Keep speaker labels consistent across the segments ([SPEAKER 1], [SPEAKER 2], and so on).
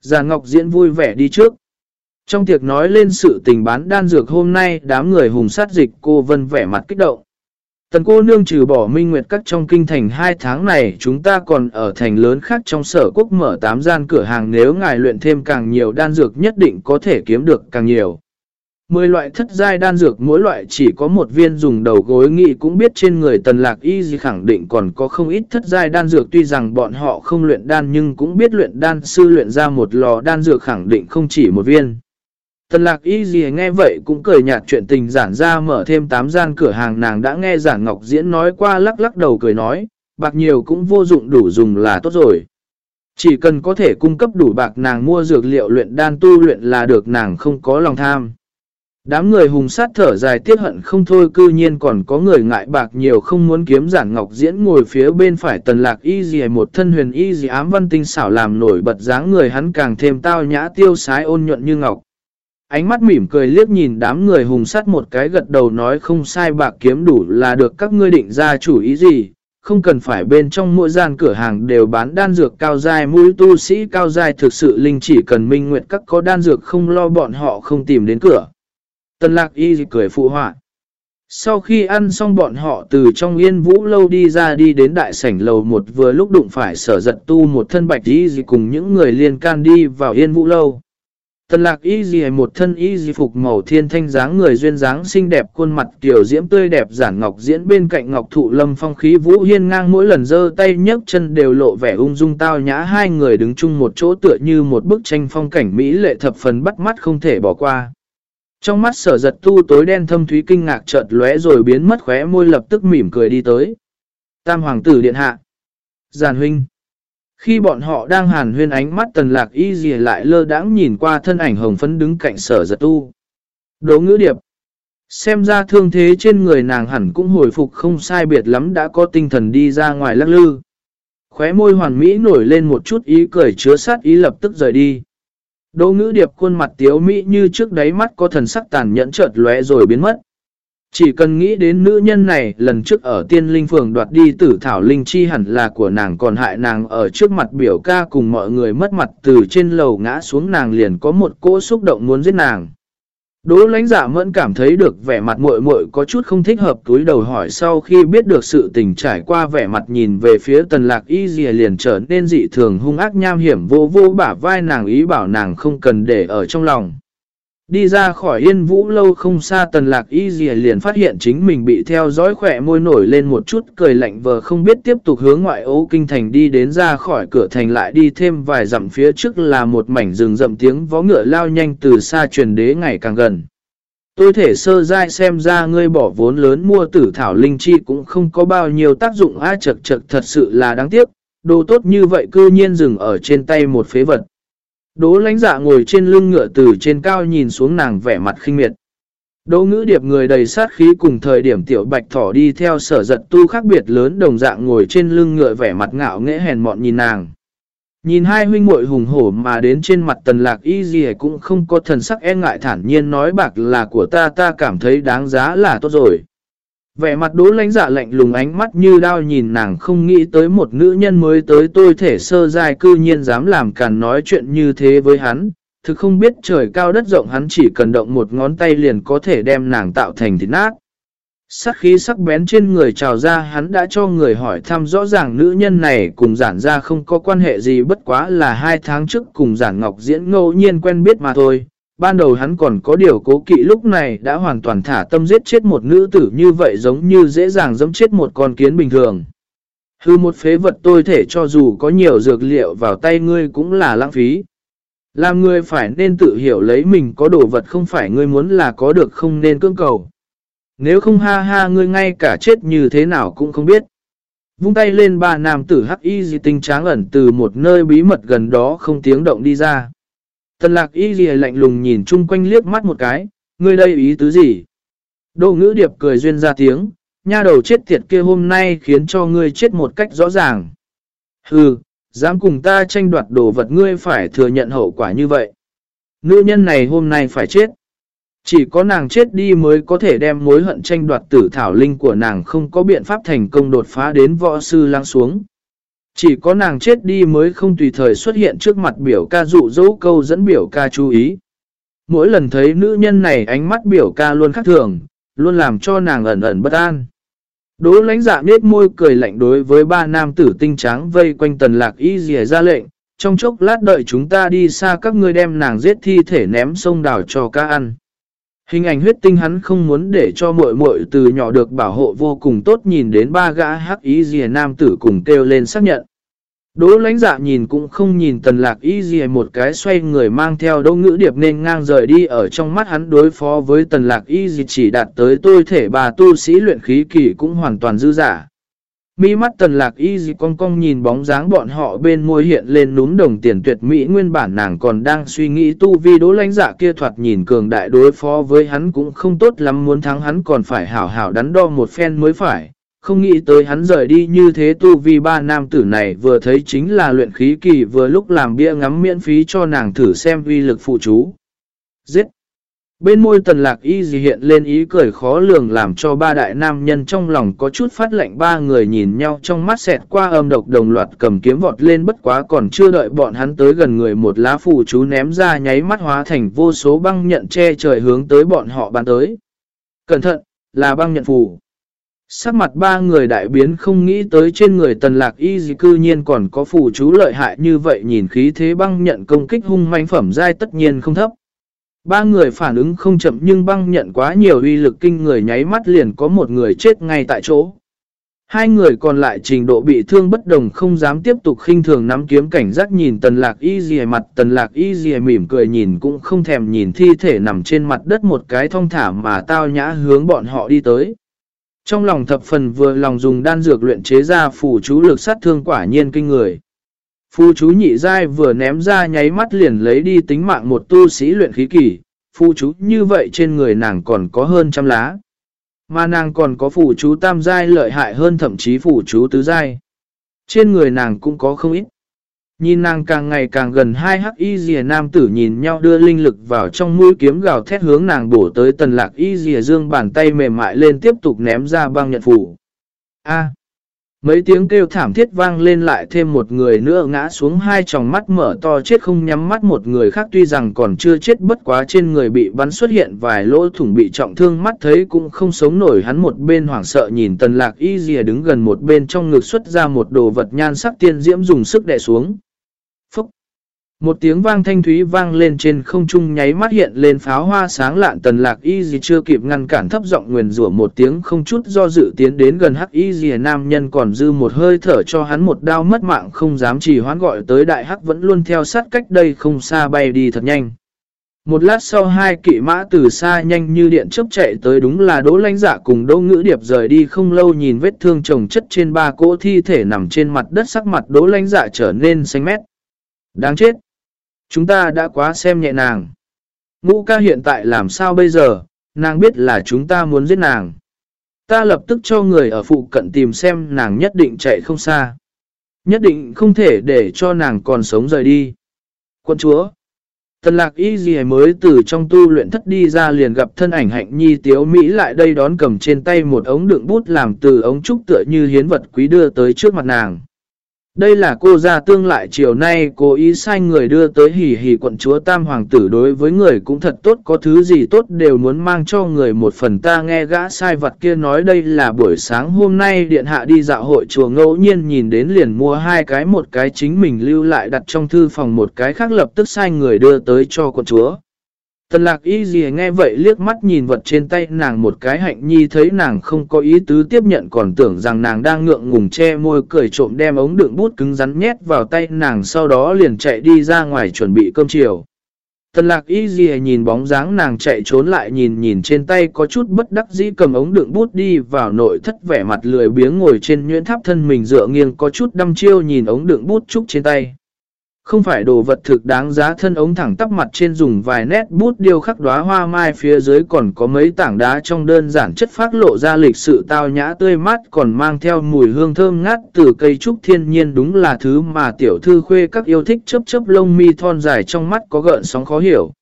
[SPEAKER 1] Già Ngọc Diễn vui vẻ đi trước. Trong tiệc nói lên sự tình bán đan dược hôm nay, đám người hùng sát dịch cô Vân vẻ mặt kích động. Tần cô nương trừ bỏ minh nguyệt các trong kinh thành 2 tháng này chúng ta còn ở thành lớn khác trong sở quốc mở 8 gian cửa hàng nếu ngài luyện thêm càng nhiều đan dược nhất định có thể kiếm được càng nhiều. 10 loại thất giai đan dược mỗi loại chỉ có một viên dùng đầu gối nghị cũng biết trên người tần lạc y gì khẳng định còn có không ít thất giai đan dược tuy rằng bọn họ không luyện đan nhưng cũng biết luyện đan sư luyện ra một lò đan dược khẳng định không chỉ một viên. Tần lạc y gì nghe vậy cũng cười nhạt chuyện tình giản ra mở thêm 8 gian cửa hàng nàng đã nghe giản ngọc diễn nói qua lắc lắc đầu cười nói, bạc nhiều cũng vô dụng đủ dùng là tốt rồi. Chỉ cần có thể cung cấp đủ bạc nàng mua dược liệu luyện đan tu luyện là được nàng không có lòng tham. Đám người hùng sát thở dài tiết hận không thôi cư nhiên còn có người ngại bạc nhiều không muốn kiếm giản ngọc diễn ngồi phía bên phải tần lạc y dì một thân huyền y dì ám văn tinh xảo làm nổi bật dáng người hắn càng thêm tao nhã tiêu sái ôn nhuận như ngọc. Ánh mắt mỉm cười liếc nhìn đám người hùng sát một cái gật đầu nói không sai bạc kiếm đủ là được các ngươi định ra chủ ý gì, không cần phải bên trong mỗi gian cửa hàng đều bán đan dược cao dài mũi tu sĩ cao dài thực sự linh chỉ cần minh nguyệt các có đan dược không lo bọn họ không tìm đến cửa. Tần lạc y cười phụ họa. Sau khi ăn xong bọn họ từ trong yên vũ lâu đi ra đi đến đại sảnh lầu một vừa lúc đụng phải sở giật tu một thân bạch y cùng những người liên can đi vào yên vũ lâu. Tần lạc y gì một thân y gì phục màu thiên thanh dáng người duyên dáng xinh đẹp, khuôn mặt tiểu diễm tươi đẹp, giản ngọc diễn bên cạnh ngọc thụ lâm, phong khí vũ hiên ngang mỗi lần dơ tay nhấc chân đều lộ vẻ ung dung tao nhã, hai người đứng chung một chỗ tựa như một bức tranh phong cảnh mỹ lệ thập phần bắt mắt không thể bỏ qua. Trong mắt sở giật tu tối đen thâm thúy kinh ngạc chợt lóe rồi biến mất khóe môi lập tức mỉm cười đi tới. Tam hoàng tử điện hạ. Giàn huynh. Khi bọn họ đang hàn huyên ánh mắt tần lạc y dì lại lơ đãng nhìn qua thân ảnh hồng phấn đứng cạnh sở giật tu. Đỗ ngữ điệp. Xem ra thương thế trên người nàng hẳn cũng hồi phục không sai biệt lắm đã có tinh thần đi ra ngoài lắc lư. Khóe môi hoàn mỹ nổi lên một chút ý cười chứa sát ý lập tức rời đi. Đỗ ngữ điệp khuôn mặt tiếu mỹ như trước đáy mắt có thần sắc tàn nhẫn chợt lóe rồi biến mất. Chỉ cần nghĩ đến nữ nhân này, lần trước ở tiên linh phường đoạt đi tử thảo linh chi hẳn là của nàng, còn hại nàng ở trước mặt biểu ca cùng mọi người mất mặt từ trên lầu ngã xuống, nàng liền có một cỗ xúc động muốn giết nàng. Đỗ lãnh giả mẫn cảm thấy được vẻ mặt muội muội có chút không thích hợp túi đầu hỏi sau khi biết được sự tình trải qua vẻ mặt nhìn về phía tần lạc y dìa liền trở nên dị thường hung ác nham hiểm vô vô bả vai nàng ý bảo nàng không cần để ở trong lòng. Đi ra khỏi yên vũ lâu không xa tần lạc y dì liền phát hiện chính mình bị theo dõi khỏe môi nổi lên một chút cười lạnh vờ không biết tiếp tục hướng ngoại ố kinh thành đi đến ra khỏi cửa thành lại đi thêm vài dặm phía trước là một mảnh rừng rậm tiếng vó ngựa lao nhanh từ xa truyền đế ngày càng gần. Tôi thể sơ dai xem ra ngươi bỏ vốn lớn mua tử thảo linh chi cũng không có bao nhiêu tác dụng ai chật chật thật sự là đáng tiếc, đồ tốt như vậy cư nhiên dừng ở trên tay một phế vật. Đỗ lãnh dạ ngồi trên lưng ngựa từ trên cao nhìn xuống nàng vẻ mặt khinh miệt. Đỗ ngữ điệp người đầy sát khí cùng thời điểm tiểu bạch thỏ đi theo sở giật tu khác biệt lớn đồng dạng ngồi trên lưng ngựa vẻ mặt ngạo nghễ hèn mọn nhìn nàng. Nhìn hai huynh muội hùng hổ mà đến trên mặt tần lạc y gì cũng không có thần sắc e ngại thản nhiên nói bạc là của ta ta cảm thấy đáng giá là tốt rồi. Vẻ mặt đố lãnh dạ lạnh lùng ánh mắt như đao nhìn nàng không nghĩ tới một nữ nhân mới tới tôi thể sơ dài cư nhiên dám làm càn nói chuyện như thế với hắn. Thực không biết trời cao đất rộng hắn chỉ cần động một ngón tay liền có thể đem nàng tạo thành thịt nát. Sắc khí sắc bén trên người trào ra hắn đã cho người hỏi thăm rõ ràng nữ nhân này cùng giản ra không có quan hệ gì bất quá là hai tháng trước cùng giản ngọc diễn ngẫu nhiên quen biết mà thôi. Ban đầu hắn còn có điều cố kỵ lúc này đã hoàn toàn thả tâm giết chết một nữ tử như vậy giống như dễ dàng dẫm chết một con kiến bình thường. Hư một phế vật tôi thể cho dù có nhiều dược liệu vào tay ngươi cũng là lãng phí. Làm ngươi phải nên tự hiểu lấy mình có đồ vật không phải ngươi muốn là có được không nên cưỡng cầu. Nếu không ha ha ngươi ngay cả chết như thế nào cũng không biết. Vung tay lên ba nam tử hắc y gì tinh tráng ẩn từ một nơi bí mật gần đó không tiếng động đi ra. Tần lạc y ghi lạnh lùng nhìn chung quanh liếc mắt một cái, ngươi đây ý tứ gì? Đỗ ngữ điệp cười duyên ra tiếng, nha đầu chết tiệt kia hôm nay khiến cho ngươi chết một cách rõ ràng. Hừ, dám cùng ta tranh đoạt đồ vật ngươi phải thừa nhận hậu quả như vậy. Nữ nhân này hôm nay phải chết. Chỉ có nàng chết đi mới có thể đem mối hận tranh đoạt tử thảo linh của nàng không có biện pháp thành công đột phá đến võ sư lăng xuống. Chỉ có nàng chết đi mới không tùy thời xuất hiện trước mặt biểu ca dụ dỗ câu dẫn biểu ca chú ý. Mỗi lần thấy nữ nhân này ánh mắt biểu ca luôn khác thường, luôn làm cho nàng ẩn ẩn bất an. Đỗ lãnh dạ nết môi cười lạnh đối với ba nam tử tinh trắng vây quanh tần lạc y dìa ra lệnh, trong chốc lát đợi chúng ta đi xa các ngươi đem nàng giết thi thể ném sông đảo cho ca ăn. Hình ảnh huyết tinh hắn không muốn để cho muội muội từ nhỏ được bảo hộ vô cùng tốt nhìn đến ba gã hắc ý dìa nam tử cùng kêu lên xác nhận. Đỗ lãnh dạ nhìn cũng không nhìn tần lạc y dìa một cái xoay người mang theo đỗ ngữ điệp nên ngang rời đi ở trong mắt hắn đối phó với tần lạc y dìa chỉ đạt tới tôi thể bà tu sĩ luyện khí kỳ cũng hoàn toàn dư giả. Mi mắt tần lạc y dì cong cong nhìn bóng dáng bọn họ bên môi hiện lên núm đồng tiền tuyệt mỹ, nguyên bản nàng còn đang suy nghĩ tu vi đỗ lãnh giả kia thoạt nhìn cường đại đối phó với hắn cũng không tốt lắm, muốn thắng hắn còn phải hảo hảo đắn đo một phen mới phải. Không nghĩ tới hắn rời đi như thế tu vi ba nam tử này vừa thấy chính là luyện khí kỳ vừa lúc làm bia ngắm miễn phí cho nàng thử xem vi lực phụ chú. Giết! Bên môi tần lạc y gì hiện lên ý cười khó lường làm cho ba đại nam nhân trong lòng có chút phát lệnh ba người nhìn nhau trong mắt xẹt qua âm độc đồng loạt cầm kiếm vọt lên bất quá còn chưa đợi bọn hắn tới gần người một lá phù chú ném ra nháy mắt hóa thành vô số băng nhận che trời hướng tới bọn họ bàn tới. Cẩn thận, là băng nhận phù. Sắc mặt ba người đại biến không nghĩ tới trên người tần lạc y gì cư nhiên còn có phù chú lợi hại như vậy nhìn khí thế băng nhận công kích hung manh phẩm dai tất nhiên không thấp. Ba người phản ứng không chậm nhưng băng nhận quá nhiều uy lực kinh người nháy mắt liền có một người chết ngay tại chỗ. Hai người còn lại trình độ bị thương bất đồng không dám tiếp tục khinh thường nắm kiếm cảnh giác nhìn tần lạc y dì mặt tần lạc y dì mỉm cười nhìn cũng không thèm nhìn thi thể nằm trên mặt đất một cái thong thả mà tao nhã hướng bọn họ đi tới. Trong lòng thập phần vừa lòng dùng đan dược luyện chế ra phủ chú lực sát thương quả nhiên kinh người. Phù chú nhị giai vừa ném ra nháy mắt liền lấy đi tính mạng một tu sĩ luyện khí kỳ, phù chú như vậy trên người nàng còn có hơn trăm lá. Mà nàng còn có phù chú tam giai lợi hại hơn thậm chí phù chú tứ giai. Trên người nàng cũng có không ít. Nhìn nàng càng ngày càng gần hai hắc y dìa nam tử nhìn nhau đưa linh lực vào trong mũi kiếm gào thét hướng nàng bổ tới tần lạc y dìa dương bàn tay mềm mại lên tiếp tục ném ra băng nhận phủ. A mấy tiếng kêu thảm thiết vang lên lại thêm một người nữa ngã xuống hai tròng mắt mở to chết không nhắm mắt một người khác tuy rằng còn chưa chết bất quá trên người bị bắn xuất hiện vài lỗ thủng bị trọng thương mắt thấy cũng không sống nổi hắn một bên hoảng sợ nhìn tần lạc y dìa đứng gần một bên trong ngực xuất ra một đồ vật nhan sắc tiên diễm dùng sức đè xuống. Một tiếng vang thanh thúy vang lên trên không trung nháy mắt hiện lên pháo hoa sáng lạn tần lạc y gì chưa kịp ngăn cản thấp giọng nguyền rủa một tiếng không chút do dự tiến đến gần hắc y gì nam nhân còn dư một hơi thở cho hắn một đao mất mạng không dám chỉ hoán gọi tới đại hắc vẫn luôn theo sát cách đây không xa bay đi thật nhanh. Một lát sau hai kỵ mã từ xa nhanh như điện chớp chạy tới đúng là đỗ lãnh giả cùng đỗ ngữ điệp rời đi không lâu nhìn vết thương chồng chất trên ba cỗ thi thể nằm trên mặt đất sắc mặt đỗ lãnh giả trở nên xanh mét. Đáng chết! Chúng ta đã quá xem nhẹ nàng. Ngũ ca hiện tại làm sao bây giờ, nàng biết là chúng ta muốn giết nàng. Ta lập tức cho người ở phụ cận tìm xem nàng nhất định chạy không xa. Nhất định không thể để cho nàng còn sống rời đi. Quân chúa! Tần lạc y gì mới từ trong tu luyện thất đi ra liền gặp thân ảnh hạnh nhi tiếu Mỹ lại đây đón cầm trên tay một ống đựng bút làm từ ống trúc tựa như hiến vật quý đưa tới trước mặt nàng. Đây là cô già tương lại chiều nay cố ý sai người đưa tới hỉ hỉ quận chúa tam hoàng tử đối với người cũng thật tốt, có thứ gì tốt đều muốn mang cho người một phần ta nghe gã sai vật kia nói đây là buổi sáng hôm nay điện hạ đi dạo hội chùa ngẫu nhiên nhìn đến liền mua hai cái một cái chính mình lưu lại đặt trong thư phòng một cái khác lập tức sai người đưa tới cho quận chúa. Tần lạc y gì nghe vậy liếc mắt nhìn vật trên tay nàng một cái hạnh nhi thấy nàng không có ý tứ tiếp nhận còn tưởng rằng nàng đang ngượng ngùng che môi cười trộm đem ống đựng bút cứng rắn nhét vào tay nàng sau đó liền chạy đi ra ngoài chuẩn bị cơm chiều. Tần lạc y gì nhìn bóng dáng nàng chạy trốn lại nhìn nhìn trên tay có chút bất đắc dĩ cầm ống đựng bút đi vào nội thất vẻ mặt lười biếng ngồi trên nhuyễn tháp thân mình dựa nghiêng có chút đăm chiêu nhìn ống đựng bút trúc trên tay. Không phải đồ vật thực đáng giá thân ống thẳng tắp mặt trên dùng vài nét bút điêu khắc đóa hoa mai phía dưới còn có mấy tảng đá trong đơn giản chất phát lộ ra lịch sự tao nhã tươi mát còn mang theo mùi hương thơm ngát từ cây trúc thiên nhiên đúng là thứ mà tiểu thư khuê các yêu thích chấp chấp lông mi thon dài trong mắt có gợn sóng khó hiểu.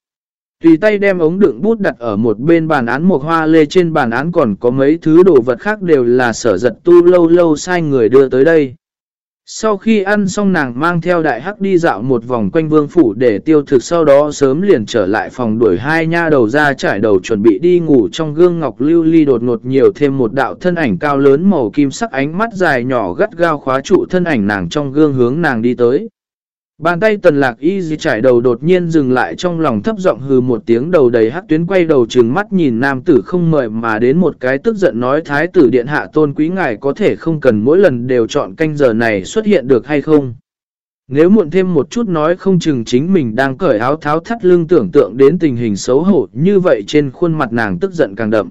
[SPEAKER 1] Tùy tay đem ống đựng bút đặt ở một bên bàn án một hoa lê trên bàn án còn có mấy thứ đồ vật khác đều là sở giật tu lâu lâu sai người đưa tới đây. Sau khi ăn xong nàng mang theo đại hắc đi dạo một vòng quanh vương phủ để tiêu thực sau đó sớm liền trở lại phòng đuổi hai nha đầu ra trải đầu chuẩn bị đi ngủ trong gương ngọc lưu ly đột ngột nhiều thêm một đạo thân ảnh cao lớn màu kim sắc ánh mắt dài nhỏ gắt gao khóa trụ thân ảnh nàng trong gương hướng nàng đi tới. Bàn tay tần lạc y di trải đầu đột nhiên dừng lại trong lòng thấp giọng hừ một tiếng đầu đầy hắc tuyến quay đầu trừng mắt nhìn nam tử không mời mà đến một cái tức giận nói thái tử điện hạ tôn quý ngài có thể không cần mỗi lần đều chọn canh giờ này xuất hiện được hay không. Nếu muộn thêm một chút nói không chừng chính mình đang cởi áo tháo thắt lưng tưởng tượng đến tình hình xấu hổ như vậy trên khuôn mặt nàng tức giận càng đậm.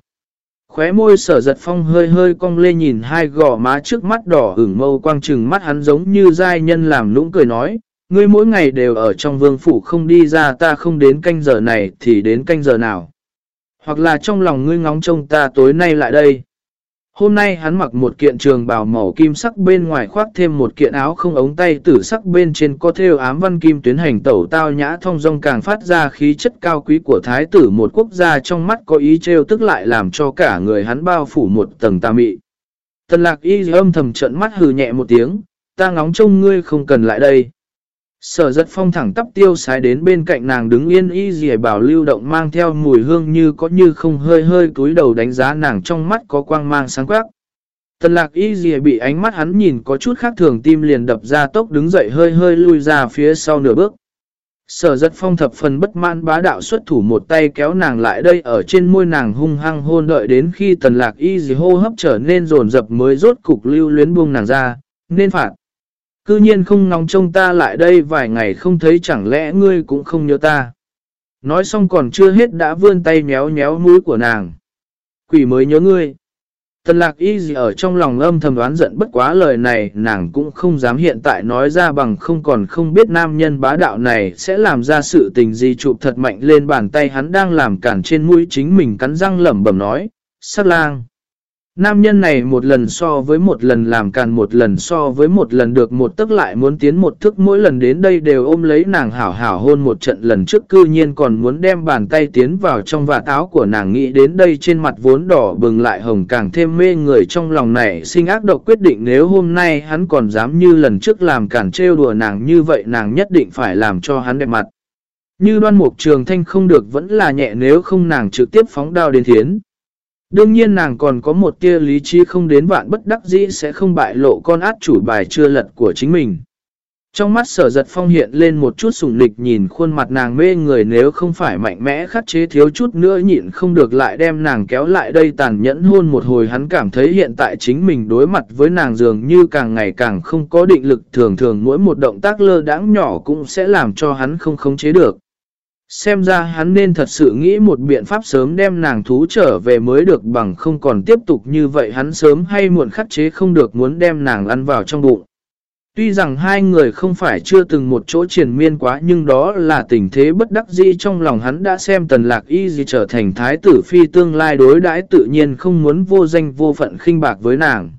[SPEAKER 1] Khóe môi sở giật phong hơi hơi cong lê nhìn hai gò má trước mắt đỏ ửng mâu quang trừng mắt hắn giống như giai nhân làm lũng cười nói, ngươi mỗi ngày đều ở trong vương phủ không đi ra ta không đến canh giờ này thì đến canh giờ nào. Hoặc là trong lòng ngươi ngóng trông ta tối nay lại đây. Hôm nay hắn mặc một kiện trường bào màu kim sắc bên ngoài khoác thêm một kiện áo không ống tay tử sắc bên trên có thêu ám văn kim tuyến hành tẩu tao nhã thông dong càng phát ra khí chất cao quý của thái tử một quốc gia trong mắt có ý trêu tức lại làm cho cả người hắn bao phủ một tầng tà mị. Tần lạc y âm thầm trận mắt hừ nhẹ một tiếng, ta ngóng trông ngươi không cần lại đây. Sở giật phong thẳng tắp tiêu sái đến bên cạnh nàng đứng yên y dì bảo lưu động mang theo mùi hương như có như không hơi hơi túi đầu đánh giá nàng trong mắt có quang mang sáng quắc. Tần lạc y dì bị ánh mắt hắn nhìn có chút khác thường tim liền đập ra tốc đứng dậy hơi hơi lui ra phía sau nửa bước. Sở giật phong thập phần bất mãn bá đạo xuất thủ một tay kéo nàng lại đây ở trên môi nàng hung hăng hôn đợi đến khi tần lạc y dì hô hấp trở nên rồn rập mới rốt cục lưu luyến buông nàng ra, nên phạt. Cư nhiên không nóng trông ta lại đây vài ngày không thấy chẳng lẽ ngươi cũng không nhớ ta. Nói xong còn chưa hết đã vươn tay nhéo nhéo mũi của nàng. Quỷ mới nhớ ngươi. Tần lạc y gì ở trong lòng âm thầm đoán giận bất quá lời này nàng cũng không dám hiện tại nói ra bằng không còn không biết nam nhân bá đạo này sẽ làm ra sự tình gì chụp thật mạnh lên bàn tay hắn đang làm cản trên mũi chính mình cắn răng lẩm bẩm nói. Sát lang. Nam nhân này một lần so với một lần làm càn một lần so với một lần được một tức lại muốn tiến một thức mỗi lần đến đây đều ôm lấy nàng hảo hảo hôn một trận lần trước cư nhiên còn muốn đem bàn tay tiến vào trong vạt áo của nàng nghĩ đến đây trên mặt vốn đỏ bừng lại hồng càng thêm mê người trong lòng này sinh ác độc quyết định nếu hôm nay hắn còn dám như lần trước làm cản trêu đùa nàng như vậy nàng nhất định phải làm cho hắn đẹp mặt. Như đoan mục trường thanh không được vẫn là nhẹ nếu không nàng trực tiếp phóng đao đến thiến. Đương nhiên nàng còn có một tia lý trí không đến vạn bất đắc dĩ sẽ không bại lộ con át chủ bài chưa lật của chính mình. Trong mắt sở giật phong hiện lên một chút sùng lịch nhìn khuôn mặt nàng mê người nếu không phải mạnh mẽ khắc chế thiếu chút nữa nhịn không được lại đem nàng kéo lại đây tàn nhẫn hôn một hồi hắn cảm thấy hiện tại chính mình đối mặt với nàng dường như càng ngày càng không có định lực, thường thường mỗi một động tác lơ đãng nhỏ cũng sẽ làm cho hắn không khống chế được. Xem ra hắn nên thật sự nghĩ một biện pháp sớm đem nàng thú trở về mới được bằng không còn tiếp tục như vậy hắn sớm hay muộn khắc chế không được muốn đem nàng ăn vào trong bụng. Tuy rằng hai người không phải chưa từng một chỗ triển miên quá nhưng đó là tình thế bất đắc dĩ trong lòng hắn đã xem tần lạc y gì trở thành thái tử phi tương lai đối đãi tự nhiên không muốn vô danh vô phận khinh bạc với nàng.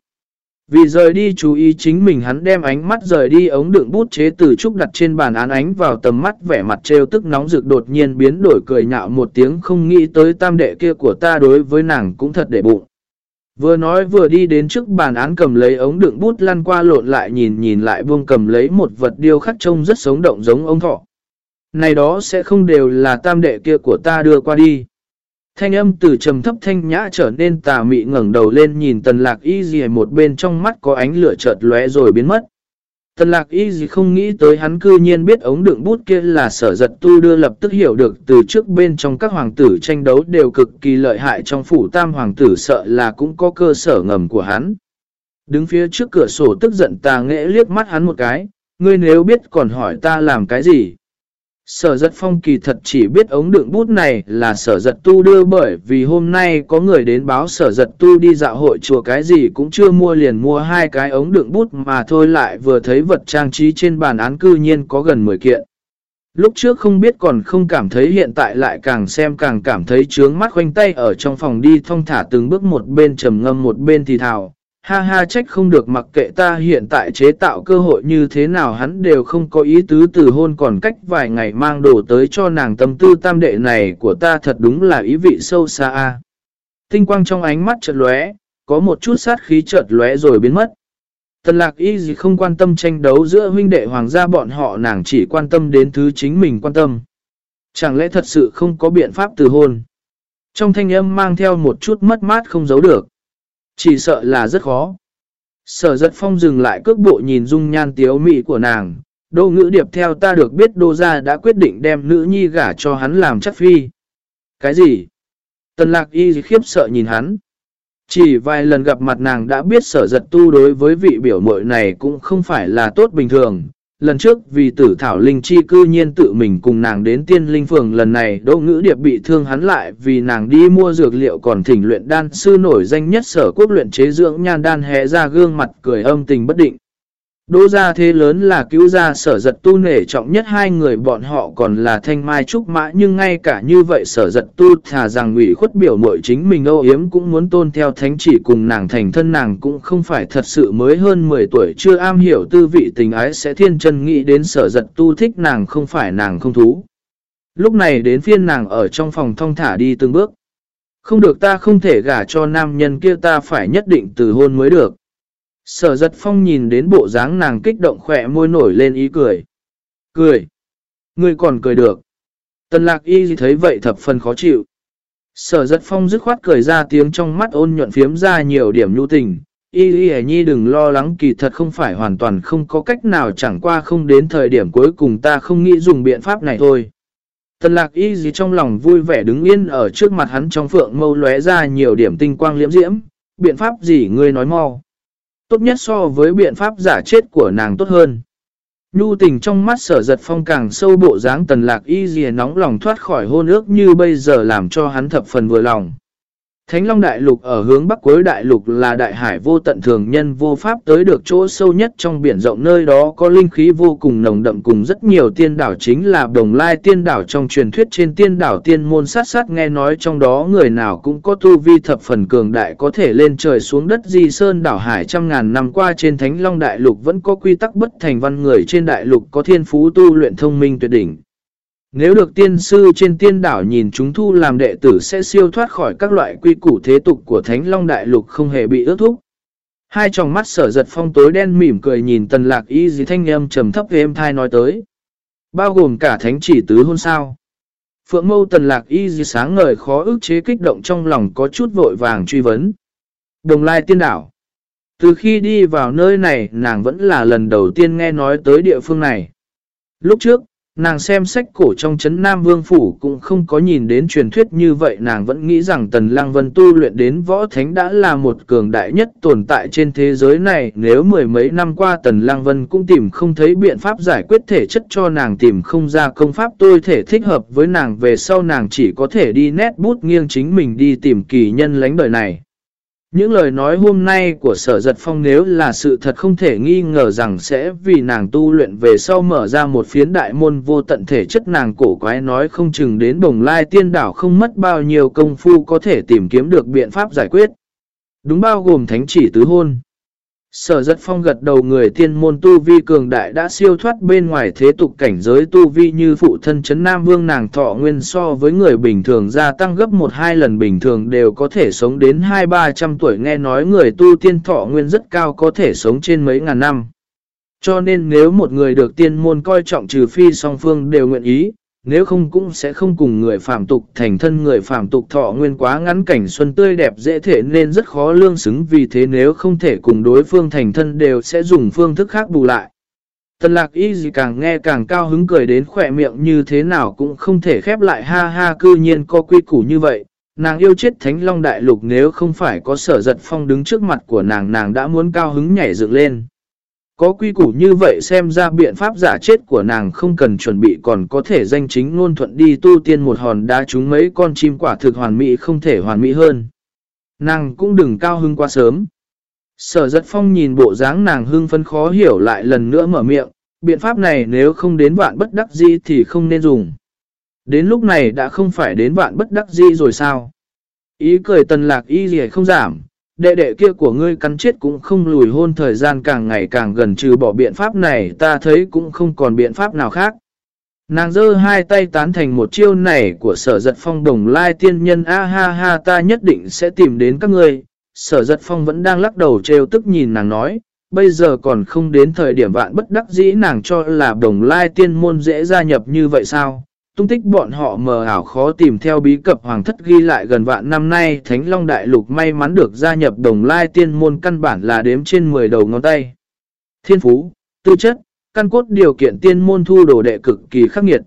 [SPEAKER 1] Vì rời đi chú ý chính mình hắn đem ánh mắt rời đi ống đựng bút chế từ trúc đặt trên bàn án ánh vào tầm mắt, vẻ mặt trêu tức nóng rực đột nhiên biến đổi cười nhạo một tiếng, không nghĩ tới tam đệ kia của ta đối với nàng cũng thật để bụng. Vừa nói vừa đi đến trước bàn án cầm lấy ống đựng bút lăn qua lộn lại nhìn nhìn lại buông cầm lấy một vật điêu khắc trông rất sống động giống ông thọ. Này đó sẽ không đều là tam đệ kia của ta đưa qua đi. Thanh âm từ trầm thấp thanh nhã trở nên tà mị ngẩng đầu lên nhìn tần lạc y gì một bên trong mắt có ánh lửa chợt lóe rồi biến mất. Tần lạc y gì không nghĩ tới hắn cư nhiên biết ống đựng bút kia là sở giật tu đưa lập tức hiểu được từ trước bên trong các hoàng tử tranh đấu đều cực kỳ lợi hại trong phủ tam hoàng tử sợ là cũng có cơ sở ngầm của hắn. Đứng phía trước cửa sổ tức giận tà nghệ liếc mắt hắn một cái, ngươi nếu biết còn hỏi ta làm cái gì. Sở giật phong kỳ thật chỉ biết ống đựng bút này là sở giật tu đưa bởi vì hôm nay có người đến báo sở giật tu đi dạo hội chùa cái gì cũng chưa mua liền mua hai cái ống đựng bút mà thôi lại vừa thấy vật trang trí trên bàn án cư nhiên có gần 10 kiện. Lúc trước không biết còn không cảm thấy hiện tại lại càng xem càng cảm thấy trướng mắt khoanh tay ở trong phòng đi thong thả từng bước một bên trầm ngâm một bên thì thào. Ha ha trách không được mặc kệ ta hiện tại chế tạo cơ hội như thế nào hắn đều không có ý tứ từ hôn còn cách vài ngày mang đồ tới cho nàng tâm tư tam đệ này của ta thật đúng là ý vị sâu xa. a Tinh quang trong ánh mắt chợt lóe, có một chút sát khí chợt lóe rồi biến mất. Tần lạc y gì không quan tâm tranh đấu giữa huynh đệ hoàng gia bọn họ nàng chỉ quan tâm đến thứ chính mình quan tâm. Chẳng lẽ thật sự không có biện pháp từ hôn? Trong thanh âm mang theo một chút mất mát không giấu được. Chỉ sợ là rất khó. Sở giật phong dừng lại cước bộ nhìn dung nhan tiếu mị của nàng. Đô ngữ điệp theo ta được biết đô gia đã quyết định đem nữ nhi gả cho hắn làm chắc phi. Cái gì? Tần lạc y khiếp sợ nhìn hắn. Chỉ vài lần gặp mặt nàng đã biết sở giật tu đối với vị biểu mội này cũng không phải là tốt bình thường. Lần trước vì tử thảo linh chi cư nhiên tự mình cùng nàng đến tiên linh phường, lần này đỗ ngữ điệp bị thương hắn lại vì nàng đi mua dược liệu còn thỉnh luyện đan sư nổi danh nhất sở quốc luyện chế dưỡng nhan đan hé ra gương mặt cười âm tình bất định. Đỗ gia thế lớn là cứu gia sở giật tu nể trọng nhất hai người, bọn họ còn là thanh mai trúc mã, nhưng ngay cả như vậy sở giật tu thà rằng ủy khuất biểu mội chính mình âu yếm cũng muốn tôn theo thánh chỉ cùng nàng thành thân, nàng cũng không phải thật sự mới hơn 10 tuổi, chưa am hiểu tư vị tình ái sẽ thiên chân nghĩ đến sở giật tu thích nàng, không phải nàng không thú. Lúc này đến phiên nàng ở trong phòng thong thả đi từng bước. Không được ta không thể gả cho nam nhân kia, ta phải nhất định từ hôn mới được. Sở giật phong nhìn đến bộ dáng nàng kích động khỏe môi nổi lên ý cười. Cười. Người còn cười được. Tần lạc y thấy vậy thập phần khó chịu. Sở giật phong dứt khoát cười ra tiếng trong mắt ôn nhuận phiếm ra nhiều điểm nhu tình. Y y nhi đừng lo lắng, kỳ thật không phải hoàn toàn không có cách nào, chẳng qua không đến thời điểm cuối cùng ta không nghĩ dùng biện pháp này thôi. Tần lạc y gì trong lòng vui vẻ đứng yên ở trước mặt hắn trong phượng mâu lóe ra nhiều điểm tinh quang liễm diễm. Biện pháp gì ngươi nói mau. Tốt nhất so với biện pháp giả chết của nàng tốt hơn. Nhu tình trong mắt sở giật phong càng sâu bộ dáng tần lạc y dìa nóng lòng thoát khỏi hôn ước như bây giờ làm cho hắn thập phần vừa lòng. Thánh Long Đại Lục ở hướng Bắc cuối Đại Lục là đại hải vô tận thường nhân vô pháp tới được chỗ sâu nhất trong biển rộng nơi đó có linh khí vô cùng nồng đậm cùng rất nhiều tiên đảo chính là đồng lai tiên đảo trong truyền thuyết trên tiên đảo tiên môn sát sát nghe nói trong đó người nào cũng có tu vi thập phần cường đại có thể lên trời xuống đất di sơn đảo hải trăm ngàn năm qua trên Thánh Long Đại Lục vẫn có quy tắc bất thành văn người trên Đại Lục có thiên phú tu luyện thông minh tuyệt đỉnh. Nếu được tiên sư trên tiên đảo nhìn chúng thu làm đệ tử sẽ siêu thoát khỏi các loại quy củ thế tục của Thánh Long Đại Lục không hề bị ước thúc. Hai tròng mắt sở giật phong tối đen mỉm cười nhìn tần lạc y dì thanh âm trầm thấp êm thai nói tới. Bao gồm cả thánh chỉ tứ hôn sao. Phượng mâu tần lạc y dì sáng ngời khó ức chế kích động trong lòng có chút vội vàng truy vấn. Đồng lai tiên đảo. Từ khi đi vào nơi này nàng vẫn là lần đầu tiên nghe nói tới địa phương này. Lúc trước, Nàng xem sách cổ trong chấn Nam Vương Phủ cũng không có nhìn đến truyền thuyết như vậy, nàng vẫn nghĩ rằng Tần Lăng Vân tu luyện đến võ thánh đã là một cường đại nhất tồn tại trên thế giới này. Nếu mười mấy năm qua Tần Lăng Vân cũng tìm không thấy biện pháp giải quyết thể chất cho nàng, tìm không ra công pháp tôi thể thích hợp với nàng, về sau nàng chỉ có thể đi nét bút nghiêng chính mình đi tìm kỳ nhân lánh đời này. Những lời nói hôm nay của sở giật phong nếu là sự thật không thể nghi ngờ rằng sẽ vì nàng tu luyện về sau mở ra một phiến đại môn vô tận thể chất nàng cổ quái nói không chừng đến bồng lai tiên đảo không mất bao nhiêu công phu có thể tìm kiếm được biện pháp giải quyết. Đúng bao gồm thánh chỉ tứ hôn. Sở giật phong gật đầu người tiên môn tu vi cường đại đã siêu thoát bên ngoài thế tục cảnh giới tu vi như phụ thân chấn Nam Vương nàng thọ nguyên so với người bình thường gia tăng gấp 1-2 lần bình thường đều có thể sống đến 2-300 tuổi nghe nói người tu tiên thọ nguyên rất cao có thể sống trên mấy ngàn năm. Cho nên nếu một người được tiên môn coi trọng trừ phi song phương đều nguyện ý, nếu không cũng sẽ không cùng người phạm tục, thành thân người phạm tục thọ nguyên quá ngắn cảnh xuân tươi đẹp dễ thể nên rất khó lương xứng, vì thế nếu không thể cùng đối phương thành thân đều sẽ dùng phương thức khác bù lại. Tần lạc y gì càng nghe càng cao hứng cười đến khỏe miệng như thế nào cũng không thể khép lại, ha ha, cư nhiên có quy củ như vậy. Nàng yêu chết thánh long đại lục nếu không phải có sở giật phong đứng trước mặt của nàng nàng đã muốn cao hứng nhảy dựng lên. Có quy củ như vậy xem ra biện pháp giả chết của nàng không cần chuẩn bị còn có thể danh chính ngôn thuận đi tu tiên một hòn đá trúng mấy con chim quả thực hoàn mỹ không thể hoàn mỹ hơn. Nàng cũng đừng cao hưng quá sớm. Sở giật phong nhìn bộ dáng nàng hưng phân khó hiểu lại lần nữa mở miệng, biện pháp này nếu không đến vạn bất đắc di thì không nên dùng. Đến lúc này đã không phải đến vạn bất đắc di rồi sao? Ý cười tần lạc y gì không giảm, đệ đệ kia của ngươi cắn chết cũng không lùi hôn thời gian càng ngày càng gần trừ bỏ biện pháp này ta thấy cũng không còn biện pháp nào khác. Nàng giơ hai tay tán thành một chiêu này của sở giật phong đồng lai tiên nhân a ha ha ta nhất định sẽ tìm đến các ngươi. Sở giật phong vẫn đang lắc đầu trêu tức nhìn nàng nói, bây giờ còn không đến thời điểm vạn bất đắc dĩ nàng cho là đồng lai tiên môn dễ gia nhập như vậy sao? Tung tích bọn họ mờ ảo khó tìm theo bí cập hoàng thất ghi lại gần vạn năm nay Thánh Long Đại Lục may mắn được gia nhập đồng lai tiên môn căn bản là đếm trên 10 đầu ngón tay. Thiên phú, tư chất, căn cốt điều kiện tiên môn thu đồ đệ cực kỳ khắc nghiệt.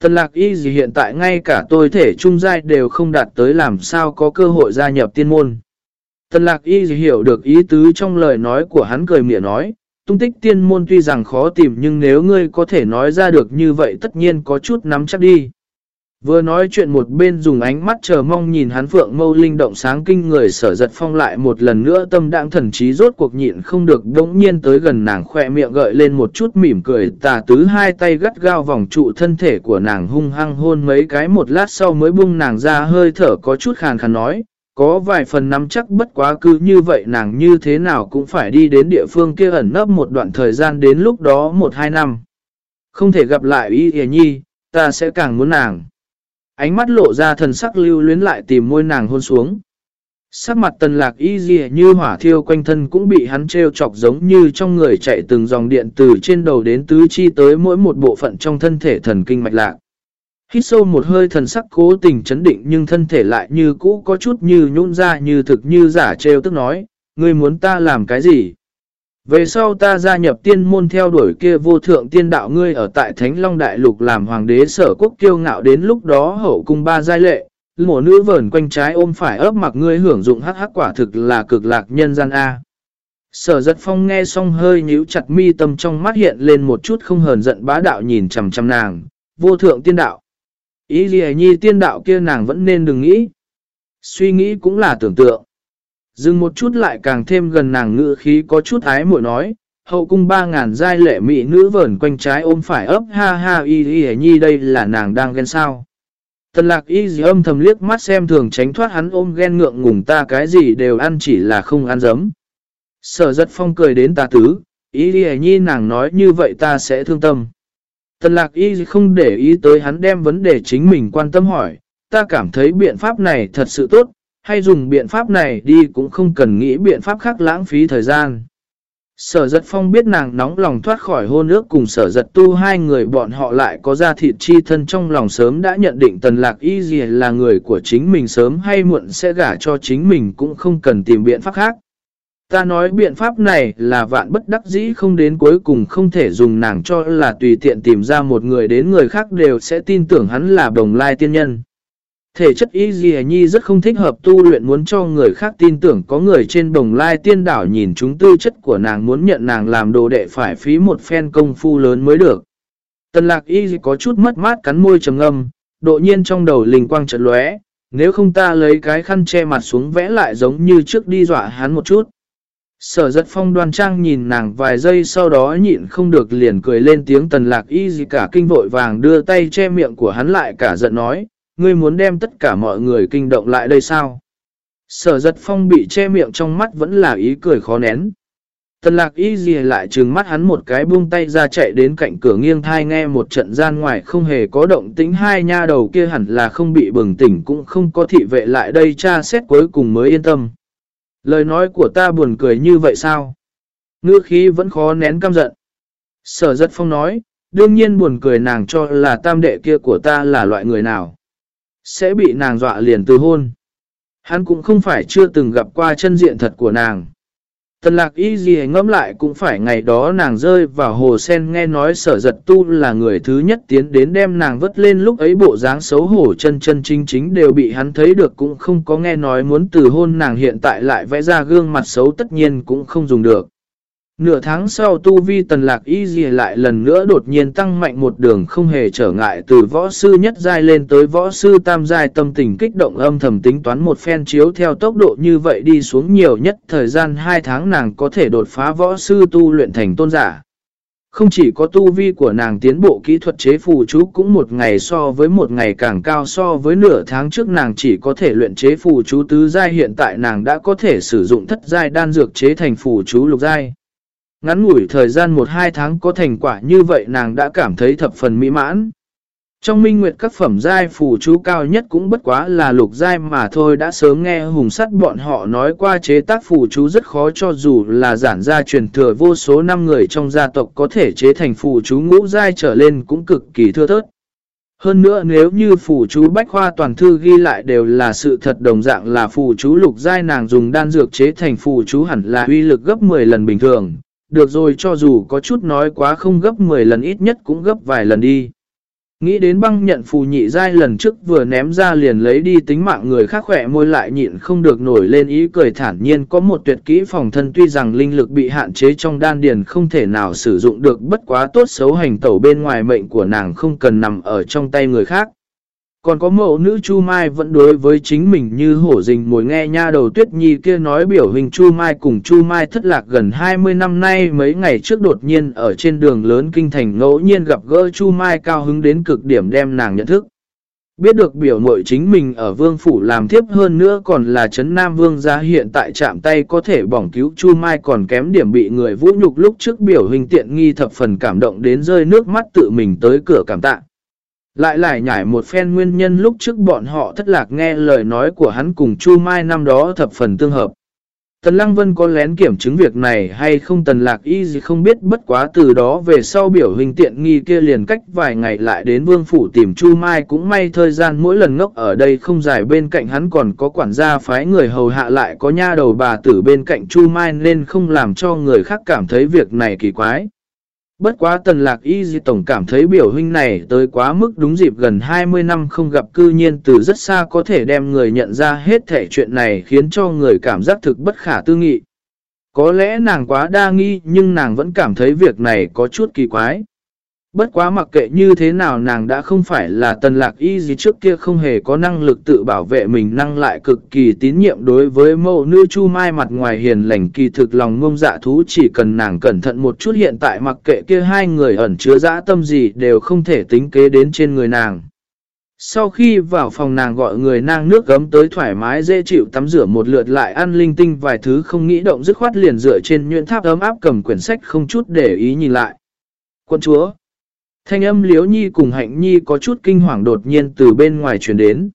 [SPEAKER 1] Tần lạc y gì hiện tại ngay cả tôi thể trung giai đều không đạt tới làm sao có cơ hội gia nhập tiên môn. Tần lạc y gì hiểu được ý tứ trong lời nói của hắn cười mỉa nói, tung tích tiên môn tuy rằng khó tìm nhưng nếu ngươi có thể nói ra được như vậy tất nhiên có chút nắm chắc đi. Vừa nói chuyện một bên dùng ánh mắt chờ mong nhìn hắn phượng mâu linh động sáng kinh người sở giật phong lại một lần nữa tâm đãng thần trí rốt cuộc nhịn không được đống nhiên tới gần nàng khỏe miệng gợi lên một chút mỉm cười, tà tứ hai tay gắt gao vòng trụ thân thể của nàng hung hăng hôn mấy cái một lát sau mới buông nàng ra hơi thở có chút khàn khàn nói có vài phần nắm chắc bất quá cứ như vậy nàng như thế nào cũng phải đi đến địa phương kia ẩn nấp một đoạn thời gian đến lúc đó một hai năm. Không thể gặp lại y hề nhi, ta sẽ càng muốn nàng. Ánh mắt lộ ra thần sắc lưu luyến lại tìm môi nàng hôn xuống. Sắc mặt tần lạc y dì như hỏa thiêu quanh thân cũng bị hắn treo chọc giống như trong người chạy từng dòng điện từ trên đầu đến tứ chi tới mỗi một bộ phận trong thân thể thần kinh mạch lạc. Hít sâu một hơi thần sắc cố tình chấn định nhưng thân thể lại như cũ có chút như nhũn ra như thực như giả treo tức nói, ngươi muốn ta làm cái gì? Về sau ta gia nhập tiên môn theo đuổi kia vô thượng tiên đạo ngươi ở tại Thánh Long Đại Lục làm hoàng đế sở quốc kiêu ngạo đến lúc đó hậu cung ba giai lệ, mổ nữ vờn quanh trái ôm phải ấp mặc ngươi hưởng dụng hắc hắc quả thực là cực lạc nhân gian A. Sở giật phong nghe xong hơi nhíu chặt mi tâm trong mắt hiện lên một chút không hờn giận bá đạo nhìn chầm chầm nàng, vô thượng tiên đạo. Ý gì nhi tiên đạo kia nàng vẫn nên đừng nghĩ. Suy nghĩ cũng là tưởng tượng. Dừng một chút lại càng thêm gần nàng ngữ khí có chút ái muội nói, hậu cung ba ngàn giai lệ mỹ nữ vờn quanh trái ôm phải ấp ha ha y y nhi đây là nàng đang ghen sao. Tần lạc y dì âm thầm liếc mắt xem thường tránh thoát hắn ôm ghen ngượng ngùng ta cái gì đều ăn chỉ là không ăn dấm. Sở giật phong cười đến ta tứ, y y nhi nàng nói như vậy ta sẽ thương tâm. Tần lạc y không để ý tới hắn đem vấn đề chính mình quan tâm hỏi, ta cảm thấy biện pháp này thật sự tốt, hay dùng biện pháp này đi cũng không cần nghĩ biện pháp khác lãng phí thời gian. Sở giật phong biết nàng nóng lòng thoát khỏi hôn ước cùng sở giật tu hai người bọn họ lại có ra thịt chi thân trong lòng sớm đã nhận định tần lạc y gì là người của chính mình sớm hay muộn sẽ gả cho chính mình cũng không cần tìm biện pháp khác. Ta nói biện pháp này là vạn bất đắc dĩ không đến cuối cùng không thể dùng nàng cho là tùy tiện tìm ra một người đến người khác đều sẽ tin tưởng hắn là đồng lai tiên nhân. Thể chất y dì nhi rất không thích hợp tu luyện muốn cho người khác tin tưởng có người trên đồng lai tiên đảo nhìn chúng tư chất của nàng muốn nhận nàng làm đồ đệ phải phí một phen công phu lớn mới được. Tần lạc y có chút mất mát cắn môi trầm ngâm, độ nhiên trong đầu linh quang trật lóe nếu không ta lấy cái khăn che mặt xuống vẽ lại giống như trước đi dọa hắn một chút. Sở giật phong đoan trang nhìn nàng vài giây sau đó nhịn không được liền cười lên tiếng tần lạc y gì cả kinh vội vàng đưa tay che miệng của hắn lại cả giận nói, ngươi muốn đem tất cả mọi người kinh động lại đây sao? Sở giật phong bị che miệng trong mắt vẫn là ý cười khó nén. Tần lạc y gì lại trừng mắt hắn một cái buông tay ra chạy đến cạnh cửa nghiêng thai nghe một trận gian ngoài không hề có động tính hai nha đầu kia hẳn là không bị bừng tỉnh cũng không có thị vệ lại đây tra xét cuối cùng mới yên tâm. Lời nói của ta buồn cười như vậy sao? Ngữ khí vẫn khó nén căm giận. Sở giật phong nói, đương nhiên buồn cười nàng cho là tam đệ kia của ta là loại người nào. Sẽ bị nàng dọa liền từ hôn. Hắn cũng không phải chưa từng gặp qua chân diện thật của nàng. Tần lạc y gì ngẫm lại cũng phải ngày đó nàng rơi vào hồ sen nghe nói sở giật tu là người thứ nhất tiến đến đem nàng vất lên lúc ấy bộ dáng xấu hổ chân chân chính chính đều bị hắn thấy được cũng không có nghe nói muốn từ hôn nàng hiện tại lại vẽ ra gương mặt xấu tất nhiên cũng không dùng được. Nửa tháng sau tu vi tần lạc y dì lại lần nữa đột nhiên tăng mạnh một đường không hề trở ngại từ võ sư nhất giai lên tới võ sư tam giai, tâm tình kích động âm thầm tính toán một phen chiếu theo tốc độ như vậy đi xuống nhiều nhất thời gian 2 tháng nàng có thể đột phá võ sư tu luyện thành tôn giả. Không chỉ có tu vi của nàng tiến bộ kỹ thuật chế phù chú cũng một ngày so với một ngày càng cao so với nửa tháng trước nàng chỉ có thể luyện chế phù chú tứ giai, hiện tại nàng đã có thể sử dụng thất giai đan dược chế thành phù chú lục giai. Ngắn ngủi thời gian 1-2 tháng có thành quả như vậy nàng đã cảm thấy thập phần mỹ mãn. Trong minh nguyệt các phẩm giai phù chú cao nhất cũng bất quá là lục giai mà thôi, đã sớm nghe hùng sắt bọn họ nói qua chế tác phù chú rất khó cho dù là giản gia truyền thừa vô số năm người trong gia tộc có thể chế thành phù chú ngũ giai trở lên cũng cực kỳ thưa thớt. Hơn nữa nếu như phù chú bách khoa toàn thư ghi lại đều là sự thật đồng dạng là phù chú lục giai nàng dùng đan dược chế thành phù chú hẳn là uy lực gấp 10 lần bình thường. Được rồi, cho dù có chút nói quá không gấp 10 lần ít nhất cũng gấp vài lần đi. Nghĩ đến băng nhận phù nhị dai lần trước vừa ném ra liền lấy đi tính mạng người khác khỏe môi lại nhịn không được nổi lên ý cười thản nhiên, có một tuyệt kỹ phòng thân tuy rằng linh lực bị hạn chế trong đan điền không thể nào sử dụng được, bất quá tốt xấu hành tẩu bên ngoài mệnh của nàng không cần nằm ở trong tay người khác. Còn có mẫu nữ Chu Mai vẫn đối với chính mình như hổ rình mồi nghe nha đầu tuyết nhi kia nói biểu hình Chu Mai cùng Chu Mai thất lạc gần 20 năm nay mấy ngày trước đột nhiên ở trên đường lớn kinh thành ngẫu nhiên gặp gỡ Chu Mai cao hứng đến cực điểm đem nàng nhận thức. Biết được biểu mội chính mình ở vương phủ làm tiếp hơn nữa còn là Trấn Nam Vương gia hiện tại chạm tay có thể bỏng cứu Chu Mai còn kém điểm bị người vũ nhục lúc trước biểu hình tiện nghi thập phần cảm động đến rơi nước mắt tự mình tới cửa cảm tạ. Lại lại nhảy một phen nguyên nhân lúc trước bọn họ thất lạc nghe lời nói của hắn cùng Chu Mai năm đó thập phần tương hợp. Tần Lăng Vân có lén kiểm chứng việc này hay không tần lạc y gì không biết, bất quá từ đó về sau biểu hình tiện nghi kia liền cách vài ngày lại đến vương phủ tìm Chu Mai cũng may thời gian mỗi lần ngốc ở đây không dài bên cạnh hắn còn có quản gia phái người hầu hạ lại có nha đầu bà tử bên cạnh Chu Mai nên không làm cho người khác cảm thấy việc này kỳ quái. Bất quá tần lạc y di tổng cảm thấy biểu huynh này tới quá mức đúng dịp gần 20 năm không gặp cư nhiên từ rất xa có thể đem người nhận ra hết thể chuyện này khiến cho người cảm giác thực bất khả tư nghị. Có lẽ nàng quá đa nghi nhưng nàng vẫn cảm thấy việc này có chút kỳ quái. Bất quá mặc kệ như thế nào nàng đã không phải là tần lạc y gì trước kia không hề có năng lực tự bảo vệ mình năng lại cực kỳ tín nhiệm đối với mẫu nữ chu mai mặt ngoài hiền lành kỳ thực lòng ngông dạ thú, chỉ cần nàng cẩn thận một chút hiện tại mặc kệ kia hai người ẩn chứa dã tâm gì đều không thể tính kế đến trên người nàng. Sau khi vào phòng nàng gọi người nang nước gấm tới thoải mái dễ chịu tắm rửa một lượt lại ăn linh tinh vài thứ không nghĩ động dứt khoát liền dựa trên nhuyễn tháp ấm áp cầm quyển sách không chút để ý nhìn lại. Quân chúa Thanh âm liếu nhi cùng hạnh nhi có chút kinh hoàng đột nhiên từ bên ngoài truyền đến.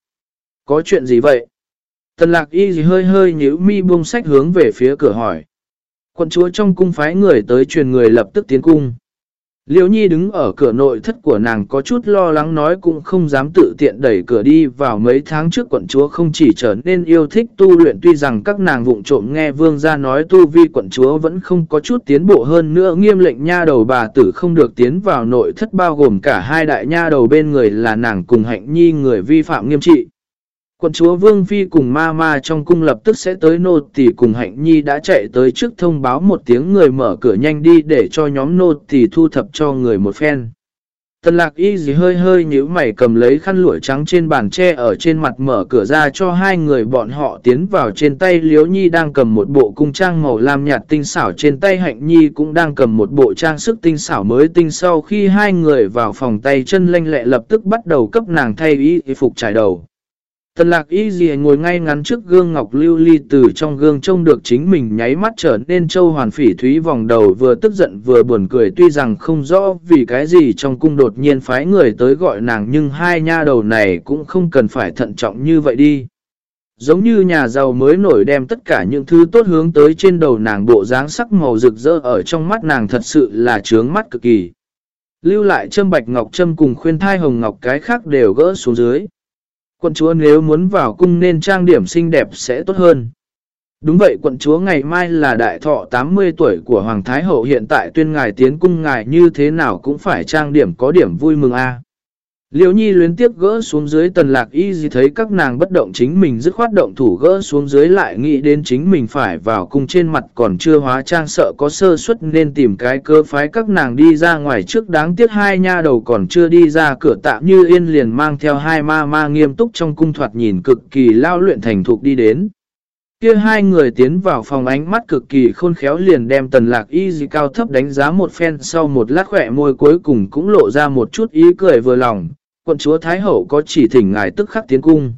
[SPEAKER 1] Có chuyện gì vậy? Tần lạc y gì hơi hơi nhíu mi buông sách hướng về phía cửa hỏi. Quận chúa trong cung phái người tới truyền người lập tức tiến cung. Liêu Nhi đứng ở cửa nội thất của nàng có chút lo lắng nói cũng không dám tự tiện đẩy cửa đi vào mấy tháng trước quận chúa không chỉ trở nên yêu thích tu luyện, tuy rằng các nàng vụng trộm nghe vương gia nói tu vi quận chúa vẫn không có chút tiến bộ hơn nữa nghiêm lệnh nha đầu bà tử không được tiến vào nội thất bao gồm cả hai đại nha đầu bên người là nàng cùng hạnh nhi người vi phạm nghiêm trị. Quận chúa Vương Phi cùng ma ma trong cung lập tức sẽ tới, nô tỳ cùng hạnh nhi đã chạy tới trước thông báo một tiếng người mở cửa nhanh đi để cho nhóm nô tỳ thu thập cho người một phen. Tần lạc y gì hơi hơi nhíu mày cầm lấy khăn lụa trắng trên bàn tre ở trên mặt mở cửa ra cho hai người bọn họ tiến vào trên tay liếu nhi đang cầm một bộ cung trang màu lam nhạt tinh xảo trên tay, hạnh nhi cũng đang cầm một bộ trang sức tinh xảo mới tinh sau khi hai người vào phòng tay, chân lanh lẹ lập tức bắt đầu cấp nàng thay y phục trải đầu. Tần lạc y gì ngồi ngay ngắn trước gương ngọc lưu ly từ trong gương trông được chính mình nháy mắt trở nên châu hoàn phỉ thúy vòng đầu vừa tức giận vừa buồn cười tuy rằng không rõ vì cái gì trong cung đột nhiên phái người tới gọi nàng, nhưng hai nha đầu này cũng không cần phải thận trọng như vậy đi. Giống như nhà giàu mới nổi đem tất cả những thứ tốt hướng tới trên đầu nàng, bộ dáng sắc màu rực rỡ ở trong mắt nàng thật sự là trướng mắt cực kỳ. Lưu lại châm bạch ngọc châm cùng khuyên thai hồng ngọc cái khác đều gỡ xuống dưới. Quận chúa nếu muốn vào cung nên trang điểm xinh đẹp sẽ tốt hơn. Đúng vậy, quận chúa ngày mai là đại thọ 80 tuổi của Hoàng Thái Hậu hiện tại tuyên ngài tiến cung, ngài như thế nào cũng phải trang điểm có điểm vui mừng a à. Liêu nhi luyến tiếp gỡ xuống dưới tần lạc y gì thấy các nàng bất động chính mình dứt khoát động thủ gỡ xuống dưới lại nghĩ đến chính mình phải vào cung trên mặt còn chưa hóa trang sợ có sơ suất nên tìm cái cơ phái các nàng đi ra ngoài trước đáng tiếc hai nha đầu còn chưa đi ra cửa tạm như yên liền mang theo hai ma ma nghiêm túc trong cung thoạt nhìn cực kỳ lao luyện thành thục đi đến. Kia hai người tiến vào phòng ánh mắt cực kỳ khôn khéo liền đem tần lạc y gì cao thấp đánh giá một phen sau một lát khỏe môi cuối cùng cũng lộ ra một chút ý cười vừa lòng, quận chúa Thái Hậu có chỉ thỉnh ngài tức khắc tiến cung.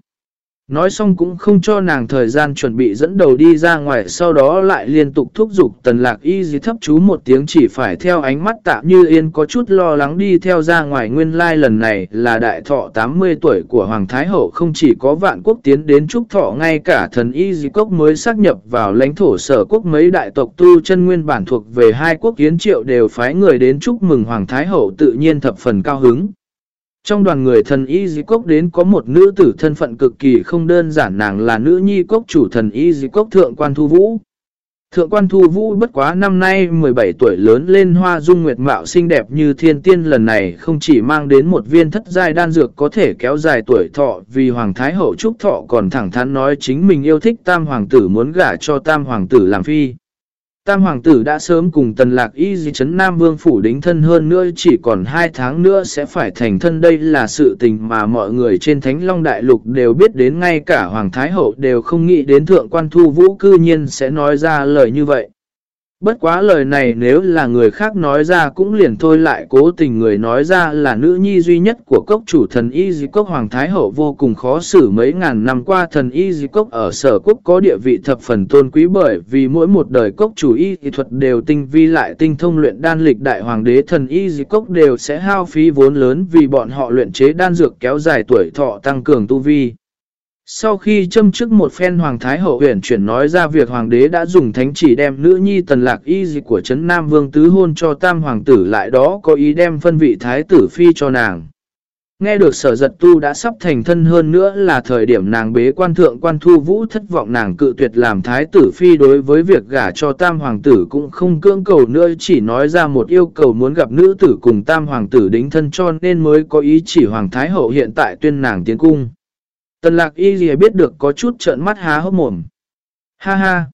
[SPEAKER 1] Nói xong cũng không cho nàng thời gian chuẩn bị dẫn đầu đi ra ngoài, sau đó lại liên tục thúc giục tần lạc y dì thấp chú một tiếng chỉ phải theo ánh mắt tạm như yên có chút lo lắng đi theo ra ngoài nguyên lai lần này là đại thọ 80 tuổi của Hoàng Thái Hậu, không chỉ có vạn quốc tiến đến trúc thọ, ngay cả thần y dì cốc mới xác nhập vào lãnh thổ sở quốc mấy đại tộc tu chân nguyên bản thuộc về hai quốc kiến triệu đều phái người đến chúc mừng Hoàng Thái Hậu, tự nhiên thập phần cao hứng. Trong đoàn người thần y dĩ cốc đến có một nữ tử thân phận cực kỳ không đơn giản, nàng là nữ nhi cốc chủ thần y dĩ cốc thượng quan thu vũ. Thượng quan thu vũ bất quá năm nay 17 tuổi lớn lên hoa dung nguyệt mạo xinh đẹp như thiên tiên, lần này không chỉ mang đến một viên thất giai đan dược có thể kéo dài tuổi thọ vì Hoàng Thái Hậu Trúc Thọ còn thẳng thắn nói chính mình yêu thích tam hoàng tử muốn gả cho tam hoàng tử làm phi. Tam hoàng tử đã sớm cùng tần lạc y di chấn Nam Vương Phủ đính thân hơn nữa, chỉ còn 2 tháng nữa sẽ phải thành thân đây là sự tình mà mọi người trên Thánh Long Đại Lục đều biết đến, ngay cả Hoàng Thái Hậu đều không nghĩ đến Thượng quan Thu Vũ cư nhiên sẽ nói ra lời như vậy. Bất quá lời này nếu là người khác nói ra cũng liền thôi lại cố tình người nói ra là nữ nhi duy nhất của cốc chủ thần Y Di Cốc Hoàng Thái Hậu vô cùng khó xử mấy ngàn năm qua thần Y Di Cốc ở sở quốc có địa vị thập phần tôn quý bởi vì mỗi một đời cốc chủ Y thì thuật đều tinh vi lại tinh thông luyện đan lịch đại hoàng đế thần Y Di Cốc đều sẽ hao phí vốn lớn vì bọn họ luyện chế đan dược kéo dài tuổi thọ tăng cường tu vi. Sau khi châm chức một phen Hoàng Thái Hậu huyền chuyển nói ra việc Hoàng đế đã dùng thánh chỉ đem nữ nhi tần lạc y dịch của Trấn Nam Vương Tứ hôn cho Tam Hoàng tử, lại đó có ý đem phân vị Thái tử Phi cho nàng. Nghe được sở giật tu đã sắp thành thân hơn nữa là thời điểm nàng bế quan thượng quan thu vũ thất vọng nàng cự tuyệt làm thái tử phi đối với việc gả cho tam hoàng tử cũng không cưỡng cầu nữa, chỉ nói ra một yêu cầu muốn gặp nữ tử cùng tam hoàng tử đính thân cho nên mới có ý chỉ hoàng thái hậu hiện tại tuyên nàng tiến cung. Tần lạc y gì biết được có chút trợn mắt há hốc mồm. Ha ha!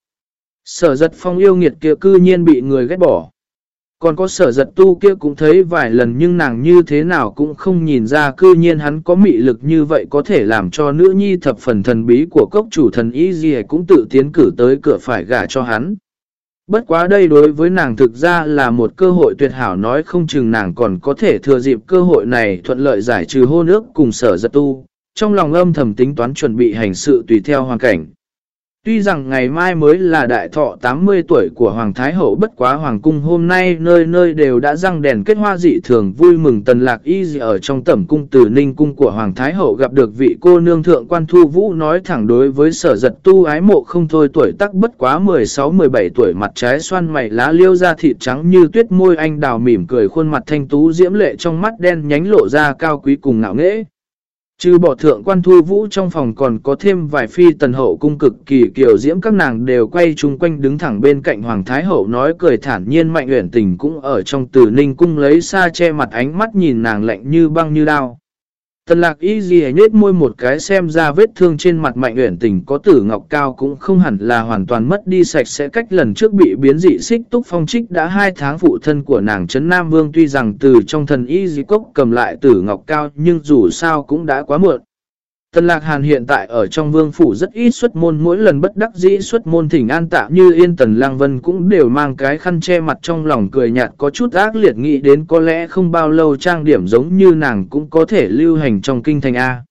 [SPEAKER 1] Sở giật phong yêu nghiệt kia cư nhiên bị người ghét bỏ. Còn có sở giật tu kia cũng thấy vài lần nhưng nàng như thế nào cũng không nhìn ra cư nhiên hắn có mị lực như vậy có thể làm cho nữ nhi thập phần thần bí của cốc chủ thần y gì cũng tự tiến cử tới cửa phải gả cho hắn. Bất quá đây đối với nàng thực ra là một cơ hội tuyệt hảo nói không chừng nàng còn có thể thừa dịp cơ hội này thuận lợi giải trừ hô nước cùng sở giật tu, trong lòng âm thầm tính toán chuẩn bị hành sự tùy theo hoàn cảnh. Tuy rằng ngày mai mới là đại thọ 80 tuổi của Hoàng Thái Hậu, bất quá Hoàng Cung hôm nay nơi nơi đều đã răng đèn kết hoa dị thường, vui mừng tần lạc y dị ở trong tẩm cung từ ninh cung của Hoàng Thái Hậu gặp được vị cô nương thượng quan thu vũ nói thẳng đối với sở giật tu ái mộ không thôi, tuổi tắc bất quá 16-17 tuổi, mặt trái xoan mày lá liêu ra thịt trắng như tuyết môi, anh đào mỉm cười, khuôn mặt thanh tú diễm lệ, trong mắt đen nhánh lộ ra cao quý cùng ngạo nghễ. Trừ bỏ thượng quan thu vũ trong phòng còn có thêm vài phi tần hậu cung cực kỳ kiểu diễm các nàng đều quay chung quanh đứng thẳng bên cạnh Hoàng Thái Hậu nói cười thản nhiên mạnh uyển tình cũng ở trong tử ninh cung lấy xa che mặt ánh mắt nhìn nàng lạnh như băng như đao. Tần lạc y gì nhết môi một cái xem ra vết thương trên mặt mạnh uyển tình có tử ngọc cao cũng không hẳn là hoàn toàn mất đi sạch sẽ cách lần trước bị biến dị xích túc phong trích đã hai tháng phụ thân của nàng Trấn Nam Vương tuy rằng từ trong thần y di cốc cầm lại tử ngọc cao nhưng dù sao cũng đã quá muộn. Tần Lạc Hàn hiện tại ở trong vương phủ rất ít xuất môn mỗi lần bất đắc dĩ xuất môn thỉnh an tạm như yên tần lang vân cũng đều mang cái khăn che mặt trong lòng cười nhạt có chút ác liệt nghĩ đến có lẽ không bao lâu trang điểm giống như nàng cũng có thể lưu hành trong kinh thành A.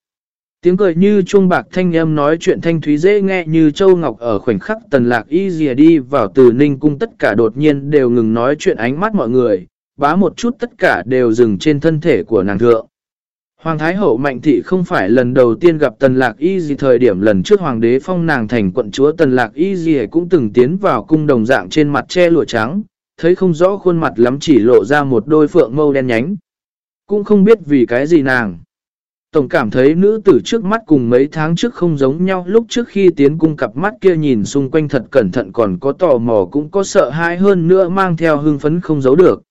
[SPEAKER 1] Tiếng cười như chuông bạc thanh âm nói chuyện thanh thúy dễ nghe như châu ngọc ở khoảnh khắc tần lạc y dìa đi vào từ ninh cung tất cả đột nhiên đều ngừng nói chuyện ánh mắt mọi người, bá một chút tất cả đều dừng trên thân thể của nàng thượng. Hoàng Thái Hậu Mạnh Thị không phải lần đầu tiên gặp Tần Lạc Y gì thời điểm lần trước Hoàng đế phong nàng thành quận chúa Tần Lạc Y gì cũng từng tiến vào cung đồng dạng trên mặt che lụa trắng, thấy không rõ khuôn mặt lắm chỉ lộ ra một đôi phượng mâu đen nhánh. Cũng không biết vì cái gì nàng. Tổng cảm thấy nữ tử trước mắt cùng mấy tháng trước không giống nhau lúc trước khi tiến cung cặp mắt kia nhìn xung quanh thật cẩn thận còn có tò mò cũng có sợ hãi hơn nữa mang theo hương phấn không giấu được.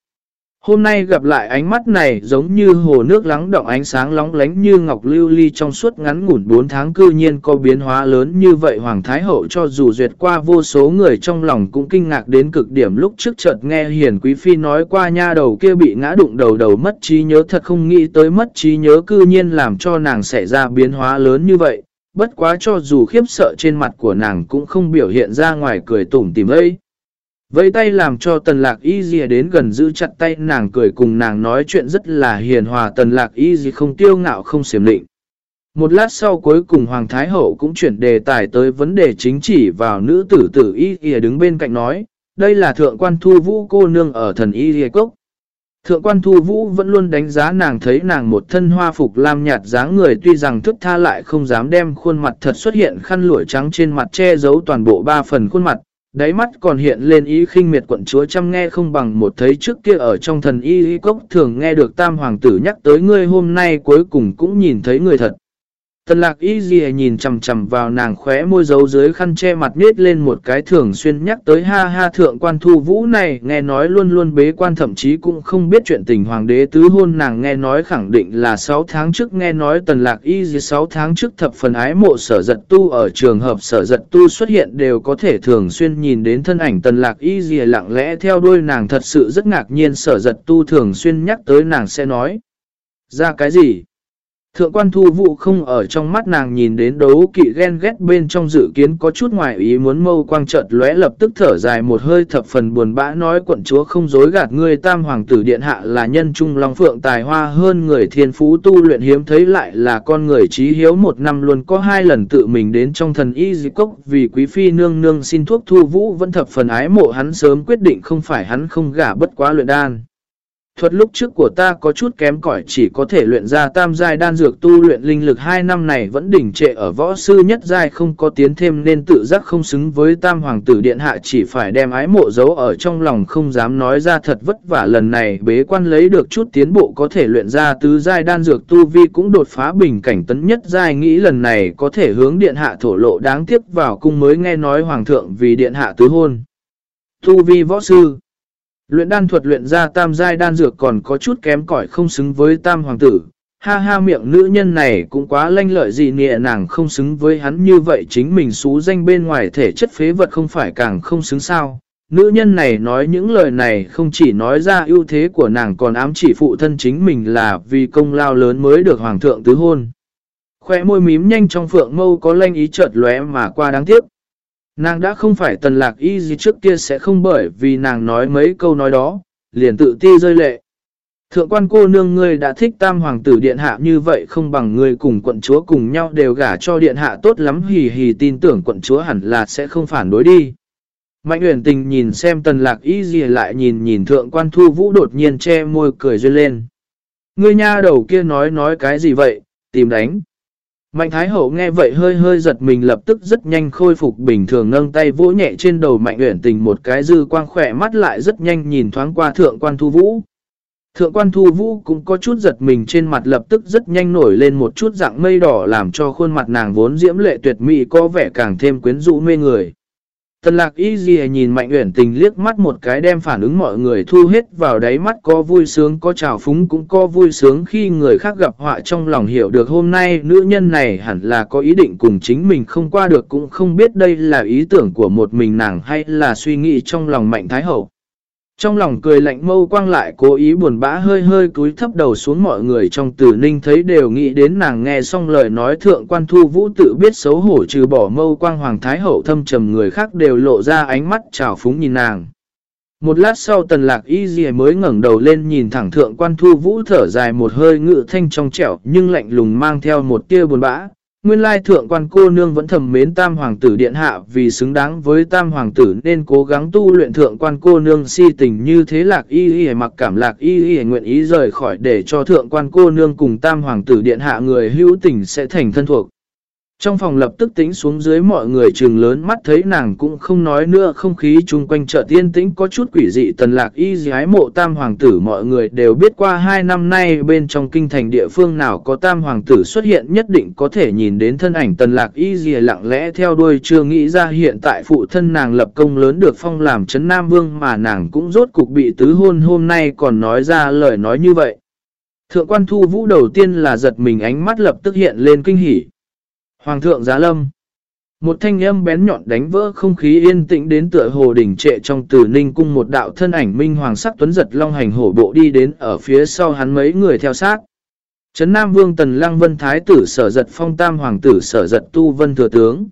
[SPEAKER 1] Hôm nay gặp lại ánh mắt này giống như hồ nước lắng động ánh sáng lóng lánh như ngọc lưu ly trong suốt ngắn ngủn 4 tháng cư nhiên có biến hóa lớn như vậy Hoàng Thái Hậu cho dù duyệt qua vô số người trong lòng cũng kinh ngạc đến cực điểm lúc trước chợt nghe Hiền Quý Phi nói qua nha đầu kia bị ngã đụng đầu đầu mất trí nhớ, thật không nghĩ tới mất trí nhớ cư nhiên làm cho nàng xảy ra biến hóa lớn như vậy. Bất quá cho dù khiếp sợ trên mặt của nàng cũng không biểu hiện ra ngoài cười tủm tìm ấy. Vẫy tay làm cho tần lạc y dì đến gần giữ chặt tay nàng cười cùng nàng nói chuyện rất là hiền hòa tần lạc y dì không tiêu ngạo không xiểm định. Một lát sau cuối cùng Hoàng Thái Hậu cũng chuyển đề tài tới vấn đề chính trị vào nữ tử tử y y đứng bên cạnh nói, đây là thượng quan thu vũ cô nương ở thần y y cốc. Thượng quan thu vũ vẫn luôn đánh giá nàng thấy nàng một thân hoa phục lam nhạt dáng người tuy rằng thức tha lại không dám đem khuôn mặt thật xuất hiện khăn lụa trắng trên mặt che giấu toàn bộ ba phần khuôn mặt. Đáy mắt còn hiện lên ý khinh miệt quận chúa chăm nghe không bằng một thấy trước kia ở trong thần y y cốc thường nghe được tam hoàng tử nhắc tới ngươi hôm nay cuối cùng cũng nhìn thấy người thật. Tần lạc y gì nhìn chầm chầm vào nàng khóe môi dấu dưới khăn che mặt nết lên một cái thường xuyên nhắc tới ha ha thượng quan thu vũ này, nghe nói luôn luôn bế quan thậm chí cũng không biết chuyện tình hoàng đế tứ hôn nàng nghe nói khẳng định là 6 tháng trước, nghe nói tần lạc y gì 6 tháng trước thập phần ái mộ sở giật tu ở trường hợp sở giật tu xuất hiện đều có thể thường xuyên nhìn đến thân ảnh tần lạc y gì lặng lẽ theo đuôi nàng thật sự rất ngạc nhiên, sở giật tu thường xuyên nhắc tới nàng sẽ nói, ra cái gì? Thượng quan thu vụ không ở trong mắt nàng nhìn đến đấu kỵ ghen ghét bên trong dự kiến có chút ngoài ý muốn mâu quang chợt lóe lập tức thở dài một hơi thập phần buồn bã nói quận chúa không dối gạt ngươi, tam hoàng tử điện hạ là nhân trung long phượng tài hoa hơn người thiên phú tu luyện hiếm thấy lại là con người trí hiếu một năm luôn có hai lần tự mình đến trong thần y dị cốc vì quý phi nương nương xin thuốc thu vũ vẫn thập phần ái mộ hắn sớm quyết định không phải hắn không gả bất quá luyện đan. Thuật lúc trước của ta có chút kém cỏi, chỉ có thể luyện ra tam giai đan dược tu luyện linh lực 2 năm này vẫn đỉnh trệ ở võ sư nhất giai, không có tiến thêm nên tự giác không xứng với tam hoàng tử điện hạ, chỉ phải đem ái mộ giấu ở trong lòng, không dám nói ra thật vất vả lần này bế quan lấy được chút tiến bộ có thể luyện ra tứ giai đan dược tu vi cũng đột phá bình cảnh tấn nhất giai, nghĩ lần này có thể hướng điện hạ thổ lộ đáng tiếc vào cung mới nghe nói hoàng thượng vì điện hạ tứ hôn. Tu vi võ sư Luyện đan thuật luyện ra tam giai đan dược còn có chút kém cỏi không xứng với tam hoàng tử. Ha ha miệng nữ nhân này cũng quá lanh lợi gì nịa nàng không xứng với hắn như vậy chính mình xú danh bên ngoài thể chất phế vật không phải càng không xứng sao. Nữ nhân này nói những lời này không chỉ nói ra ưu thế của nàng còn ám chỉ phụ thân chính mình là vì công lao lớn mới được hoàng thượng tứ hôn. Khoe môi mím nhanh trong phượng mâu có lanh ý chợt lóe mà qua đáng tiếc. Nàng đã không phải tần lạc y gì trước kia sẽ không bởi vì nàng nói mấy câu nói đó, liền tự ti rơi lệ. Thượng quan cô nương ngươi đã thích tam hoàng tử điện hạ như vậy không bằng ngươi cùng quận chúa cùng nhau đều gả cho điện hạ tốt lắm hì hì tin tưởng quận chúa hẳn là sẽ không phản đối đi. Mạnh uyển tình nhìn xem tần lạc y gì lại nhìn nhìn thượng quan thu vũ đột nhiên che môi cười duyên lên. Ngươi nha đầu kia nói nói cái gì vậy, tìm đánh. Mạnh Thái Hậu nghe vậy hơi hơi giật mình lập tức rất nhanh khôi phục bình thường, nâng tay vỗ nhẹ trên đầu Mạnh Uyển Tình một cái dư quang khỏe mắt lại rất nhanh nhìn thoáng qua Thượng quan Thu Vũ. Thượng quan Thu Vũ cũng có chút giật mình trên mặt lập tức rất nhanh nổi lên một chút dạng mây đỏ làm cho khuôn mặt nàng vốn diễm lệ tuyệt mỹ có vẻ càng thêm quyến rũ mê người. Tần lạc y gì nhìn mạnh uyển tình liếc mắt một cái đem phản ứng mọi người thu hết vào đáy mắt có vui sướng, có trào phúng, cũng có vui sướng khi người khác gặp họa trong lòng hiểu được hôm nay nữ nhân này hẳn là có ý định cùng chính mình không qua được, cũng không biết đây là ý tưởng của một mình nàng hay là suy nghĩ trong lòng mạnh thái hậu. Trong lòng cười lạnh mâu quang lại cố ý buồn bã hơi hơi cúi thấp đầu xuống mọi người trong tử ninh thấy đều nghĩ đến nàng nghe xong lời nói thượng quan thu vũ tự biết xấu hổ trừ bỏ mâu quang hoàng thái hậu thâm trầm người khác đều lộ ra ánh mắt trào phúng nhìn nàng. Một lát sau tần lạc y dì mới ngẩn đầu lên nhìn thẳng thượng quan thu vũ thở dài một hơi ngự thanh trong trẻo nhưng lạnh lùng mang theo một tia buồn bã, Nguyên lai thượng quan cô nương vẫn thầm mến tam hoàng tử điện hạ vì xứng đáng với tam hoàng tử nên cố gắng tu luyện thượng quan cô nương si tình như thế lạc y y mặc cảm lạc y y nguyện ý rời khỏi để cho thượng quan cô nương cùng tam hoàng tử điện hạ người hữu tình sẽ thành thân thuộc. Trong phòng lập tức tính xuống dưới mọi người trường lớn mắt thấy nàng cũng không nói nữa, không khí chung quanh chợ tiên tĩnh, có chút quỷ dị, tần lạc y giái mộ tam hoàng tử mọi người đều biết qua hai năm nay bên trong kinh thành địa phương nào có tam hoàng tử xuất hiện, nhất định có thể nhìn đến thân ảnh tần lạc y dì lặng lẽ theo đuôi, chưa nghĩ ra hiện tại phụ thân nàng lập công lớn được phong làm chấn Nam Vương mà nàng cũng rốt cục bị tứ hôn, hôm nay còn nói ra lời nói như vậy. Thượng quan thu vũ đầu tiên là giật mình, ánh mắt lập tức hiện lên kinh hỉ. Hoàng thượng giá lâm. Một thanh âm bén nhọn đánh vỡ không khí yên tĩnh đến tựa hồ đỉnh trệ trong tử ninh cung một đạo thân ảnh minh hoàng sắc tuấn giật long hành hổ bộ đi đến ở phía sau hắn mấy người theo sát. Trấn Nam Vương Tần Lăng Vân Thái tử sở giật phong tam hoàng tử sở giật tu vân thừa tướng.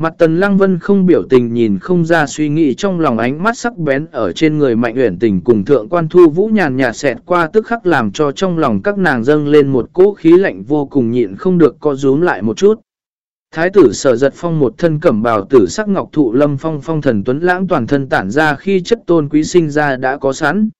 [SPEAKER 1] Mặt tần lăng vân không biểu tình nhìn không ra suy nghĩ trong lòng ánh mắt sắc bén ở trên người mạnh uyển tình cùng thượng quan thu vũ nhàn nhạt xẹt qua tức khắc làm cho trong lòng các nàng dâng lên một cỗ khí lạnh vô cùng nhịn không được co rúm lại một chút. Thái tử sở giật phong một thân cẩm bào tử sắc ngọc thụ lâm phong phong thần tuấn lãng toàn thân tản ra khi chất tôn quý sinh ra đã có sẵn.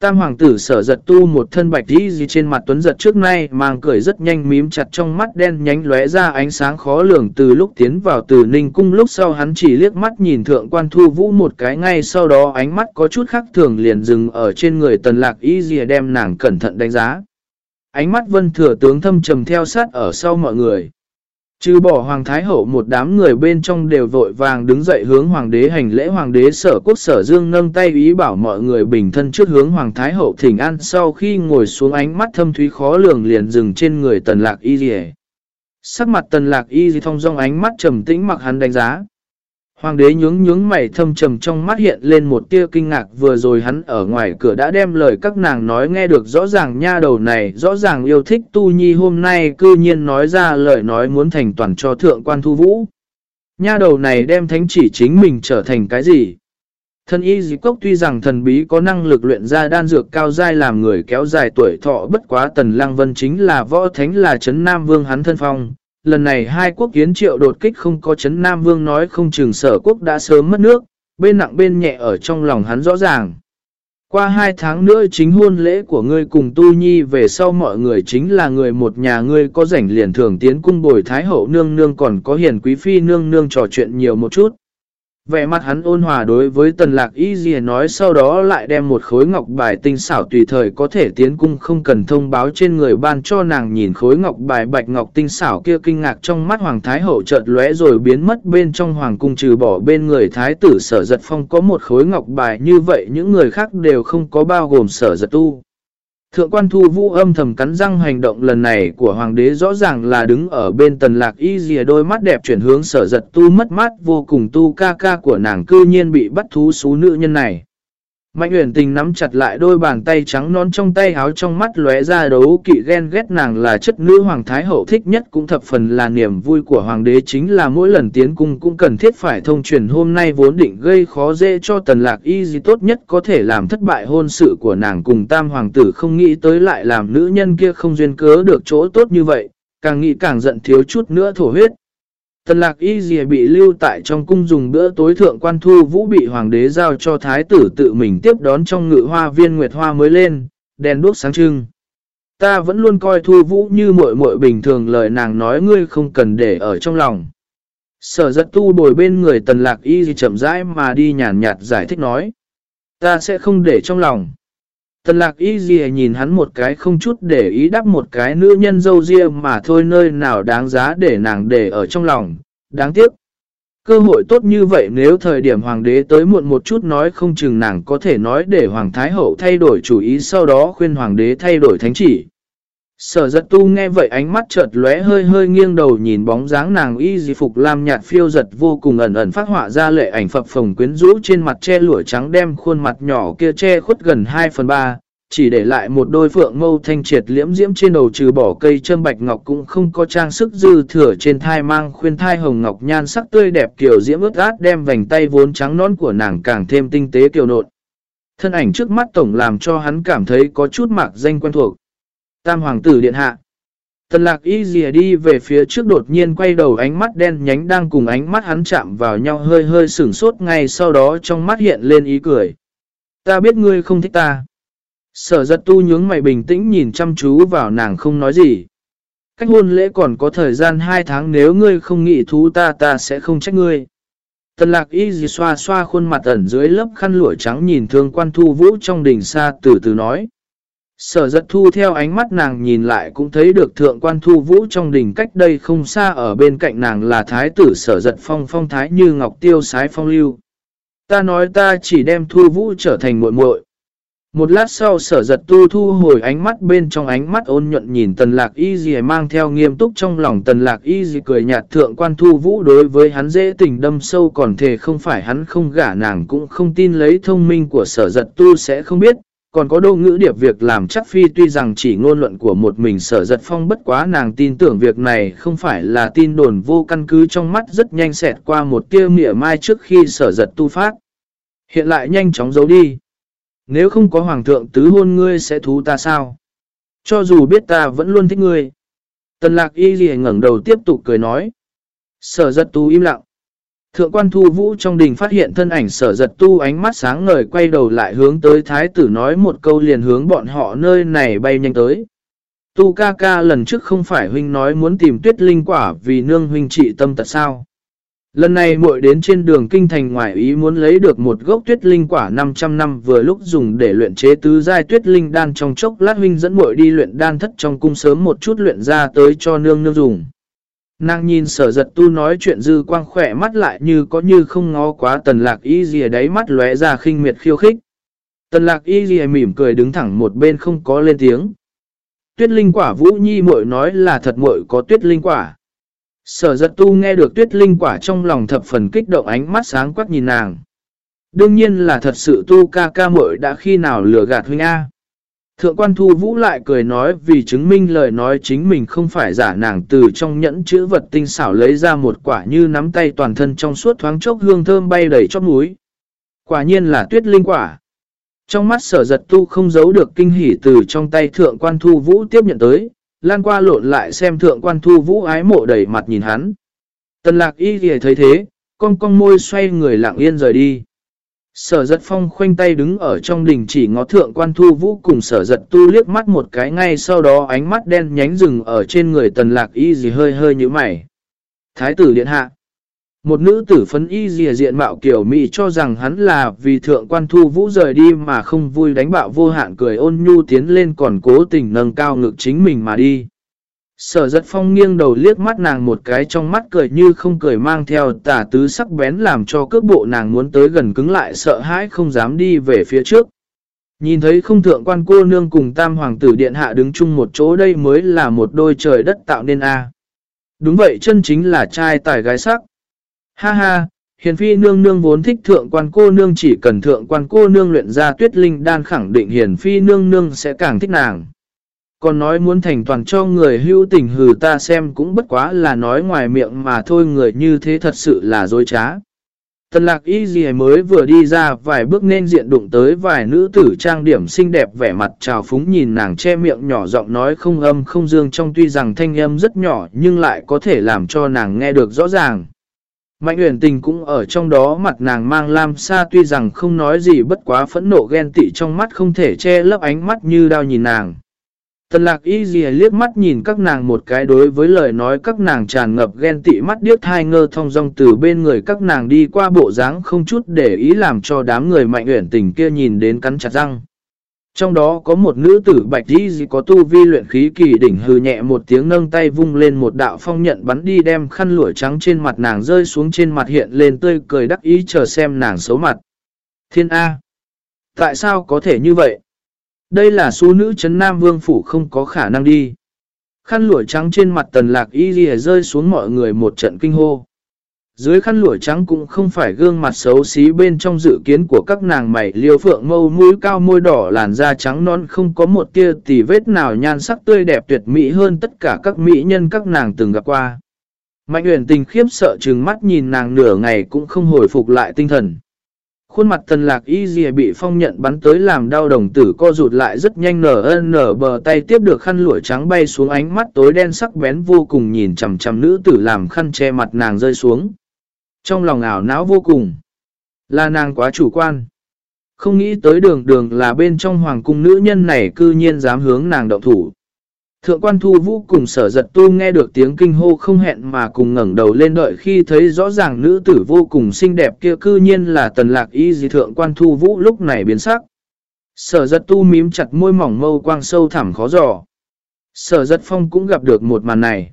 [SPEAKER 1] Tam hoàng tử sở giật tu một thân bạch đi gì trên mặt tuấn giật trước nay mang cười rất nhanh mím chặt trong mắt đen nhánh lóe ra ánh sáng khó lường từ lúc tiến vào từ ninh cung lúc sau hắn chỉ liếc mắt nhìn thượng quan thu vũ một cái ngay sau đó ánh mắt có chút khác thường liền dừng ở trên người tần lạc y gì đem nàng cẩn thận đánh giá. Ánh mắt vân thừa tướng thâm trầm theo sát ở sau mọi người. Trừ bỏ Hoàng Thái Hậu một đám người bên trong đều vội vàng đứng dậy hướng Hoàng đế hành lễ. Hoàng đế sở quốc sở dương nâng tay ý bảo mọi người bình thân trước hướng Hoàng Thái Hậu thỉnh an. Sau khi ngồi xuống ánh mắt thâm thúy khó lường liền dừng trên người tần lạc y dì Sắc mặt tần lạc y dì thông dong ánh mắt trầm tĩnh mặc hắn đánh giá. Hoàng đế nhướng nhướng mày thâm trầm trong mắt hiện lên một tia kinh ngạc vừa rồi hắn ở ngoài cửa đã đem lời các nàng nói nghe được rõ ràng nha đầu này, rõ ràng yêu thích tu nhi hôm nay cư nhiên nói ra lời nói muốn thành toàn cho thượng quan thu vũ. Nha đầu này đem thánh chỉ chính mình trở thành cái gì? Thân y dì cốc tuy rằng thần bí có năng lực luyện ra đan dược cao dai làm người kéo dài tuổi thọ bất quá tần lăng vân chính là võ thánh là chấn nam vương hắn thân phong lần này hai quốc kiến triệu đột kích không có chấn Nam Vương nói không chừng sở quốc đã sớm mất nước, bên nặng bên nhẹ ở trong lòng hắn rõ ràng. Qua hai tháng nữa chính hôn lễ của ngươi cùng Tu Nhi về sau mọi người chính là người một nhà ngươi có rảnh liền thường tiến cung bồi Thái Hậu nương nương còn có hiền quý phi nương nương trò chuyện nhiều một chút. Vẻ mặt hắn ôn hòa đối với tần lạc y gì nói sau đó lại đem một khối ngọc bài tinh xảo tùy thời có thể tiến cung không cần thông báo trên người ban cho nàng nhìn khối ngọc bài bạch ngọc tinh xảo kia kinh ngạc trong mắt hoàng thái hậu chợt lóe rồi biến mất bên trong hoàng cung trừ bỏ bên người thái tử sở giật phong có một khối ngọc bài như vậy những người khác đều không có bao gồm sở giật tu. Thượng quan thu vũ âm thầm cắn răng hành động lần này của hoàng đế rõ ràng là đứng ở bên tần lạc y dìa đôi mắt đẹp chuyển hướng sở giật tu mất mát vô cùng tu ca ca của nàng cư nhiên bị bắt thú xú nữ nhân này. Mạnh uyển tình nắm chặt lại đôi bàn tay trắng nón trong tay áo trong mắt lóe ra đấu kỵ ghen ghét nàng là chất nữ hoàng thái hậu thích nhất cũng thập phần là niềm vui của hoàng đế chính là mỗi lần tiến cung cũng cần thiết phải thông truyền hôm nay vốn định gây khó dễ cho tần lạc y gì tốt nhất có thể làm thất bại hôn sự của nàng cùng tam hoàng tử không nghĩ tới lại làm nữ nhân kia không duyên cớ được chỗ tốt như vậy, càng nghĩ càng giận thiếu chút nữa thổ huyết. Tần lạc y dìa bị lưu tại trong cung dùng bữa tối thượng quan thu vũ bị hoàng đế giao cho thái tử tự mình tiếp đón trong ngự hoa viên nguyệt hoa mới lên, đèn đuốc sáng trưng. Ta vẫn luôn coi thu vũ như muội muội bình thường lời nàng nói ngươi không cần để ở trong lòng. Sở giật tu bồi bên người tần lạc y chậm rãi mà đi nhàn nhạt giải thích nói. Ta sẽ không để trong lòng. Tần lạc y gì nhìn hắn một cái không chút để ý đắp một cái nữ nhân dâu riêng mà thôi nơi nào đáng giá để nàng để ở trong lòng, đáng tiếc. Cơ hội tốt như vậy nếu thời điểm hoàng đế tới muộn một chút nói không chừng nàng có thể nói để hoàng thái hậu thay đổi chủ ý sau đó khuyên hoàng đế thay đổi thánh chỉ. Sở giật tu nghe vậy ánh mắt chợt lóe hơi hơi nghiêng đầu nhìn bóng dáng nàng y di phục lam nhạt phiêu giật vô cùng ẩn ẩn phát họa ra lệ ảnh phập phồng quyến rũ trên mặt che lụa trắng đem khuôn mặt nhỏ kia che khuất gần 2 phần 3, chỉ để lại một đôi phượng mâu thanh triệt liễm diễm trên đầu trừ bỏ cây châm bạch ngọc cũng không có trang sức dư thừa trên thai mang khuyên thai hồng ngọc nhan sắc tươi đẹp kiểu diễm ướt át đem vành tay vốn trắng nón của nàng càng thêm tinh tế kiều nộn. Thân ảnh trước mắt tổng làm cho hắn cảm thấy có chút mạc danh quen thuộc. Tam hoàng tử điện hạ. Tần lạc y dìa đi về phía trước đột nhiên quay đầu ánh mắt đen nhánh đang cùng ánh mắt hắn chạm vào nhau hơi hơi sửng sốt ngay sau đó trong mắt hiện lên ý cười. Ta biết ngươi không thích ta. Sở giật tu nhướng mày bình tĩnh nhìn chăm chú vào nàng không nói gì. Cách hôn lễ còn có thời gian 2 tháng nếu ngươi không nghĩ thú ta ta sẽ không trách ngươi. Tần lạc y dì xoa xoa khuôn mặt ẩn dưới lớp khăn lụa trắng nhìn thương quan thu vũ trong đỉnh xa từ từ nói. Sở giật thu theo ánh mắt nàng nhìn lại cũng thấy được thượng quan thu vũ trong đỉnh cách đây không xa ở bên cạnh nàng là thái tử sở giật phong phong thái như ngọc tiêu sái phong lưu. Ta nói ta chỉ đem thu vũ trở thành muội muội Một lát sau sở giật tu thu hồi ánh mắt bên trong ánh mắt ôn nhuận nhìn tần lạc y gì mang theo nghiêm túc trong lòng tần lạc y gì cười nhạt thượng quan thu vũ đối với hắn dễ tình đâm sâu còn thề không phải hắn không gả nàng cũng không tin lấy thông minh của sở giật tu sẽ không biết còn có đô ngữ điệp việc làm chắc phi tuy rằng chỉ ngôn luận của một mình sở giật phong bất quá nàng tin tưởng việc này không phải là tin đồn vô căn cứ trong mắt rất nhanh xẹt qua một tia mỉa mai trước khi sở giật tu phát. Hiện lại nhanh chóng giấu đi. Nếu không có hoàng thượng tứ hôn ngươi sẽ thú ta sao? Cho dù biết ta vẫn luôn thích ngươi. Tần lạc y gì ngẩn đầu tiếp tục cười nói. Sở giật tu im lặng. Thượng quan thu vũ trong đình phát hiện thân ảnh sở giật tu ánh mắt sáng ngời quay đầu lại hướng tới thái tử nói một câu liền hướng bọn họ nơi này bay nhanh tới. Tu ca ca lần trước không phải huynh nói muốn tìm tuyết linh quả vì nương huynh trị tâm tật sao. Lần này muội đến trên đường kinh thành ngoại ý muốn lấy được một gốc tuyết linh quả 500 năm vừa lúc dùng để luyện chế tứ giai tuyết linh đan trong chốc lát huynh dẫn muội đi luyện đan thất trong cung sớm một chút luyện ra tới cho nương nương dùng. Nàng nhìn sở giật tu nói chuyện dư quang khỏe mắt lại như có như không ngó quá tần lạc y dìa đấy mắt lóe ra khinh miệt khiêu khích. Tần lạc y dìa mỉm cười đứng thẳng một bên không có lên tiếng. Tuyết linh quả vũ nhi muội nói là thật muội có tuyết linh quả. Sở giật tu nghe được tuyết linh quả trong lòng thập phần kích động ánh mắt sáng quắc nhìn nàng. Đương nhiên là thật sự tu ca ca muội đã khi nào lừa gạt huynh A. Thượng quan thu vũ lại cười nói vì chứng minh lời nói chính mình không phải giả nàng từ trong nhẫn chữ vật tinh xảo lấy ra một quả như nắm tay toàn thân trong suốt thoáng chốc hương thơm bay đầy chóp núi. Quả nhiên là tuyết linh quả. Trong mắt sở giật tu không giấu được kinh hỉ từ trong tay thượng quan thu vũ tiếp nhận tới, lan qua lộn lại xem thượng quan thu vũ ái mộ đầy mặt nhìn hắn. Tần lạc y thì thấy thế, con con môi xoay người lặng yên rời đi. Sở giật phong khoanh tay đứng ở trong đỉnh chỉ ngó thượng quan thu vũ cùng sở giật tu liếc mắt một cái ngay sau đó ánh mắt đen nhánh rừng ở trên người tần lạc y gì hơi hơi như mày. Thái tử điện hạ. Một nữ tử phấn y gì diện mạo kiểu mị cho rằng hắn là vì thượng quan thu vũ rời đi mà không vui đánh bạo vô hạn cười ôn nhu tiến lên còn cố tình nâng cao ngực chính mình mà đi. Sở giật phong nghiêng đầu liếc mắt nàng một cái trong mắt cười như không cười mang theo tả tứ sắc bén làm cho cước bộ nàng muốn tới gần cứng lại sợ hãi không dám đi về phía trước. Nhìn thấy không thượng quan cô nương cùng tam hoàng tử điện hạ đứng chung một chỗ đây mới là một đôi trời đất tạo nên A. Đúng vậy chân chính là trai tài gái sắc. Ha ha, hiền phi nương nương vốn thích thượng quan cô nương chỉ cần thượng quan cô nương luyện ra tuyết linh đan khẳng định hiền phi nương nương sẽ càng thích nàng. Còn nói muốn thành toàn cho người hưu tình hừ ta xem cũng bất quá là nói ngoài miệng mà thôi, người như thế thật sự là dối trá. Tần lạc y gì mới vừa đi ra, vài bước nên diện đụng tới vài nữ tử trang điểm xinh đẹp vẻ mặt trào phúng nhìn nàng che miệng nhỏ giọng nói không âm không dương, trong tuy rằng thanh âm rất nhỏ nhưng lại có thể làm cho nàng nghe được rõ ràng. Mạnh uyển tình cũng ở trong đó, mặt nàng mang lam xa tuy rằng không nói gì bất quá phẫn nộ ghen tị trong mắt không thể che lấp ánh mắt như đau nhìn nàng. Tần lạc y gì liếc mắt nhìn các nàng một cái đối với lời nói các nàng tràn ngập ghen tị mắt điếc thai ngơ thong dong từ bên người các nàng đi qua bộ dáng không chút để ý làm cho đám người mạnh uyển tình kia nhìn đến cắn chặt răng. Trong đó có một nữ tử bạch y gì có tu vi luyện khí kỳ đỉnh hừ nhẹ một tiếng nâng tay vung lên một đạo phong nhận bắn đi đem khăn lụa trắng trên mặt nàng rơi xuống trên mặt hiện lên tươi cười đắc ý chờ xem nàng xấu mặt. Thiên A. Tại sao có thể như vậy? Đây là số nữ chấn Nam Vương Phủ không có khả năng đi. Khăn lụa trắng trên mặt tần lạc y ghi rơi xuống mọi người một trận kinh hô. Dưới khăn lụa trắng cũng không phải gương mặt xấu xí bên trong dự kiến của các nàng mày liêu phượng mâu mũi cao môi đỏ làn da trắng non không có một tia tì vết nào nhan sắc tươi đẹp tuyệt mỹ hơn tất cả các mỹ nhân các nàng từng gặp qua. Mạnh uyển tình khiếp sợ trừng mắt nhìn nàng nửa ngày cũng không hồi phục lại tinh thần. Khuôn mặt tần lạc y dìa bị phong nhận bắn tới làm đau đồng tử co rụt lại rất nhanh nở ơn nở bờ tay tiếp được khăn lụa trắng bay xuống ánh mắt tối đen sắc bén vô cùng nhìn chầm chầm nữ tử làm khăn che mặt nàng rơi xuống. Trong lòng ảo não vô cùng. Là nàng quá chủ quan. Không nghĩ tới đường đường là bên trong hoàng cung nữ nhân này cư nhiên dám hướng nàng động thủ. Thượng quan thu vũ cùng sở giật tu nghe được tiếng kinh hô không hẹn mà cùng ngẩng đầu lên đợi khi thấy rõ ràng nữ tử vô cùng xinh đẹp kia cư nhiên là tần lạc y gì thượng quan thu vũ lúc này biến sắc. Sở giật tu mím chặt môi mỏng mâu quang sâu thẳm khó giò, Sở giật phong cũng gặp được một màn này.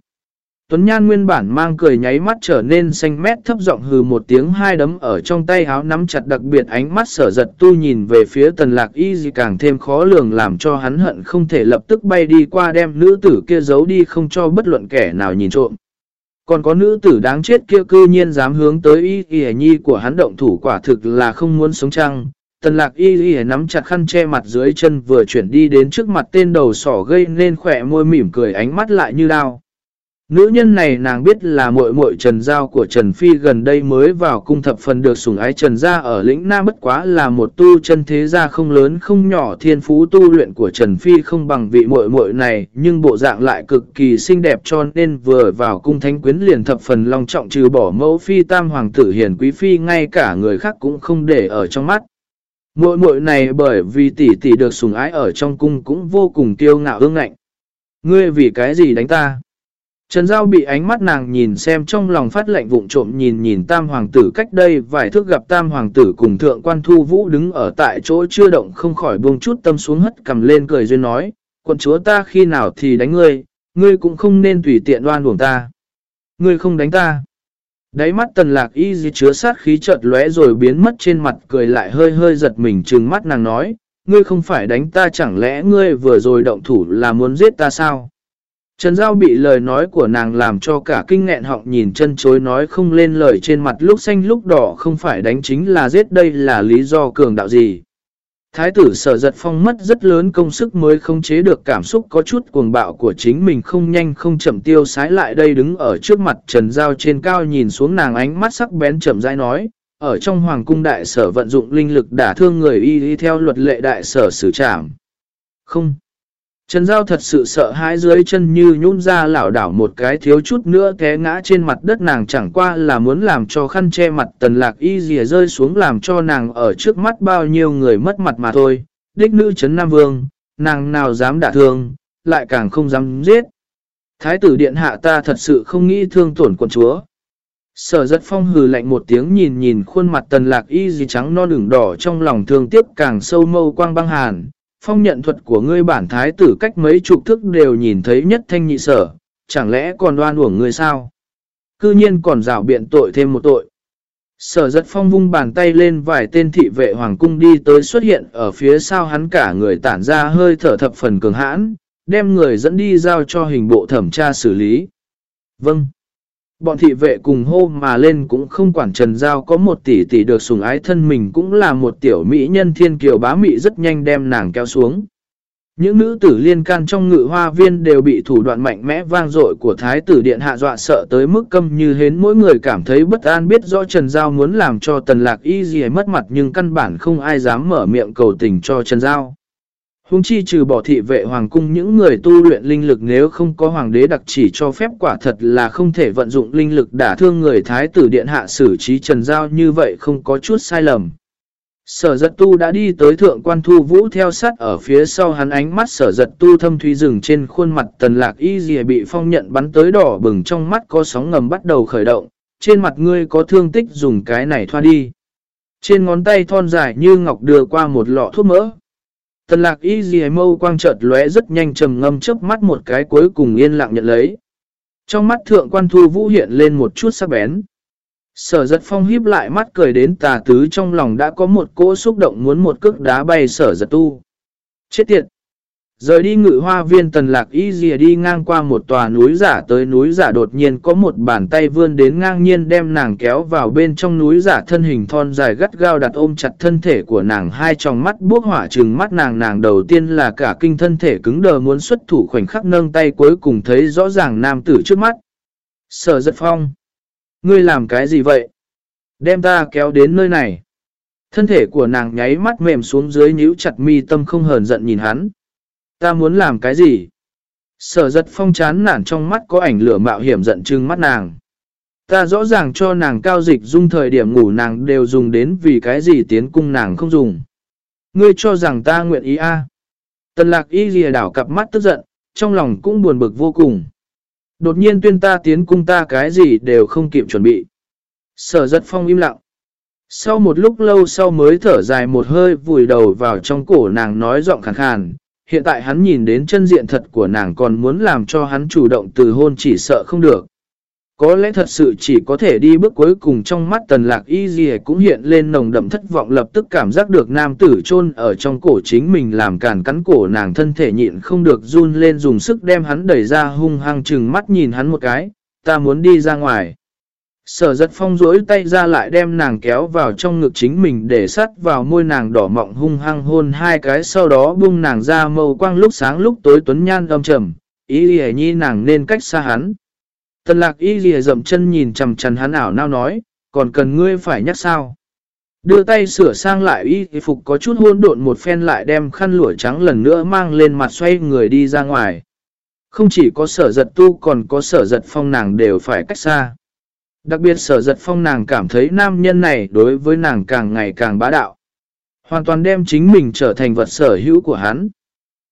[SPEAKER 1] Tuấn Nhan nguyên bản mang cười nháy mắt trở nên xanh mét thấp giọng hừ một tiếng hai đấm ở trong tay háo nắm chặt đặc biệt ánh mắt sở giật tu nhìn về phía tần lạc y gì càng thêm khó lường làm cho hắn hận không thể lập tức bay đi qua đem nữ tử kia giấu đi không cho bất luận kẻ nào nhìn trộm. Còn có nữ tử đáng chết kia cư nhiên dám hướng tới y y nhi của hắn động thủ quả thực là không muốn sống trăng, tần lạc y y nắm chặt khăn che mặt dưới chân vừa chuyển đi đến trước mặt tên đầu sỏ gây nên khỏe môi mỉm cười ánh mắt lại như đao. Nữ nhân này nàng biết là muội muội Trần Giao của Trần Phi gần đây mới vào cung thập phần được sủng ái Trần Gia ở lĩnh Nam bất quá là một tu chân thế gia không lớn, không nhỏ thiên phú tu luyện của Trần Phi không bằng vị muội muội này, nhưng bộ dạng lại cực kỳ xinh đẹp cho nên vừa vào cung thánh quyến liền thập phần long trọng trừ bỏ mẫu phi tam hoàng tử hiền quý phi, ngay cả người khác cũng không để ở trong mắt. Muội muội này bởi vì tỷ tỷ được sủng ái ở trong cung cũng vô cùng kiêu ngạo ương ngạnh. Ngươi vì cái gì đánh ta? Trần Giao bị ánh mắt nàng nhìn xem trong lòng phát lệnh vụng trộm nhìn nhìn tam hoàng tử cách đây vài thước gặp tam hoàng tử cùng thượng quan thu vũ đứng ở tại chỗ chưa động không khỏi buông chút tâm xuống hất cầm lên cười duyên nói, quận chúa ta khi nào thì đánh ngươi, ngươi cũng không nên tùy tiện đoan buồng ta. Ngươi không đánh ta. Đáy mắt tần lạc y di chứa sát khí chợt lóe rồi biến mất trên mặt cười lại hơi hơi giật mình trừng mắt nàng nói, ngươi không phải đánh ta chẳng lẽ ngươi vừa rồi động thủ là muốn giết ta sao? Trần Giao bị lời nói của nàng làm cho cả kinh nghẹn họng nhìn chân chối nói không lên lời trên mặt lúc xanh lúc đỏ không phải đánh chính là giết đây là lý do cường đạo gì. Thái tử sở giật phong mất rất lớn công sức mới không chế được cảm xúc có chút cuồng bạo của chính mình không nhanh không chậm tiêu sái lại đây đứng ở trước mặt Trần Giao trên cao nhìn xuống nàng ánh mắt sắc bén chậm rãi nói, ở trong hoàng cung đại sở vận dụng linh lực đả thương người y đi theo luật lệ đại sở xử trảm. Không. Trần Giao thật sự sợ hãi dưới chân như nhún ra lảo đảo một cái thiếu chút nữa té ngã trên mặt đất nàng chẳng qua là muốn làm cho khăn che mặt tần lạc y dìa rơi xuống làm cho nàng ở trước mắt bao nhiêu người mất mặt mà thôi. Đích nữ chấn Nam Vương, nàng nào dám đả thương, lại càng không dám giết. Thái tử điện hạ ta thật sự không nghĩ thương tổn quần chúa. Sở giật phong hừ lạnh một tiếng nhìn nhìn khuôn mặt tần lạc y gì trắng non ửng đỏ trong lòng thương tiếc càng sâu mâu quang băng hàn phong nhận thuật của ngươi bản thái tử cách mấy chục thức đều nhìn thấy nhất thanh nhị sở, chẳng lẽ còn đoan uổng ngươi sao? Cư nhiên còn rào biện tội thêm một tội. Sở giật phong vung bàn tay lên vài tên thị vệ hoàng cung đi tới xuất hiện ở phía sau hắn cả người tản ra hơi thở thập phần cường hãn, đem người dẫn đi giao cho hình bộ thẩm tra xử lý. Vâng. Bọn thị vệ cùng hô mà lên cũng không quản Trần Giao có một tỷ tỷ được sủng ái thân mình cũng là một tiểu mỹ nhân thiên kiều bá mị rất nhanh đem nàng kéo xuống. Những nữ tử liên can trong ngự hoa viên đều bị thủ đoạn mạnh mẽ vang dội của thái tử điện hạ dọa sợ tới mức câm như hến mỗi người cảm thấy bất an biết rõ Trần Giao muốn làm cho tần lạc y gì mất mặt nhưng căn bản không ai dám mở miệng cầu tình cho Trần Giao. Hùng chi trừ bỏ thị vệ hoàng cung những người tu luyện linh lực nếu không có hoàng đế đặc chỉ cho phép quả thật là không thể vận dụng linh lực đả thương người thái tử điện hạ xử trí trần giao như vậy không có chút sai lầm. Sở giật tu đã đi tới thượng quan thu vũ theo sát ở phía sau hắn ánh mắt sở giật tu thâm thúy rừng trên khuôn mặt tần lạc y dìa bị phong nhận bắn tới đỏ bừng trong mắt có sóng ngầm bắt đầu khởi động, trên mặt ngươi có thương tích dùng cái này thoa đi. Trên ngón tay thon dài như ngọc đưa qua một lọ thuốc mỡ. Tần lạc y gì mâu quang chợt lóe rất nhanh trầm ngâm chớp mắt một cái cuối cùng yên lặng nhận lấy. Trong mắt thượng quan thu vũ hiện lên một chút sắc bén. Sở giật phong híp lại mắt cười đến tà tứ trong lòng đã có một cỗ xúc động muốn một cước đá bay sở giật tu. Chết tiệt! Rời đi ngự hoa viên tần lạc y dìa đi ngang qua một tòa núi giả tới núi giả đột nhiên có một bàn tay vươn đến ngang nhiên đem nàng kéo vào bên trong núi giả thân hình thon dài gắt gao đặt ôm chặt thân thể của nàng, hai tròng mắt bốc hỏa trừng mắt nàng nàng đầu tiên là cả kinh thân thể cứng đờ muốn xuất thủ khoảnh khắc nâng tay, cuối cùng thấy rõ ràng nam tử trước mắt. Sở giật phong. Ngươi làm cái gì vậy? Đem ta kéo đến nơi này. Thân thể của nàng nháy mắt mềm xuống dưới nhíu chặt mi tâm không hờn giận nhìn hắn. Ta muốn làm cái gì? Sở giật phong chán nản trong mắt có ảnh lửa mạo hiểm giận trưng mắt nàng. Ta rõ ràng cho nàng cao dịch dung thời điểm ngủ nàng đều dùng đến vì cái gì tiến cung nàng không dùng. Ngươi cho rằng ta nguyện ý a Tần lạc y lìa đảo cặp mắt tức giận, trong lòng cũng buồn bực vô cùng. Đột nhiên tuyên ta tiến cung ta cái gì đều không kịp chuẩn bị. Sở giật phong im lặng. Sau một lúc lâu sau mới thở dài một hơi vùi đầu vào trong cổ nàng nói giọng khàn khàn, hiện tại hắn nhìn đến chân diện thật của nàng còn muốn làm cho hắn chủ động từ hôn chỉ sợ không được. Có lẽ thật sự chỉ có thể đi bước cuối cùng trong mắt tần lạc y gì cũng hiện lên nồng đậm thất vọng lập tức cảm giác được nam tử chôn ở trong cổ chính mình làm càn cắn cổ nàng thân thể nhịn không được run lên dùng sức đem hắn đẩy ra hung hăng chừng mắt nhìn hắn một cái, ta muốn đi ra ngoài. Sở giật phong rỗi tay ra lại đem nàng kéo vào trong ngực chính mình để sắt vào môi nàng đỏ mọng hung hăng hôn hai cái sau đó bung nàng ra màu quang lúc sáng lúc tối tuấn nhan âm trầm, ý lìa nhi nàng nên cách xa hắn. Tần lạc y lìa dậm chân nhìn chầm chần hắn ảo nao nói, còn cần ngươi phải nhắc sao. Đưa tay sửa sang lại y phục có chút hôn độn một phen lại đem khăn lụa trắng lần nữa mang lên mặt xoay người đi ra ngoài. Không chỉ có sở giật tu còn có sở giật phong nàng đều phải cách xa. Đặc biệt sở giật phong nàng cảm thấy nam nhân này đối với nàng càng ngày càng bá đạo. Hoàn toàn đem chính mình trở thành vật sở hữu của hắn.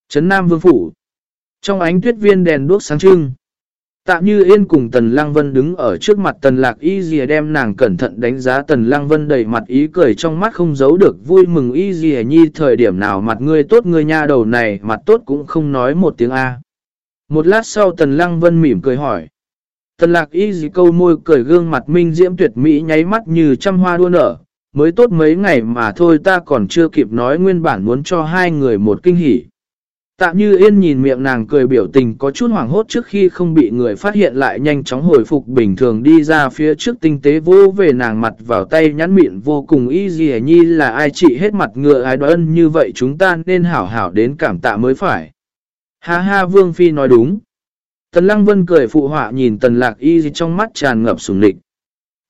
[SPEAKER 1] Trấn Nam Vương Phủ Trong ánh tuyết viên đèn đuốc sáng trưng. Tạm như yên cùng Tần Lăng Vân đứng ở trước mặt Tần Lạc Y Dìa đem nàng cẩn thận đánh giá Tần Lăng Vân đầy mặt ý cười trong mắt không giấu được vui mừng Y Dìa nhi thời điểm nào mặt ngươi tốt ngươi nha đầu này, mặt tốt cũng không nói một tiếng A. Một lát sau Tần Lăng Vân mỉm cười hỏi. Tần Lạc Y Dì câu môi cười gương mặt minh diễm tuyệt mỹ nháy mắt như trăm hoa đua nở. Mới tốt mấy ngày mà thôi ta còn chưa kịp nói nguyên bản muốn cho hai người một kinh hỉ. Tạm như yên nhìn miệng nàng cười biểu tình có chút hoảng hốt trước khi không bị người phát hiện lại nhanh chóng hồi phục bình thường đi ra phía trước tinh tế vô về nàng mặt vào tay nhắn miệng vô cùng y dì nhi là ai trị hết mặt ngựa ai đoán như vậy chúng ta nên hảo hảo đến cảm tạ mới phải. Ha ha Vương Phi nói đúng. Tần Lăng Vân cười phụ họa nhìn tần lạc y trong mắt tràn ngập sùng lịch.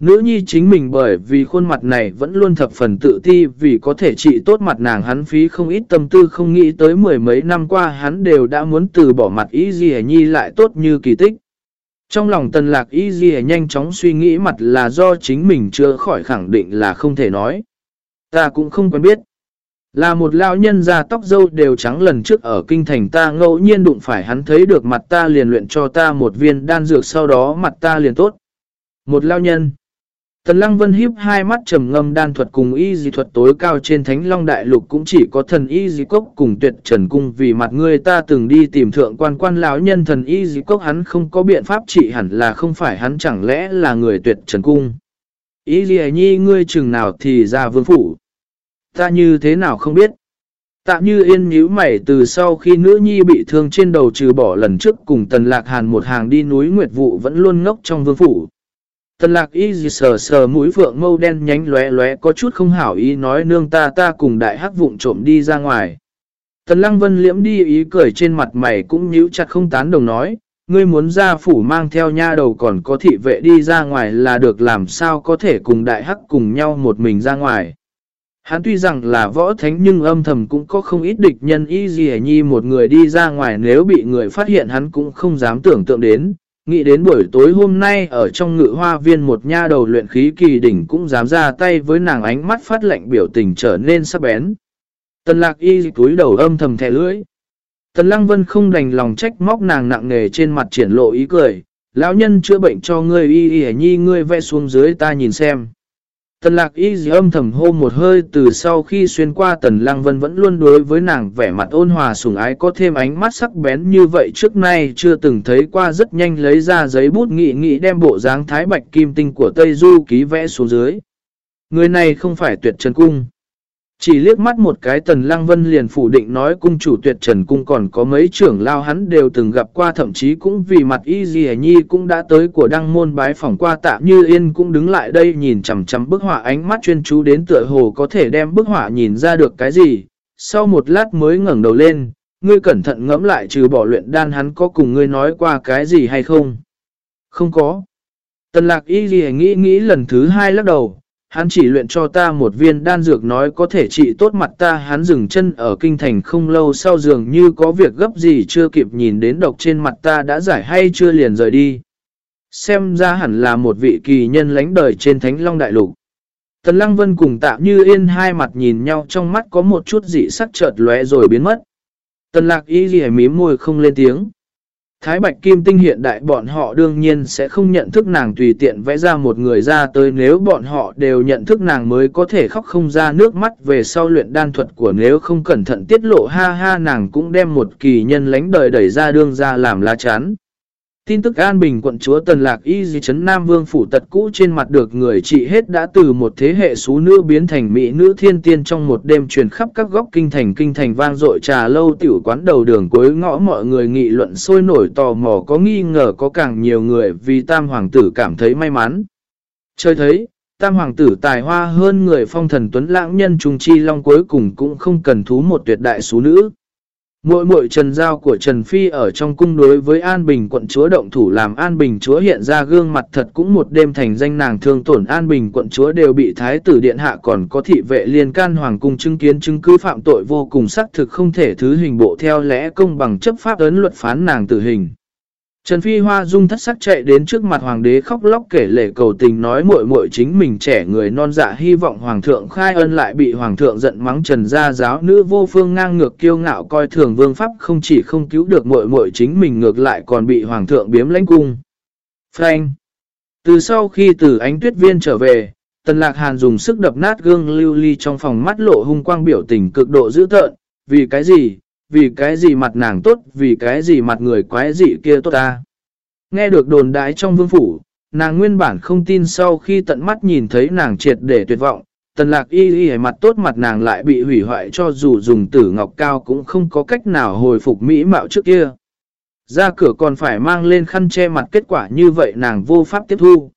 [SPEAKER 1] Nữ nhi chính mình bởi vì khuôn mặt này vẫn luôn thập phần tự ti vì có thể trị tốt mặt nàng hắn phí không ít tâm tư không nghĩ tới mười mấy năm qua hắn đều đã muốn từ bỏ mặt y di nhi lại tốt như kỳ tích. Trong lòng tần lạc y di nhanh chóng suy nghĩ mặt là do chính mình chưa khỏi khẳng định là không thể nói. Ta cũng không quen biết. Là một lão nhân già tóc dâu đều trắng lần trước ở kinh thành ta ngẫu nhiên đụng phải hắn thấy được mặt ta liền luyện cho ta một viên đan dược sau đó mặt ta liền tốt. Một lão nhân. Tần Lăng Vân hiếp hai mắt trầm ngâm đan thuật cùng y dị thuật tối cao trên Thánh Long Đại Lục cũng chỉ có thần y dị cốc cùng tuyệt trần cung vì mặt người ta từng đi tìm thượng quan quan lão nhân thần y dị cốc hắn không có biện pháp trị hẳn là không phải hắn chẳng lẽ là người tuyệt trần cung. Y dị nhi, ngươi chừng nào thì ra vương phủ. Ta như thế nào không biết. Tạm như yên nhíu mày từ sau khi nữ nhi bị thương trên đầu trừ bỏ lần trước cùng tần lạc hàn một hàng đi núi Nguyệt Vụ vẫn luôn ngốc trong vương phủ. Tần lạc y gì sờ sờ mũi phượng mâu đen nhánh lóe lóe có chút không hảo ý nói nương ta ta cùng đại hắc vụng trộm đi ra ngoài. Tần lăng vân liễm đi ý cười trên mặt mày cũng nhíu chặt không tán đồng nói, ngươi muốn ra phủ mang theo nha đầu còn có thị vệ đi ra ngoài là được làm sao có thể cùng đại hắc cùng nhau một mình ra ngoài. Hắn tuy rằng là võ thánh nhưng âm thầm cũng có không ít địch nhân y gì nhi một người đi ra ngoài nếu bị người phát hiện hắn cũng không dám tưởng tượng đến. Nghĩ đến buổi tối hôm nay ở trong ngự hoa viên một nha đầu luyện khí kỳ đỉnh cũng dám ra tay với nàng ánh mắt phát lệnh biểu tình trở nên sắc bén. Tần lạc y túi đầu âm thầm thẻ lưỡi. Tần lăng vân không đành lòng trách móc nàng nặng nề trên mặt triển lộ ý cười. Lão nhân chữa bệnh cho ngươi y y nhi, ngươi vẽ xuống dưới ta nhìn xem. Tần lạc y dì âm thầm hô một hơi từ sau khi xuyên qua tần lăng vân vẫn luôn đối với nàng vẻ mặt ôn hòa sủng ái có thêm ánh mắt sắc bén như vậy trước nay chưa từng thấy qua, rất nhanh lấy ra giấy bút nghị nghị đem bộ dáng thái bạch kim tinh của Tây Du ký vẽ xuống dưới. Người này không phải tuyệt trần cung. Chỉ liếc mắt một cái tần lăng vân liền phủ định nói cung chủ tuyệt trần cung còn có mấy trưởng lao hắn đều từng gặp qua thậm chí cũng vì mặt y gì nhi cũng đã tới của đăng môn bái phỏng qua tạm như yên cũng đứng lại đây nhìn chằm chằm bức họa ánh mắt chuyên chú đến tựa hồ có thể đem bức họa nhìn ra được cái gì. Sau một lát mới ngẩng đầu lên, ngươi cẩn thận ngẫm lại trừ bỏ luyện đan hắn có cùng ngươi nói qua cái gì hay không? Không có. Tần lạc y gì nghĩ nghĩ lần thứ hai lắc đầu hắn chỉ luyện cho ta một viên đan dược nói có thể trị tốt mặt ta, hắn dừng chân ở kinh thành không lâu sau dường như có việc gấp gì chưa kịp nhìn đến độc trên mặt ta đã giải hay chưa liền rời đi. Xem ra hẳn là một vị kỳ nhân lánh đời trên thánh long đại lục. Tần Lăng Vân cùng tạm như yên hai mặt nhìn nhau trong mắt có một chút dị sắc chợt lóe rồi biến mất. Tần lạc y ghi mím môi không lên tiếng. Thái Bạch Kim Tinh hiện đại bọn họ đương nhiên sẽ không nhận thức nàng tùy tiện vẽ ra một người ra tới nếu bọn họ đều nhận thức nàng mới có thể khóc không ra nước mắt về sau luyện đan thuật của nếu không cẩn thận tiết lộ ha ha nàng cũng đem một kỳ nhân lánh đời đẩy ra đương ra làm lá chán. Tin tức An Bình quận chúa Tần Lạc Y Di Trấn Nam Vương phủ tật cũ trên mặt được người trị hết đã từ một thế hệ xú nữ biến thành mỹ nữ thiên tiên trong một đêm truyền khắp các góc kinh thành kinh thành vang dội trà lâu tiểu quán đầu đường cuối ngõ mọi người nghị luận sôi nổi tò mò có nghi ngờ có càng nhiều người vì tam hoàng tử cảm thấy may mắn. chơi thấy, tam hoàng tử tài hoa hơn người phong thần tuấn lãng nhân trung chi long cuối cùng cũng không cần thú một tuyệt đại xú nữ. Mội mội trần giao của Trần Phi ở trong cung đối với An Bình quận chúa động thủ làm An Bình chúa hiện ra gương mặt thật cũng một đêm thành danh nàng thương tổn An Bình quận chúa đều bị Thái tử Điện Hạ còn có thị vệ liên can hoàng cung chứng kiến chứng cứ phạm tội vô cùng xác thực không thể thứ hình bộ theo lẽ công bằng chấp pháp ấn luật phán nàng tử hình. Trần Phi Hoa dung thất sắc chạy đến trước mặt hoàng đế khóc lóc kể lệ cầu tình nói muội muội chính mình trẻ người non dạ hy vọng hoàng thượng khai ân lại bị hoàng thượng giận mắng trần gia giáo nữ vô phương ngang ngược kiêu ngạo coi thường vương pháp không chỉ không cứu được muội muội chính mình ngược lại còn bị hoàng thượng biếm lãnh cung. Frank Từ sau khi từ ánh tuyết viên trở về, Tần Lạc Hàn dùng sức đập nát gương lưu ly trong phòng mắt lộ hung quang biểu tình cực độ dữ tợn, vì cái gì, vì cái gì mặt nàng tốt, vì cái gì mặt người quái dị kia tốt ta. Nghe được đồn đái trong vương phủ, nàng nguyên bản không tin sau khi tận mắt nhìn thấy nàng triệt để tuyệt vọng, tần lạc y y mặt tốt mặt nàng lại bị hủy hoại cho dù dùng tử ngọc cao cũng không có cách nào hồi phục mỹ mạo trước kia. Ra cửa còn phải mang lên khăn che mặt kết quả như vậy nàng vô pháp tiếp thu.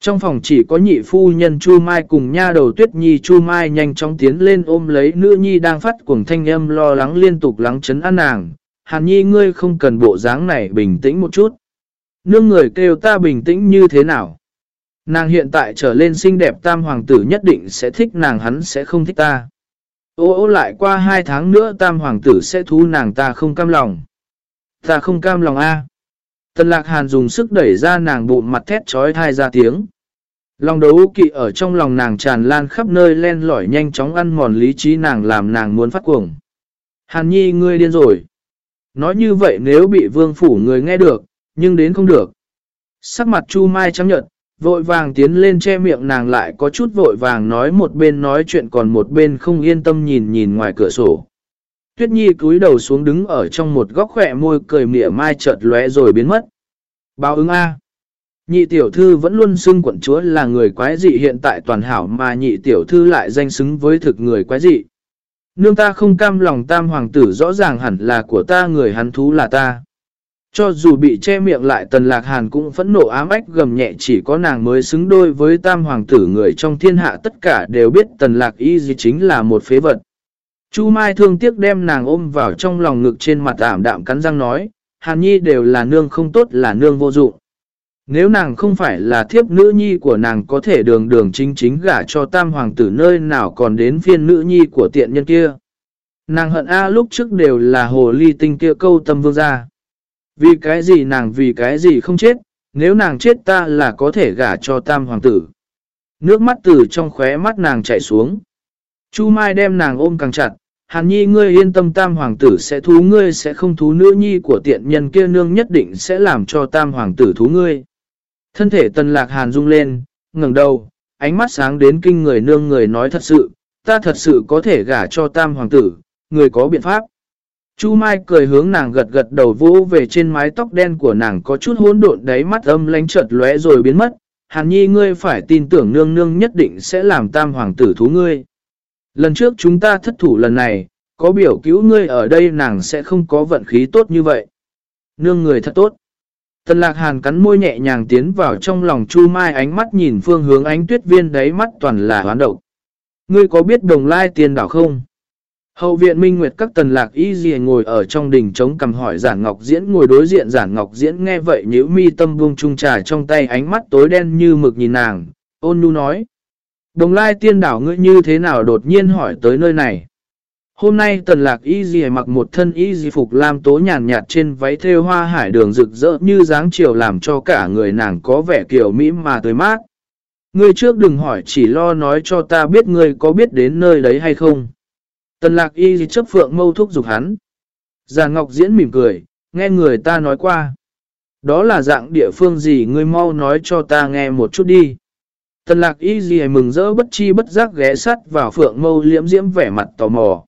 [SPEAKER 1] Trong phòng chỉ có nhị phu nhân Chu Mai cùng nha đầu Tuyết Nhi Chu Mai nhanh chóng tiến lên ôm lấy nữ nhi đang phát cuồng thanh âm lo lắng liên tục lắng chấn an nàng. Hàn nhi, ngươi không cần bộ dáng này, bình tĩnh một chút. Nương người kêu ta bình tĩnh như thế nào? Nàng hiện tại trở lên xinh đẹp tam hoàng tử nhất định sẽ thích nàng, hắn sẽ không thích ta. Ô ô, lại qua hai tháng nữa tam hoàng tử sẽ thú nàng, ta không cam lòng. Ta không cam lòng a Tần lạc hàn dùng sức đẩy ra nàng bụng mặt thét trói thai ra tiếng. Lòng đấu kỵ ở trong lòng nàng tràn lan khắp nơi len lỏi nhanh chóng ăn mòn lý trí nàng làm nàng muốn phát cuồng. Hàn nhi ngươi điên rồi. Nói như vậy nếu bị vương phủ người nghe được, nhưng đến không được. Sắc mặt chu mai trắng nhợt, vội vàng tiến lên che miệng nàng lại có chút vội vàng nói một bên nói chuyện còn một bên không yên tâm nhìn nhìn ngoài cửa sổ. Tuyết Nhi cúi đầu xuống đứng ở trong một góc khỏe môi cười mỉa mai chợt lóe rồi biến mất. Báo ứng A. Nhị tiểu thư vẫn luôn xưng quận chúa là người quái dị hiện tại toàn hảo mà nhị tiểu thư lại danh xứng với thực người quái dị. Nương ta không cam lòng tam hoàng tử rõ ràng hẳn là của ta, người hắn thú là ta. Cho dù bị che miệng lại, tần lạc hàn cũng phẫn nộ ám ách gầm nhẹ, chỉ có nàng mới xứng đôi với tam hoàng tử người trong thiên hạ tất cả đều biết tần lạc y gì chính là một phế vật. Chu Mai thương tiếc đem nàng ôm vào trong lòng ngực trên mặt ảm đạm cắn răng nói, Hàn Nhi đều là nương không tốt là nương vô dụng. Nếu nàng không phải là thiếp nữ nhi của nàng có thể đường đường chính chính gả cho tam hoàng tử nơi nào còn đến phiên nữ nhi của tiện nhân kia. Nàng hận A lúc trước đều là hồ ly tinh kia câu tâm vương ra. Vì cái gì nàng vì cái gì không chết, nếu nàng chết ta là có thể gả cho tam hoàng tử. Nước mắt từ trong khóe mắt nàng chảy xuống. Chu Mai đem nàng ôm càng chặt, Hàn Nhi ngươi yên tâm tam hoàng tử sẽ thú ngươi sẽ không thú nữ nhi của tiện nhân kia nương nhất định sẽ làm cho tam hoàng tử thú ngươi. Thân thể tần lạc hàn rung lên, ngẩng đầu, ánh mắt sáng đến kinh người nương người nói thật sự, ta thật sự có thể gả cho tam hoàng tử, người có biện pháp. Chu Mai cười hướng nàng gật gật đầu vỗ về trên mái tóc đen của nàng có chút hỗn độn đáy mắt âm lánh chợt lóe rồi biến mất. Hàn nhi ngươi phải tin tưởng nương nương nhất định sẽ làm tam hoàng tử thú ngươi. Lần trước chúng ta thất thủ lần này, có biểu cứu ngươi ở đây nàng sẽ không có vận khí tốt như vậy. Nương người thật tốt. Tần lạc hàn cắn môi nhẹ nhàng tiến vào trong lòng chu mai ánh mắt nhìn phương hướng ánh tuyết viên đáy mắt toàn là hoán độc. Ngươi có biết đồng lai tiền đảo không? Hậu viện minh nguyệt các tần lạc y gì ngồi ở trong đỉnh trống cầm hỏi giản ngọc diễn ngồi đối diện giản ngọc diễn nghe vậy nhíu mi tâm buông trung trà trong tay ánh mắt tối đen như mực nhìn nàng, ôn nhu nói. Đồng lai tiên đảo ngươi như thế nào đột nhiên hỏi tới nơi này? Hôm nay tần lạc y Dì mặc một thân y dì phục lam tố nhàn nhạt trên váy thêu hoa hải đường rực rỡ như dáng chiều làm cho cả người nàng có vẻ kiểu mỹ mà tới mát. Ngươi trước đừng hỏi chỉ lo nói cho ta biết ngươi có biết đến nơi đấy hay không. Tần lạc y Dì chấp phượng mâu thúc dục hắn. Già Ngọc Diễn mỉm cười, nghe người ta nói qua. Đó là dạng địa phương gì ngươi mau nói cho ta nghe một chút đi. Tần lạc y gì mừng rỡ bất chi bất giác ghé sắt vào phượng mâu liễm diễm vẻ mặt tò mò.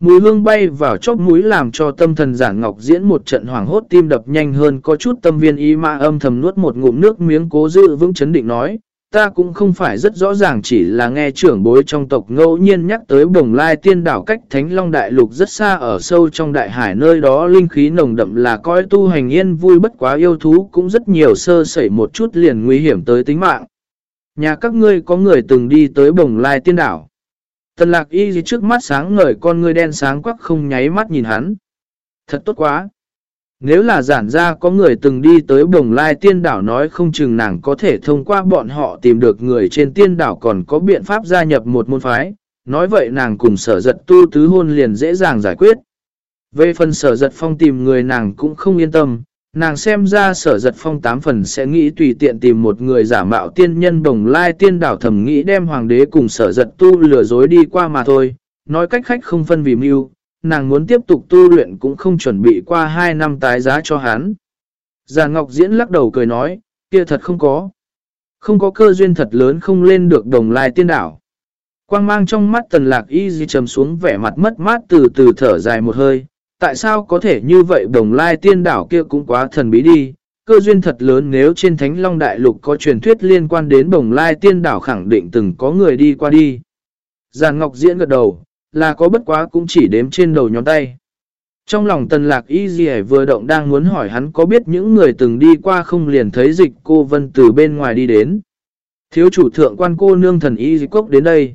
[SPEAKER 1] Mùi hương bay vào chóp mũi làm cho tâm thần giản ngọc diễn một trận hoảng hốt tim đập nhanh hơn, có chút tâm viên y ma âm thầm nuốt một ngụm nước miếng cố giữ vững chấn định nói. Ta cũng không phải rất rõ ràng chỉ là nghe trưởng bối trong tộc ngẫu nhiên nhắc tới bồng lai tiên đảo cách Thánh Long Đại Lục rất xa ở sâu trong đại hải nơi đó linh khí nồng đậm là coi tu hành yên vui bất quá yêu thú cũng rất nhiều sơ sẩy một chút liền nguy hiểm tới tính mạng. Nhà các ngươi có người từng đi tới bồng lai tiên đảo. Tần lạc y gì trước mắt sáng ngời con ngươi đen sáng quắc không nháy mắt nhìn hắn. Thật tốt quá. Nếu là giản ra có người từng đi tới bồng lai tiên đảo nói không chừng nàng có thể thông qua bọn họ tìm được người trên tiên đảo còn có biện pháp gia nhập một môn phái. Nói vậy nàng cùng sở giật tu tứ hôn liền dễ dàng giải quyết. Về phần sở giật phong tìm người nàng cũng không yên tâm, nàng xem ra sở giật phong tám phần sẽ nghĩ tùy tiện tìm một người giả mạo tiên nhân đồng lai tiên đảo thầm nghĩ đem hoàng đế cùng sở giật tu lừa dối đi qua mà thôi, nói cách khách không phân vì mưu, nàng muốn tiếp tục tu luyện cũng không chuẩn bị qua 2 năm tái giá cho hắn. Già Ngọc Diễn lắc đầu cười nói, kia thật không có. Không có cơ duyên thật lớn không lên được đồng lai tiên đảo. Quang mang trong mắt tần lạc y di trầm xuống vẻ mặt mất mát từ từ thở dài một hơi, Tại sao có thể như vậy đồng lai tiên đảo kia cũng quá thần bí đi, cơ duyên thật lớn nếu trên Thánh Long Đại Lục có truyền thuyết liên quan đến đồng lai tiên đảo khẳng định từng có người đi qua đi. Giàn Ngọc Diễn gật đầu, là có bất quá cũng chỉ đếm trên đầu nhóm tay. Trong lòng tần lạc y dì vừa động đang muốn hỏi hắn có biết những người từng đi qua không liền thấy dịch cô Vân từ bên ngoài đi đến. Thiếu chủ thượng quan cô nương thần y dịch cốc đến đây.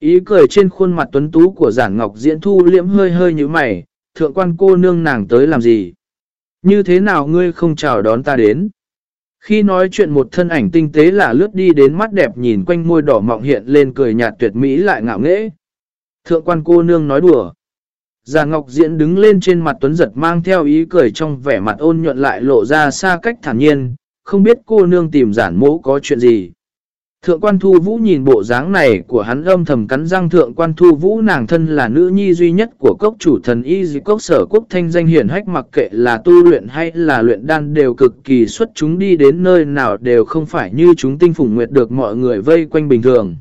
[SPEAKER 1] Ý cười trên khuôn mặt tuấn tú của giản ngọc diễn thu liễm hơi hơi như mày, thượng quan cô nương nàng tới làm gì? Như thế nào ngươi không chào đón ta đến? Khi nói chuyện một thân ảnh tinh tế là lướt đi đến mắt đẹp nhìn quanh môi đỏ mọng hiện lên cười nhạt tuyệt mỹ lại ngạo nghễ. Thượng quan cô nương nói đùa. Già Ngọc Diễn đứng lên trên mặt tuấn giật mang theo ý cười trong vẻ mặt ôn nhuận lại lộ ra xa cách thản nhiên, không biết cô nương tìm giản mẫu có chuyện gì. Thượng quan thu vũ nhìn bộ dáng này của hắn âm thầm cắn răng thượng quan thu vũ nàng thân là nữ nhi duy nhất của cốc chủ thần y dị cốc sở quốc thanh danh hiển hách, mặc kệ là tu luyện hay là luyện đan đều cực kỳ xuất chúng, đi đến nơi nào đều không phải như chúng tinh phủng nguyệt được mọi người vây quanh bình thường.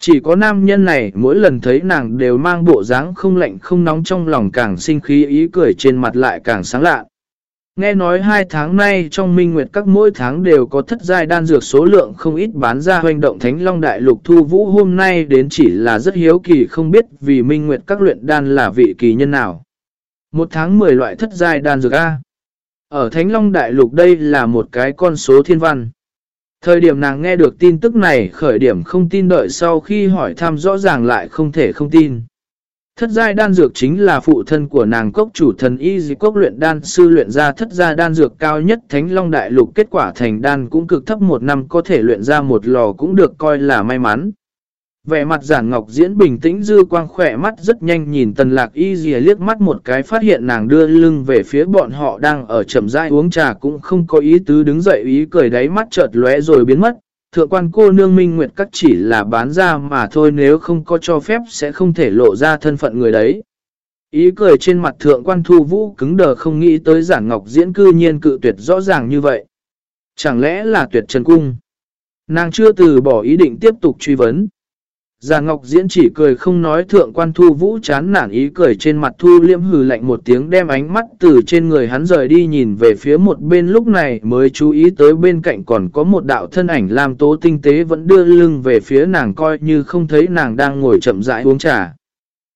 [SPEAKER 1] Chỉ có nam nhân này, mỗi lần thấy nàng đều mang bộ dáng không lạnh không nóng trong lòng càng sinh khí, ý cười trên mặt lại càng sáng lạ. Nghe nói hai tháng nay trong minh nguyệt các mỗi tháng đều có thất giai đan dược số lượng không ít bán ra hoành động thánh long đại lục thu vũ hôm nay đến chỉ là rất hiếu kỳ không biết vì minh nguyệt các luyện đan là vị kỳ nhân nào. Một tháng 10 loại thất giai đan dược A. Ở thánh long đại lục đây là một cái con số thiên văn. Thời điểm nàng nghe được tin tức này, khởi điểm không tin đợi sau khi hỏi thăm rõ ràng lại không thể không tin. Thất giai đan dược chính là phụ thân của nàng cốc chủ thần y dì cốc luyện đan sư luyện ra thất giai đan dược cao nhất thánh long đại lục kết quả thành đan cũng cực thấp một năm có thể luyện ra một lò cũng được coi là may mắn. Vẻ mặt giản ngọc diễn bình tĩnh dư quang khỏe mắt rất nhanh nhìn tần lạc y dì liếc mắt một cái phát hiện nàng đưa lưng về phía bọn họ đang ở chậm rãi uống trà cũng không có ý tứ đứng dậy ý cười đáy mắt chợt lóe rồi biến mất, thượng quan cô nương minh nguyệt các chỉ là bán ra mà thôi nếu không có cho phép sẽ không thể lộ ra thân phận người đấy. Ý cười trên mặt thượng quan thu vũ cứng đờ không nghĩ tới giản ngọc diễn cư nhiên cự tuyệt rõ ràng như vậy. Chẳng lẽ là tuyệt trần cung? Nàng chưa từ bỏ ý định tiếp tục truy vấn. Già Ngọc Diễn chỉ cười không nói thượng quan thu vũ chán nản ý cười trên mặt thu Liễm hừ lạnh một tiếng đem ánh mắt từ trên người hắn rời đi nhìn về phía một bên lúc này mới chú ý tới bên cạnh còn có một đạo thân ảnh làm tố tinh tế vẫn đưa lưng về phía nàng coi như không thấy nàng đang ngồi chậm rãi uống trà.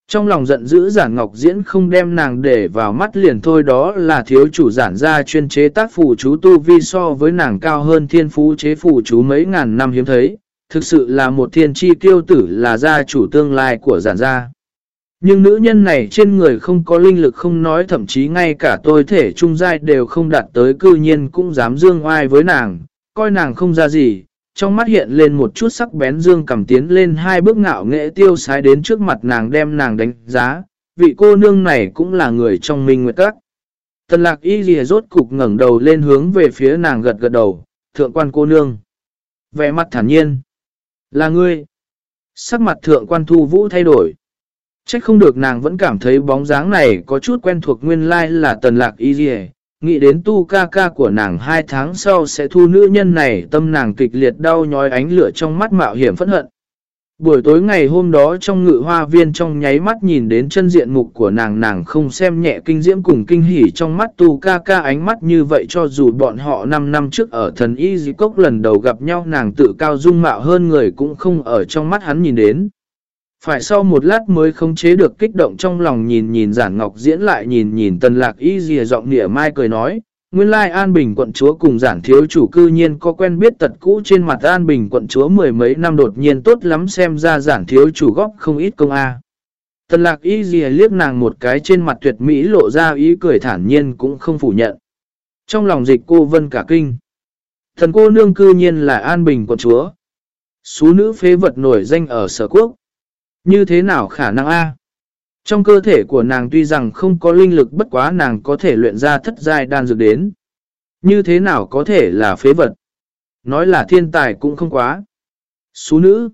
[SPEAKER 1] Trong lòng giận dữ giản ngọc diễn không đem nàng để vào mắt liền thôi đó là thiếu chủ giản gia chuyên chế tác phù chú tu vi so với nàng cao hơn thiên phú chế phù chú mấy ngàn năm hiếm thấy thực sự là một thiên chi kiêu tử là gia chủ tương lai của giản gia. Nhưng nữ nhân này trên người không có linh lực không nói thậm chí ngay cả tôi thể trung giai đều không đạt tới cư nhiên cũng dám dương oai với nàng, coi nàng không ra gì, trong mắt hiện lên một chút sắc bén dương cầm tiến lên hai bước ngạo nghệ tiêu sái đến trước mặt nàng đem nàng đánh giá, vị cô nương này cũng là người trong minh nguyệt các. Tần lạc y ghi rốt cục ngẩng đầu lên hướng về phía nàng gật gật đầu, thượng quan cô nương. Vẻ mặt thản nhiên. Là ngươi. Sắc mặt thượng quan thu vũ thay đổi. Trách không được nàng vẫn cảm thấy bóng dáng này có chút quen thuộc nguyên lai là tần lạc y dì Nghĩ đến tu ca ca của nàng hai tháng sau sẽ thu nữ nhân này, tâm nàng kịch liệt đau nhói ánh lửa trong mắt mạo hiểm phẫn hận. Buổi tối ngày hôm đó trong ngự hoa viên trong nháy mắt nhìn đến chân diện mục của nàng nàng không xem nhẹ kinh diễm cùng kinh hỉ trong mắt tu ca ca ánh mắt như vậy cho dù bọn họ 5 năm trước ở thần y di cốc lần đầu gặp nhau nàng tự cao dung mạo hơn người cũng không ở trong mắt hắn nhìn đến. Phải sau một lát mới không chế được kích động trong lòng nhìn nhìn giản ngọc diễn lại nhìn nhìn tần lạc y dìa giọng nịa mai cười nói, Nguyên lai An Bình quận chúa cùng giản thiếu chủ cư nhiên có quen biết tật cũ trên mặt An Bình quận chúa mười mấy năm đột nhiên tốt lắm xem ra giản thiếu chủ góp không ít công A. Tần lạc y gì liếc nàng một cái trên mặt tuyệt mỹ lộ ra ý cười thản nhiên cũng không phủ nhận. Trong lòng dịch cô vân cả kinh. Thần cô nương cư nhiên là An Bình quận chúa. Xú nữ phế vật nổi danh ở sở quốc. Như thế nào khả năng A? Trong cơ thể của nàng tuy rằng không có linh lực bất quá nàng có thể luyện ra thất giai đan dược đến. Như thế nào có thể là phế vật? Nói là thiên tài cũng không quá. Xú nữ.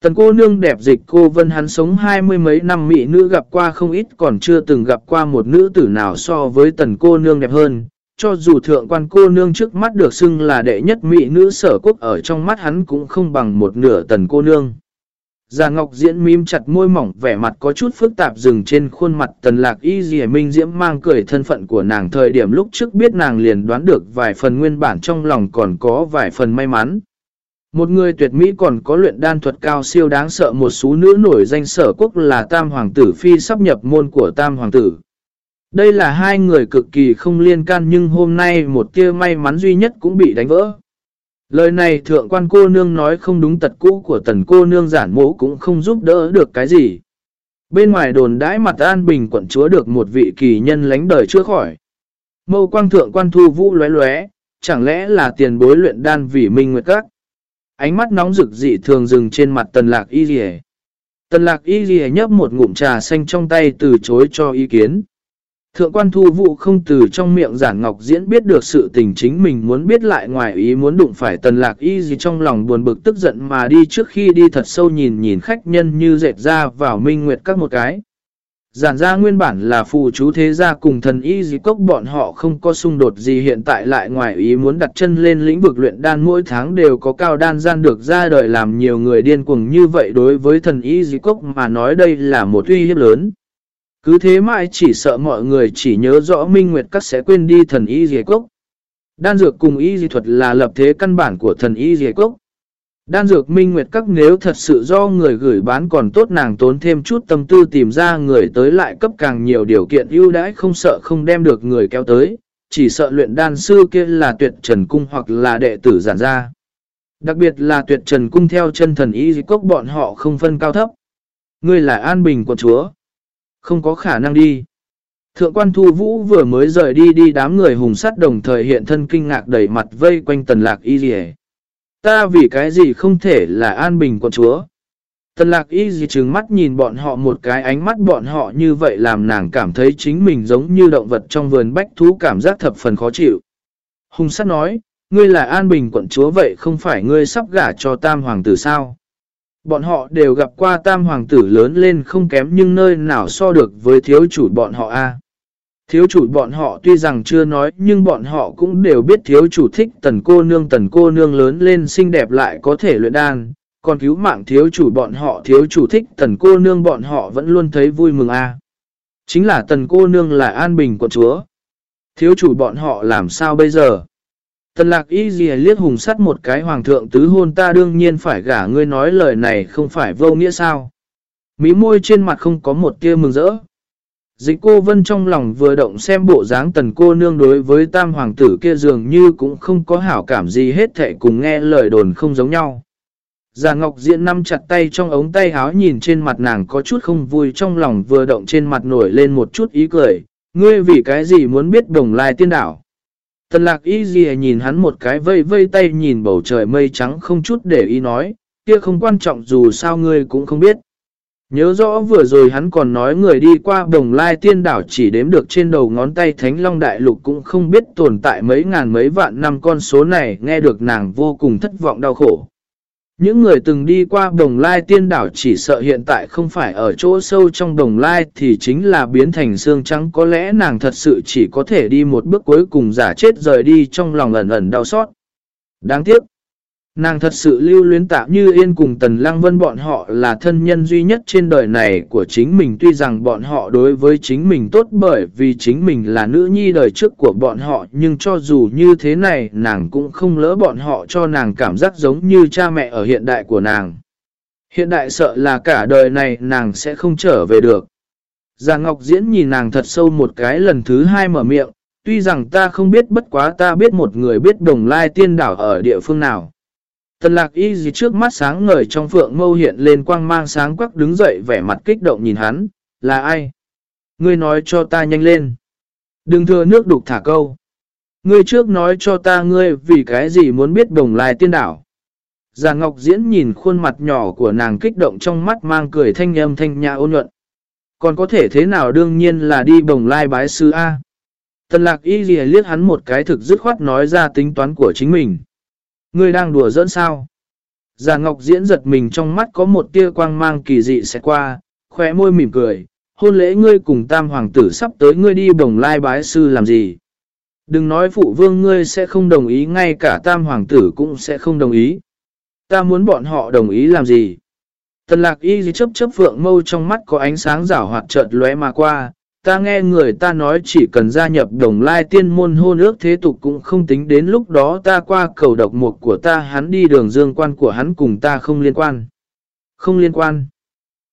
[SPEAKER 1] Tần cô nương đẹp dịch cô Vân hắn sống hai mươi mấy năm mỹ nữ gặp qua không ít còn chưa từng gặp qua một nữ tử nào so với tần cô nương đẹp hơn. Cho dù thượng quan cô nương trước mắt được xưng là đệ nhất mỹ nữ sở quốc ở trong mắt hắn cũng không bằng một nửa tần cô nương. Già Ngọc Diễn mím chặt môi mỏng, vẻ mặt có chút phức tạp dừng trên khuôn mặt tần lạc y dì minh diễm mang cười thân phận của nàng thời điểm lúc trước biết nàng liền đoán được vài phần nguyên bản trong lòng còn có vài phần may mắn. Một người tuyệt mỹ còn có luyện đan thuật cao siêu đáng sợ, một số nữ nổi danh sở quốc là Tam Hoàng tử Phi sắp nhập môn của Tam Hoàng tử. Đây là hai người cực kỳ không liên can nhưng hôm nay một tia may mắn duy nhất cũng bị đánh vỡ. Lời này thượng quan cô nương nói không đúng tật cũ của tần cô nương giản mộ cũng không giúp đỡ được cái gì. Bên ngoài đồn đãi mặt an bình quận chúa được một vị kỳ nhân lánh đời chưa khỏi. Mâu quang thượng quan thu vũ lóe lóe, chẳng lẽ là tiền bối luyện đan vì minh nguyệt các. Ánh mắt nóng rực dị thường dừng trên mặt tần lạc y rìa. Tần lạc y rìa nhấp một ngụm trà xanh trong tay từ chối cho ý kiến. Thượng quan thu vụ không từ trong miệng giản ngọc diễn biết được sự tình chính mình muốn biết lại ngoài ý muốn đụng phải tần lạc y gì trong lòng buồn bực tức giận mà đi trước khi đi thật sâu nhìn nhìn khách nhân như dệt ra vào minh nguyệt các một cái. Giản ra nguyên bản là phù chú thế gia cùng thần y gì cốc bọn họ không có xung đột gì, hiện tại lại ngoài ý muốn đặt chân lên lĩnh vực luyện đan mỗi tháng đều có cao đan gian được ra đời làm nhiều người điên cuồng như vậy đối với thần y gì cốc mà nói đây là một uy hiếp lớn. Cứ thế mãi chỉ sợ mọi người chỉ nhớ rõ Minh Nguyệt Các sẽ quên đi thần y dì cốc. Đan dược cùng y di thuật là lập thế căn bản của thần y dì cốc. Đan dược Minh Nguyệt Các nếu thật sự do người gửi bán còn tốt nàng tốn thêm chút tâm tư tìm ra người tới lại cấp càng nhiều điều kiện ưu đãi không sợ không đem được người kéo tới, chỉ sợ luyện đan sư kia là tuyệt trần cung hoặc là đệ tử giản gia. Đặc biệt là tuyệt trần cung theo chân thần y dì cốc bọn họ không phân cao thấp. Ngươi là an bình của chúa. Không có khả năng đi. Thượng quan thu vũ vừa mới rời đi đi đám người hùng sát đồng thời hiện thân kinh ngạc đẩy mặt vây quanh tần lạc y dì Ta vì cái gì không thể là an bình quận chúa. Tần lạc y dì trừng mắt nhìn bọn họ một cái ánh mắt bọn họ như vậy làm nàng cảm thấy chính mình giống như động vật trong vườn bách thú cảm giác thập phần khó chịu. Hùng sát nói, ngươi là an bình quận chúa vậy không phải ngươi sắp gả cho tam hoàng tử sao? Bọn họ đều gặp qua tam hoàng tử lớn lên không kém nhưng nơi nào so được với thiếu chủ bọn họ a Thiếu chủ bọn họ tuy rằng chưa nói, nhưng bọn họ cũng đều biết thiếu chủ thích tần cô nương, tần cô nương lớn lên xinh đẹp lại có thể luyện đan. Còn cứu mạng thiếu chủ bọn họ, thiếu chủ thích tần cô nương bọn họ vẫn luôn thấy vui mừng a Chính là tần cô nương là an bình của chúa. Thiếu chủ bọn họ làm sao bây giờ? Tần lạc y gì liếc hùng sắt một cái, hoàng thượng, tứ hôn ta đương nhiên phải gả ngươi nói lời này không phải vô nghĩa sao. Mí môi trên mặt không có một tia mừng rỡ. Dịch cô vân trong lòng vừa động xem bộ dáng tần cô nương đối với tam hoàng tử kia dường như cũng không có hảo cảm gì hết thệ cùng nghe lời đồn không giống nhau. Già Ngọc Diện nắm chặt tay trong ống tay áo nhìn trên mặt nàng có chút không vui, trong lòng vừa động trên mặt nổi lên một chút ý cười. Ngươi vì cái gì muốn biết đồng lai tiên đảo? Tần lạc y gì nhìn hắn một cái vây vây tay nhìn bầu trời mây trắng không chút để ý nói, kia không quan trọng dù sao ngươi cũng không biết. Nhớ rõ vừa rồi hắn còn nói người đi qua đồng lai tiên đảo chỉ đếm được trên đầu ngón tay thánh long đại lục cũng không biết tồn tại mấy ngàn mấy vạn năm con số này nghe được nàng vô cùng thất vọng đau khổ. Những người từng đi qua đồng lai tiên đảo chỉ sợ hiện tại không phải ở chỗ sâu trong đồng lai thì chính là biến thành xương trắng có lẽ nàng thật sự chỉ có thể đi một bước cuối cùng giả chết rời đi trong lòng ẩn ẩn đau xót. Đáng tiếc, nàng thật sự lưu luyến tạ như yên cùng tần lăng vân bọn họ là thân nhân duy nhất trên đời này của chính mình tuy rằng bọn họ đối với chính mình tốt bởi vì chính mình là nữ nhi đời trước của bọn họ nhưng cho dù như thế này nàng cũng không lỡ bọn họ cho nàng cảm giác giống như cha mẹ ở hiện đại của nàng. Hiện đại sợ là cả đời này nàng sẽ không trở về được. Già Ngọc Diễn nhìn nàng thật sâu một cái lần thứ hai mở miệng, tuy rằng ta không biết bất quá ta biết một người biết đồng lai tiên đảo ở địa phương nào. Tần lạc y gì trước mắt sáng ngời trong phượng mâu hiện lên quang mang sáng quắc đứng dậy vẻ mặt kích động nhìn hắn, là ai? Ngươi nói cho ta nhanh lên. Đừng thừa nước đục thả câu. Ngươi trước nói cho ta ngươi vì cái gì muốn biết đồng lai tiên đảo. Già Ngọc Diễn nhìn khuôn mặt nhỏ của nàng kích động trong mắt mang cười thanh âm thanh nhã ôn nhuận. Còn có thể thế nào đương nhiên là đi bồng lai bái sư A. Tần lạc y ghi liếc hắn một cái thực dứt khoát nói ra tính toán của chính mình. Ngươi đang đùa giỡn sao? Già Ngọc Diễn giật mình trong mắt có một tia quang mang kỳ dị sẽ qua, khóe môi mỉm cười. Hôn lễ ngươi cùng tam hoàng tử sắp tới ngươi đi bồng lai bái sư làm gì? Đừng nói phụ vương ngươi sẽ không đồng ý ngay cả tam hoàng tử cũng sẽ không đồng ý. Ta muốn bọn họ đồng ý làm gì? Tần lạc y chấp chấp phượng mâu trong mắt có ánh sáng rảo hoạt chợt lóe mà qua. Ta nghe người ta nói chỉ cần gia nhập đồng lai tiên môn hôn ước thế tục cũng không tính đến lúc đó ta qua cầu độc mục của ta hắn đi đường dương quan của hắn cùng ta không liên quan. Không liên quan.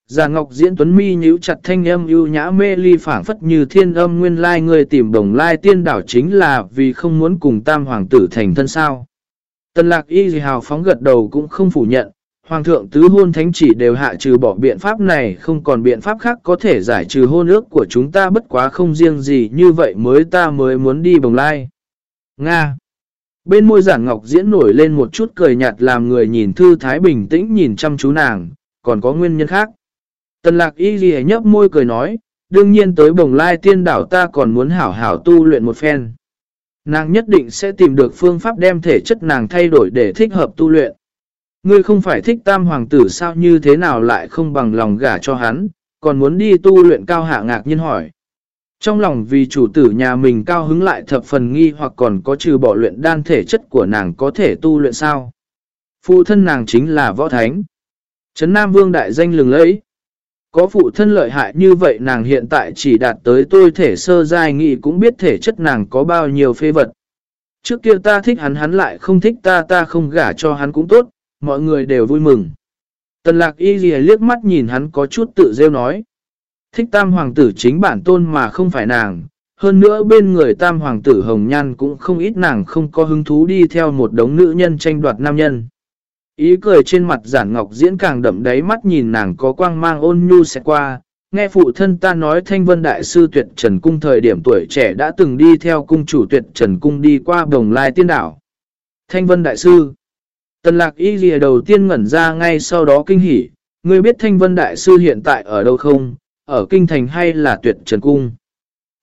[SPEAKER 1] Già Ngọc Diễn Tuấn Mi nhíu chặt thanh âm ưu nhã mê ly phảng phất như thiên âm nguyên lai người tìm đồng lai tiên đảo chính là vì không muốn cùng tam hoàng tử thành thân sao. Tần lạc y gì hào phóng gật đầu cũng không phủ nhận, Hoàng thượng tứ hôn thánh chỉ đều hạ trừ bỏ biện pháp này không còn biện pháp khác có thể giải trừ hôn ước của chúng ta bất quá không riêng gì như vậy mới ta mới muốn đi bồng lai. Nga Bên môi giản ngọc diễn nổi lên một chút cười nhạt làm người nhìn thư thái bình tĩnh nhìn chăm chú nàng, còn có nguyên nhân khác. Tần lạc y ghi nhấp môi cười nói, đương nhiên tới bồng lai tiên đảo ta còn muốn hảo hảo tu luyện một phen. Nàng nhất định sẽ tìm được phương pháp đem thể chất nàng thay đổi để thích hợp tu luyện. Ngươi không phải thích tam hoàng tử sao như thế nào lại không bằng lòng gả cho hắn, còn muốn đi tu luyện cao hạ ngạc nhiên hỏi. Trong lòng vì chủ tử nhà mình cao hứng lại thập phần nghi hoặc còn có trừ bỏ luyện đan thể chất của nàng có thể tu luyện sao. Phụ thân nàng chính là võ thánh. Trấn Nam Vương đại danh lừng lẫy. Có phụ thân lợi hại như vậy nàng hiện tại chỉ đạt tới tôi thể sơ giai nghị cũng biết thể chất nàng có bao nhiêu phê vật. Trước kia ta thích hắn hắn lại không thích ta ta không gả cho hắn cũng tốt, mọi người đều vui mừng. Tần lạc y ghi liếc mắt nhìn hắn có chút tự rêu nói. Thích tam hoàng tử chính bản tôn mà không phải nàng. Hơn nữa bên người tam hoàng tử hồng nhan cũng không ít nàng không có hứng thú đi theo một đống nữ nhân tranh đoạt nam nhân. Ý cười trên mặt giản ngọc diễn càng đậm đáy mắt nhìn nàng có quang mang ôn nhu sẽ qua. Nghe phụ thân ta nói thanh vân đại sư tuyệt trần cung thời điểm tuổi trẻ đã từng đi theo cung chủ tuyệt trần cung đi qua đồng lai tiên đảo. Thanh vân đại sư Tần lạc y ghi đầu tiên ngẩn ra ngay sau đó kinh hỉ, ngươi biết thanh vân đại sư hiện tại ở đâu không, ở kinh thành hay là tuyệt trần cung.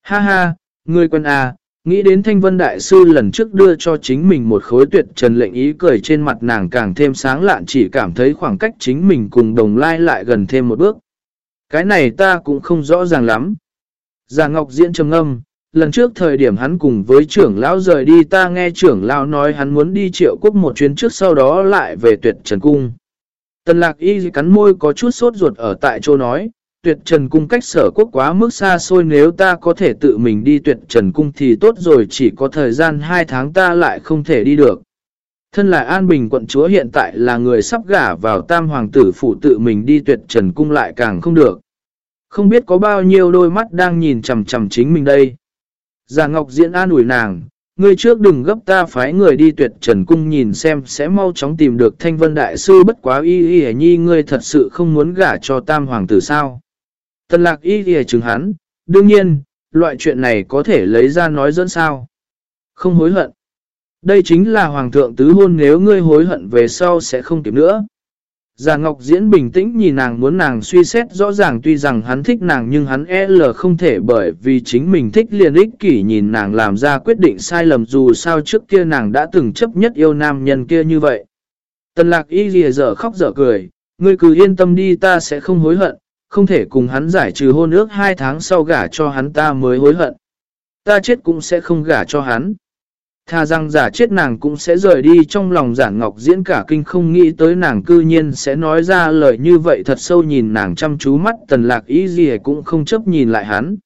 [SPEAKER 1] Ha ha, ngươi quân à, nghĩ đến thanh vân đại sư lần trước đưa cho chính mình một khối tuyệt trần lệnh ý cười trên mặt nàng càng thêm sáng lạn chỉ cảm thấy khoảng cách chính mình cùng đồng lai lại gần thêm một bước. Cái này ta cũng không rõ ràng lắm. Già Ngọc diễn trầm âm, lần trước thời điểm hắn cùng với trưởng lão rời đi ta nghe trưởng lão nói hắn muốn đi triệu quốc một chuyến trước sau đó lại về tuyệt trần cung. Tần lạc y cắn môi có chút sốt ruột ở tại chỗ nói, tuyệt trần cung cách sở quốc quá mức xa xôi nếu ta có thể tự mình đi tuyệt trần cung thì tốt rồi chỉ có thời gian 2 tháng ta lại không thể đi được. Thân là An Bình quận chúa hiện tại là người sắp gả vào tam hoàng tử phụ tự mình đi tuyệt trần cung lại càng không được. Không biết có bao nhiêu đôi mắt đang nhìn chầm chầm chính mình đây. Già Ngọc Diễn an ủi nàng, ngươi trước đừng gấp ta phái người đi tuyệt trần cung nhìn xem sẽ mau chóng tìm được thanh vân đại sư bất quá y y hề nhi ngươi thật sự không muốn gả cho tam hoàng tử sao. Tân lạc y y hề chứng hắn, đương nhiên, loại chuyện này có thể lấy ra nói dẫn sao. Không hối hận. Đây chính là hoàng thượng tứ hôn nếu ngươi hối hận về sau sẽ không kịp nữa. Già Ngọc Diễn bình tĩnh nhìn nàng muốn nàng suy xét rõ ràng tuy rằng hắn thích nàng nhưng hắn L không thể bởi vì chính mình thích liền ích kỷ nhìn nàng làm ra quyết định sai lầm dù sao trước kia nàng đã từng chấp nhất yêu nam nhân kia như vậy. Tần lạc y lìa dở khóc dở cười, ngươi cứ yên tâm đi ta sẽ không hối hận, không thể cùng hắn giải trừ hôn ước hai tháng sau gả cho hắn ta mới hối hận. Ta chết cũng sẽ không gả cho hắn. Tha rằng giả chết nàng cũng sẽ rời đi trong lòng giản ngọc diễn cả kinh không nghĩ tới nàng cư nhiên sẽ nói ra lời như vậy thật sâu nhìn nàng chăm chú mắt tần lạc ý gì cũng không chấp nhìn lại hắn.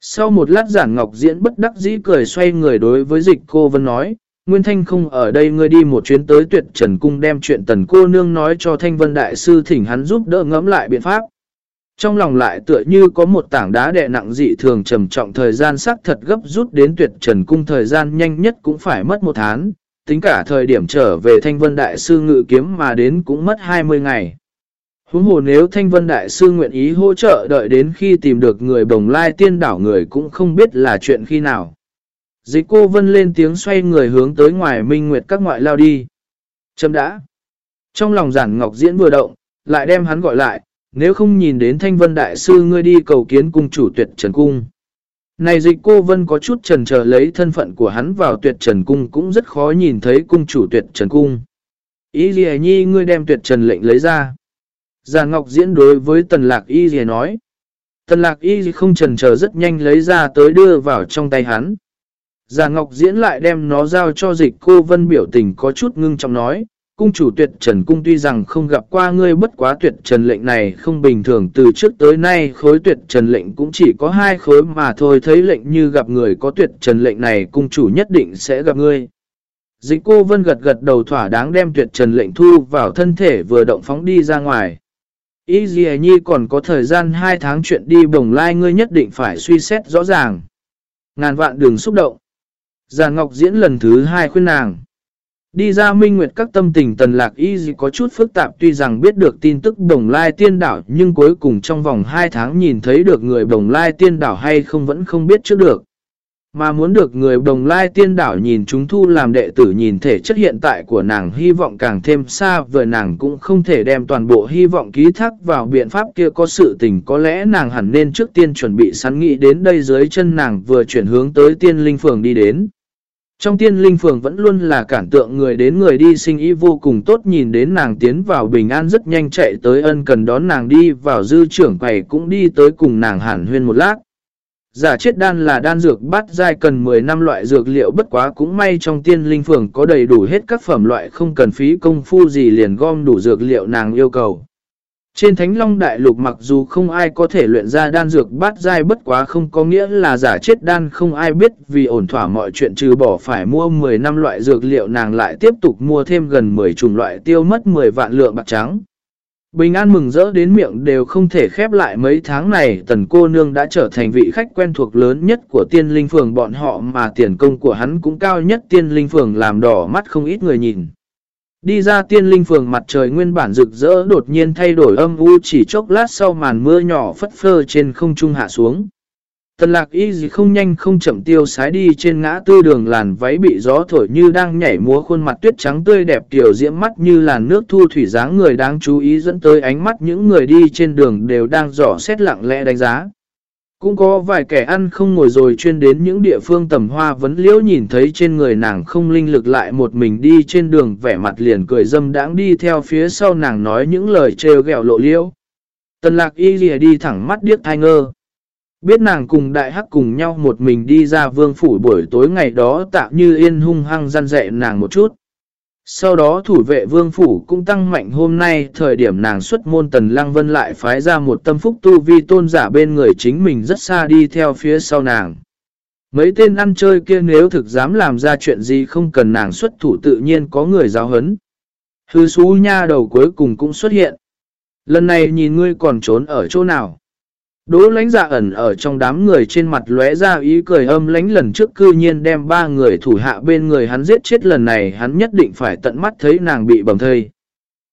[SPEAKER 1] Sau một lát giản ngọc diễn bất đắc dĩ cười xoay người đối với dịch cô vân nói, Nguyên Thanh không ở đây ngươi đi một chuyến tới tuyệt trần cung đem chuyện tần cô nương nói cho Thanh Vân Đại Sư thỉnh hắn giúp đỡ ngẫm lại biện pháp. Trong lòng lại tựa như có một tảng đá đè nặng dị thường trầm trọng thời gian sắc thật gấp rút đến tuyệt trần cung thời gian nhanh nhất cũng phải mất một tháng, tính cả thời điểm trở về Thanh Vân Đại Sư ngự kiếm mà đến cũng mất 20 ngày. Huống hồ nếu Thanh Vân Đại Sư nguyện ý hỗ trợ đợi đến khi tìm được người bồng lai tiên đảo người cũng không biết là chuyện khi nào. Dịch cô vân lên tiếng xoay người hướng tới ngoài minh nguyệt các ngoại lao đi. Chấm đã. Trong lòng giản ngọc diễn vừa động, lại đem hắn gọi lại, nếu không nhìn đến thanh vân đại sư ngươi đi cầu kiến cung chủ tuyệt trần cung. Này dịch cô vân có chút trần chờ lấy thân phận của hắn vào tuyệt trần cung cũng rất khó nhìn thấy cung chủ tuyệt trần cung. Ý gì nhi ngươi đem tuyệt trần lệnh lấy ra. Già Ngọc diễn đối với tần lạc y gì nói. Tần lạc y không trần chờ rất nhanh lấy ra tới đưa vào trong tay hắn. Già Ngọc diễn lại đem nó giao cho dịch cô vân biểu tình có chút ngưng trong nói, cung chủ tuyệt trần cung tuy rằng không gặp qua ngươi bất quá tuyệt trần lệnh này không bình thường, từ trước tới nay khối tuyệt trần lệnh cũng chỉ có hai khối mà thôi, thấy lệnh như gặp người có tuyệt trần lệnh này, cung chủ nhất định sẽ gặp ngươi. Dịch cô vân gật gật đầu thỏa đáng đem tuyệt trần lệnh thu vào thân thể, vừa động phóng đi ra ngoài. Ý gì nhi còn có thời gian 2 tháng chuyện đi bồng lai, ngươi nhất định phải suy xét rõ ràng. Ngàn vạn đường xúc động. Già Ngọc diễn lần thứ hai khuyên nàng. Đi ra minh nguyệt các tâm tình tần lạc y gì có chút phức tạp, tuy rằng biết được tin tức đồng lai tiên đảo, nhưng cuối cùng trong vòng 2 tháng nhìn thấy được người đồng lai tiên đảo hay không vẫn không biết trước được. Mà muốn được người đồng lai tiên đảo nhìn chúng thu làm đệ tử nhìn thể chất hiện tại của nàng hy vọng càng thêm xa, vừa nàng cũng không thể đem toàn bộ hy vọng ký thác vào biện pháp kia có sự tình, có lẽ nàng hẳn nên trước tiên chuẩn bị sẵn nghĩ đến đây dưới chân nàng vừa chuyển hướng tới tiên linh phường đi đến. Trong tiên linh phường vẫn luôn là cản tượng người đến người đi sinh ý vô cùng tốt, nhìn đến nàng tiến vào bình an rất nhanh chạy tới ân cần đón nàng đi, vào dư trưởng quầy cũng đi tới cùng nàng hàn huyên một lát. Giả chết đan là đan dược bát dai cần 10 năm loại dược liệu, bất quá cũng may trong tiên linh phường có đầy đủ hết các phẩm loại không cần phí công phu gì liền gom đủ dược liệu nàng yêu cầu. Trên Thánh Long Đại Lục mặc dù không ai có thể luyện ra đan dược bát dai bất quá không có nghĩa là giả chết đan không ai biết, vì ổn thỏa mọi chuyện trừ bỏ phải mua 10 năm loại dược liệu nàng lại tiếp tục mua thêm gần 10 chủng loại tiêu mất 10 vạn lượng bạc trắng. Bình an mừng rỡ đến miệng đều không thể khép lại mấy tháng này, tần cô nương đã trở thành vị khách quen thuộc lớn nhất của tiên linh phường, bọn họ mà tiền công của hắn cũng cao nhất, tiên linh phường làm đỏ mắt không ít người nhìn. Đi ra tiên linh phường mặt trời nguyên bản rực rỡ đột nhiên thay đổi âm u chỉ chốc lát sau màn mưa nhỏ phất phơ trên không trung hạ xuống. Tần lạc y gì không nhanh không chậm tiêu sái đi trên ngã tư đường làn váy bị gió thổi như đang nhảy múa khuôn mặt tuyết trắng tươi đẹp tiểu diễm mắt như làn nước thu thủy dáng người đáng chú ý dẫn tới ánh mắt những người đi trên đường đều đang dò xét lặng lẽ đánh giá. Cũng có vài kẻ ăn không ngồi rồi chuyên đến những địa phương tầm hoa vấn liễu nhìn thấy trên người nàng không linh lực lại một mình đi trên đường, vẻ mặt liền cười dâm đãng đi theo phía sau nàng nói những lời trêu ghẹo lộ liễu. Tần lạc y lìa đi thẳng mắt điếc thai ngơ. Biết nàng cùng đại hắc cùng nhau một mình đi ra vương phủ buổi tối ngày đó tạm như yên hung hăng răn dạy nàng một chút. Sau đó thủ vệ vương phủ cũng tăng mạnh hôm nay, thời điểm nàng xuất môn tần lăng vân lại phái ra một tâm phúc tu vi tôn giả bên người chính mình rất xa đi theo phía sau nàng. Mấy tên ăn chơi kia nếu thực dám làm ra chuyện gì không cần nàng xuất thủ tự nhiên có người giáo hấn. Hư xú nha đầu cuối cùng cũng xuất hiện. Lần này nhìn ngươi còn trốn ở chỗ nào. Đỗ lánh dạ ẩn ở trong đám người trên mặt lóe ra ý cười âm lánh lần trước cư nhiên đem ba người thủ hạ bên người hắn giết chết lần này hắn nhất định phải tận mắt thấy nàng bị bầm thây.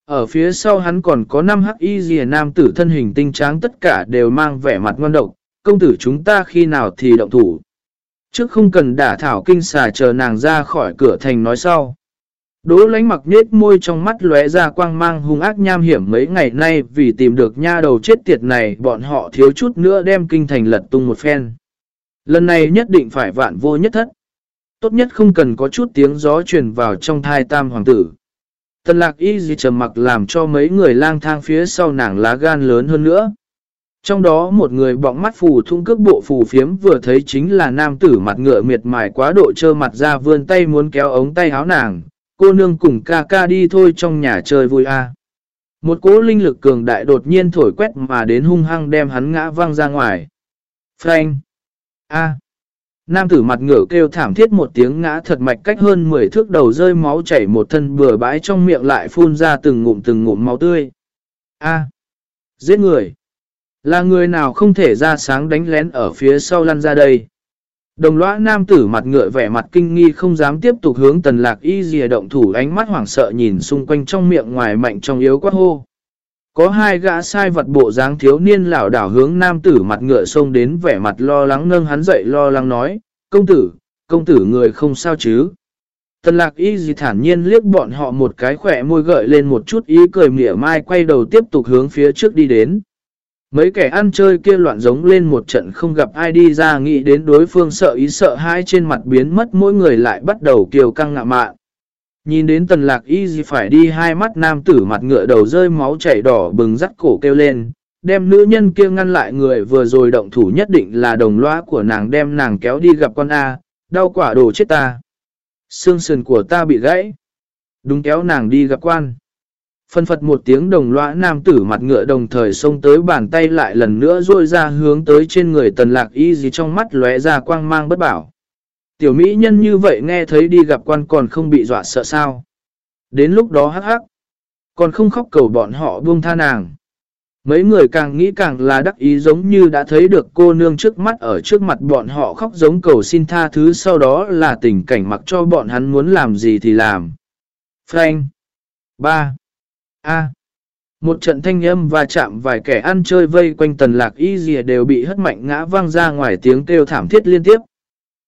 [SPEAKER 1] Ở phía sau hắn còn có 5 hắc y dìa nam tử thân hình tinh tráng tất cả đều mang vẻ mặt ngon độc, công tử chúng ta khi nào thì động thủ. Trước không cần đả thảo kinh xà chờ nàng ra khỏi cửa thành nói sau. Đỗ lánh mặc nết môi trong mắt lóe ra quang mang hung ác nham hiểm mấy ngày nay vì tìm được nha đầu chết tiệt này bọn họ thiếu chút nữa đem kinh thành lật tung một phen. Lần này nhất định phải vạn vô nhất thất. Tốt nhất không cần có chút tiếng gió truyền vào trong thai tam hoàng tử. Tần lạc y gì trầm mặc làm cho mấy người lang thang phía sau nàng lá gan lớn hơn nữa. Trong đó một người bọng mắt phù thung cước bộ phù phiếm vừa thấy chính là nam tử mặt ngựa miệt mài quá độ trơ mặt ra vươn tay muốn kéo ống tay áo nàng, cô nương cùng ca ca đi thôi trong nhà chơi vui a. Một cỗ linh lực cường đại đột nhiên thổi quét mà đến hung hăng đem hắn ngã văng ra ngoài. Frank! A! Nam tử mặt ngửa kêu thảm thiết một tiếng ngã thật mạch cách hơn 10 thước đầu rơi máu chảy một thân bừa bãi trong miệng lại phun ra từng ngụm từng ngụm máu tươi. A! Giết người! Là người nào không thể ra sáng đánh lén ở phía sau lăn ra đây. Đồng lõa nam tử mặt ngựa vẻ mặt kinh nghi không dám tiếp tục hướng tần lạc y dìa động thủ ánh mắt hoảng sợ nhìn xung quanh trong miệng ngoài mạnh trong yếu quát hô. Có hai gã sai vật bộ dáng thiếu niên lảo đảo hướng nam tử mặt ngựa xông đến vẻ mặt lo lắng nâng hắn dậy lo lắng nói, công tử, công tử người không sao chứ. Tần lạc y dì thản nhiên liếc bọn họ một cái khỏe môi gợi lên một chút ý cười mỉa mai quay đầu tiếp tục hướng phía trước đi đến. Mấy kẻ ăn chơi kia loạn giống lên một trận không gặp ai đi ra nghĩ đến đối phương sợ ý sợ hai trên mặt biến mất mỗi người lại bắt đầu kiều căng ngạ mạn. Nhìn đến tần lạc y gì phải đi hai mắt nam tử mặt ngựa đầu rơi máu chảy đỏ bừng rắt cổ kêu lên, đem nữ nhân kia ngăn lại người vừa rồi động thủ nhất định là đồng loa của nàng đem nàng kéo đi gặp con A, đau quả đồ chết ta. Xương sườn của ta bị gãy. Đúng kéo nàng đi gặp quan. Phân phật một tiếng đồng loa nam tử mặt ngựa đồng thời xông tới bàn tay lại lần nữa rôi ra hướng tới trên người tần lạc y gì trong mắt lóe ra quang mang bất bảo. Tiểu mỹ nhân như vậy nghe thấy đi gặp quan còn không bị dọa sợ sao. Đến lúc đó hắc hắc. Còn không khóc cầu bọn họ buông tha nàng. Mấy người càng nghĩ càng là đắc ý giống như đã thấy được cô nương trước mắt ở trước mặt bọn họ khóc giống cầu xin tha thứ sau đó là tình cảnh mặc cho bọn hắn muốn làm gì thì làm. Frank 3. A. Một trận thanh âm và chạm vài kẻ ăn chơi vây quanh tần lạc y dìa đều bị hất mạnh ngã văng ra ngoài tiếng kêu thảm thiết liên tiếp.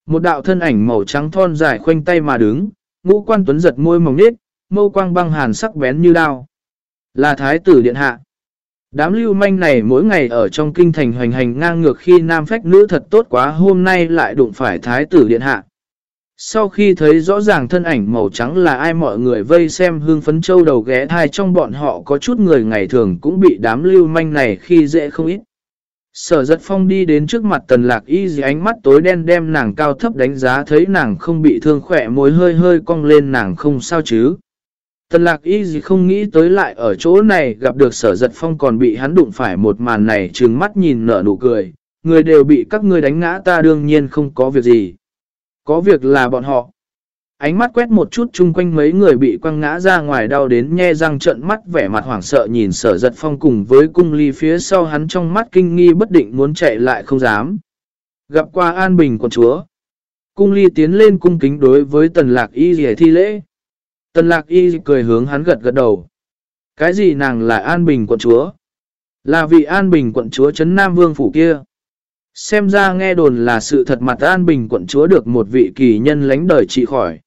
[SPEAKER 1] Một đạo thân ảnh màu trắng thon dài khoanh tay mà đứng, ngũ quan tuấn giật môi mỏng nết, mâu quang băng hàn sắc bén như đao. Là thái tử điện hạ. Đám lưu manh này mỗi ngày ở trong kinh thành hoành hành ngang ngược khi nam phách nữ thật tốt quá hôm nay lại đụng phải thái tử điện hạ. Sau khi thấy rõ ràng thân ảnh màu trắng là ai mọi người vây xem hương phấn châu đầu ghé thai trong bọn họ có chút người ngày thường cũng bị đám lưu manh này khi dễ không ít. Sở giật phong đi đến trước mặt tần lạc y dì ánh mắt tối đen đem nàng cao thấp đánh giá thấy nàng không bị thương khỏe môi hơi hơi cong lên nàng không sao chứ. Tần lạc y dì không nghĩ tới lại ở chỗ này gặp được sở giật phong còn bị hắn đụng phải một màn này trừng mắt nhìn nở nụ cười. Người đều bị các ngươi đánh ngã ta đương nhiên không có việc gì. Có việc là bọn họ. Ánh mắt quét một chút chung quanh mấy người bị quăng ngã ra ngoài đau đến nhe răng trận mắt, vẻ mặt hoảng sợ nhìn sở giật phong cùng với cung ly phía sau hắn trong mắt kinh nghi bất định muốn chạy lại không dám. Gặp qua an bình quận chúa. Cung ly tiến lên cung kính đối với tần lạc y rỉa thi lễ. Tần lạc y cười hướng hắn gật gật đầu. Cái gì nàng là an bình quận chúa? Là vị an bình quận chúa chấn Nam Vương Phủ kia. Xem ra nghe đồn là sự thật mặt an bình quận chúa được một vị kỳ nhân lánh đời trị khỏi.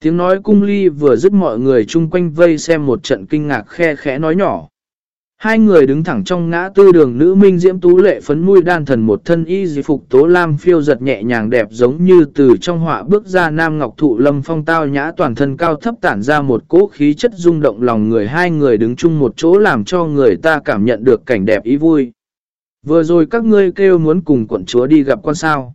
[SPEAKER 1] Tiếng nói cung ly vừa dứt mọi người chung quanh vây xem một trận kinh ngạc khe khẽ nói nhỏ. Hai người đứng thẳng trong ngã tư đường nữ minh diễm tú lệ phấn mũi đan thần một thân y di phục tố lam phiêu giật nhẹ nhàng đẹp giống như từ trong họa bước ra nam ngọc thụ lâm phong tao nhã toàn thân cao thấp tản ra một cỗ khí chất rung động lòng người hai người đứng chung một chỗ làm cho người ta cảm nhận được cảnh đẹp ý vui. Vừa rồi các ngươi kêu muốn cùng quận chúa đi gặp con sao.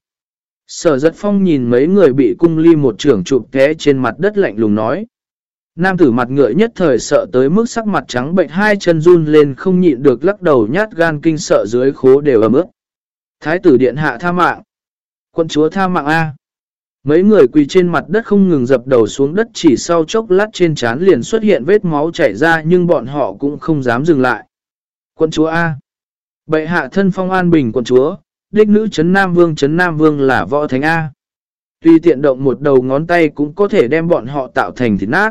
[SPEAKER 1] Sở giật phong nhìn mấy người bị cung ly một trưởng chụp té trên mặt đất lạnh lùng nói. Nam tử mặt ngựa nhất thời sợ tới mức sắc mặt trắng bệnh, hai chân run lên không nhịn được lắc đầu nhát gan kinh sợ dưới khố đều ấm ướt. Thái tử điện hạ tha mạng. Quân chúa tha mạng A. Mấy người quỳ trên mặt đất không ngừng dập đầu xuống đất, chỉ sau chốc lát trên trán liền xuất hiện vết máu chảy ra, nhưng bọn họ cũng không dám dừng lại. Quân chúa A. Bệ hạ thân phong an bình quận chúa, đích nữ chấn Nam Vương chấn Nam Vương là võ thánh A. Tuy tiện động một đầu ngón tay cũng có thể đem bọn họ tạo thành thịt nát.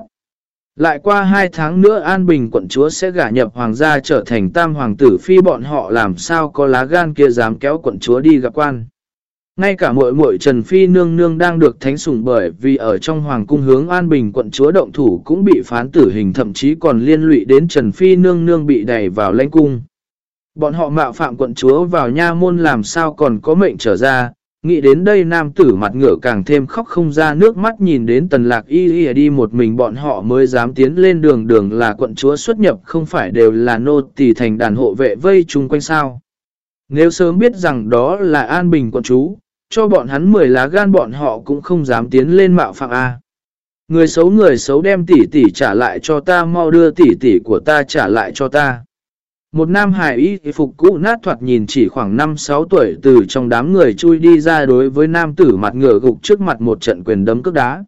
[SPEAKER 1] Lại qua hai tháng nữa An Bình quận chúa sẽ gả nhập hoàng gia trở thành tam hoàng tử phi bọn họ làm sao có lá gan kia dám kéo quận chúa đi gặp quan. Ngay cả muội muội Trần Phi nương nương đang được thánh sủng bởi vì ở trong hoàng cung hướng An Bình quận chúa động thủ cũng bị phán tử hình thậm chí còn liên lụy đến Trần Phi nương nương bị đẩy vào lãnh cung. Bọn họ mạo phạm quận chúa vào nha môn làm sao còn có mệnh trở ra, Nghĩ đến đây nam tử mặt ngựa càng thêm khóc không ra nước mắt nhìn đến tần lạc y y đi một mình bọn họ mới dám tiến lên đường đường là quận chúa xuất nhập không phải đều là nô tỳ thành đàn hộ vệ vây chung quanh sao. Nếu sớm biết rằng đó là an bình quận chú, cho bọn hắn 10 lá gan bọn họ cũng không dám tiến lên mạo phạm A. Người xấu người xấu đem tỷ tỷ trả lại cho ta mau đưa tỷ tỷ của ta trả lại cho ta. Một nam hài y phục cũ nát thoạt nhìn chỉ khoảng 5-6 tuổi từ trong đám người chui đi ra đối với nam tử mặt ngựa gục trước mặt một trận quyền đấm cước đá.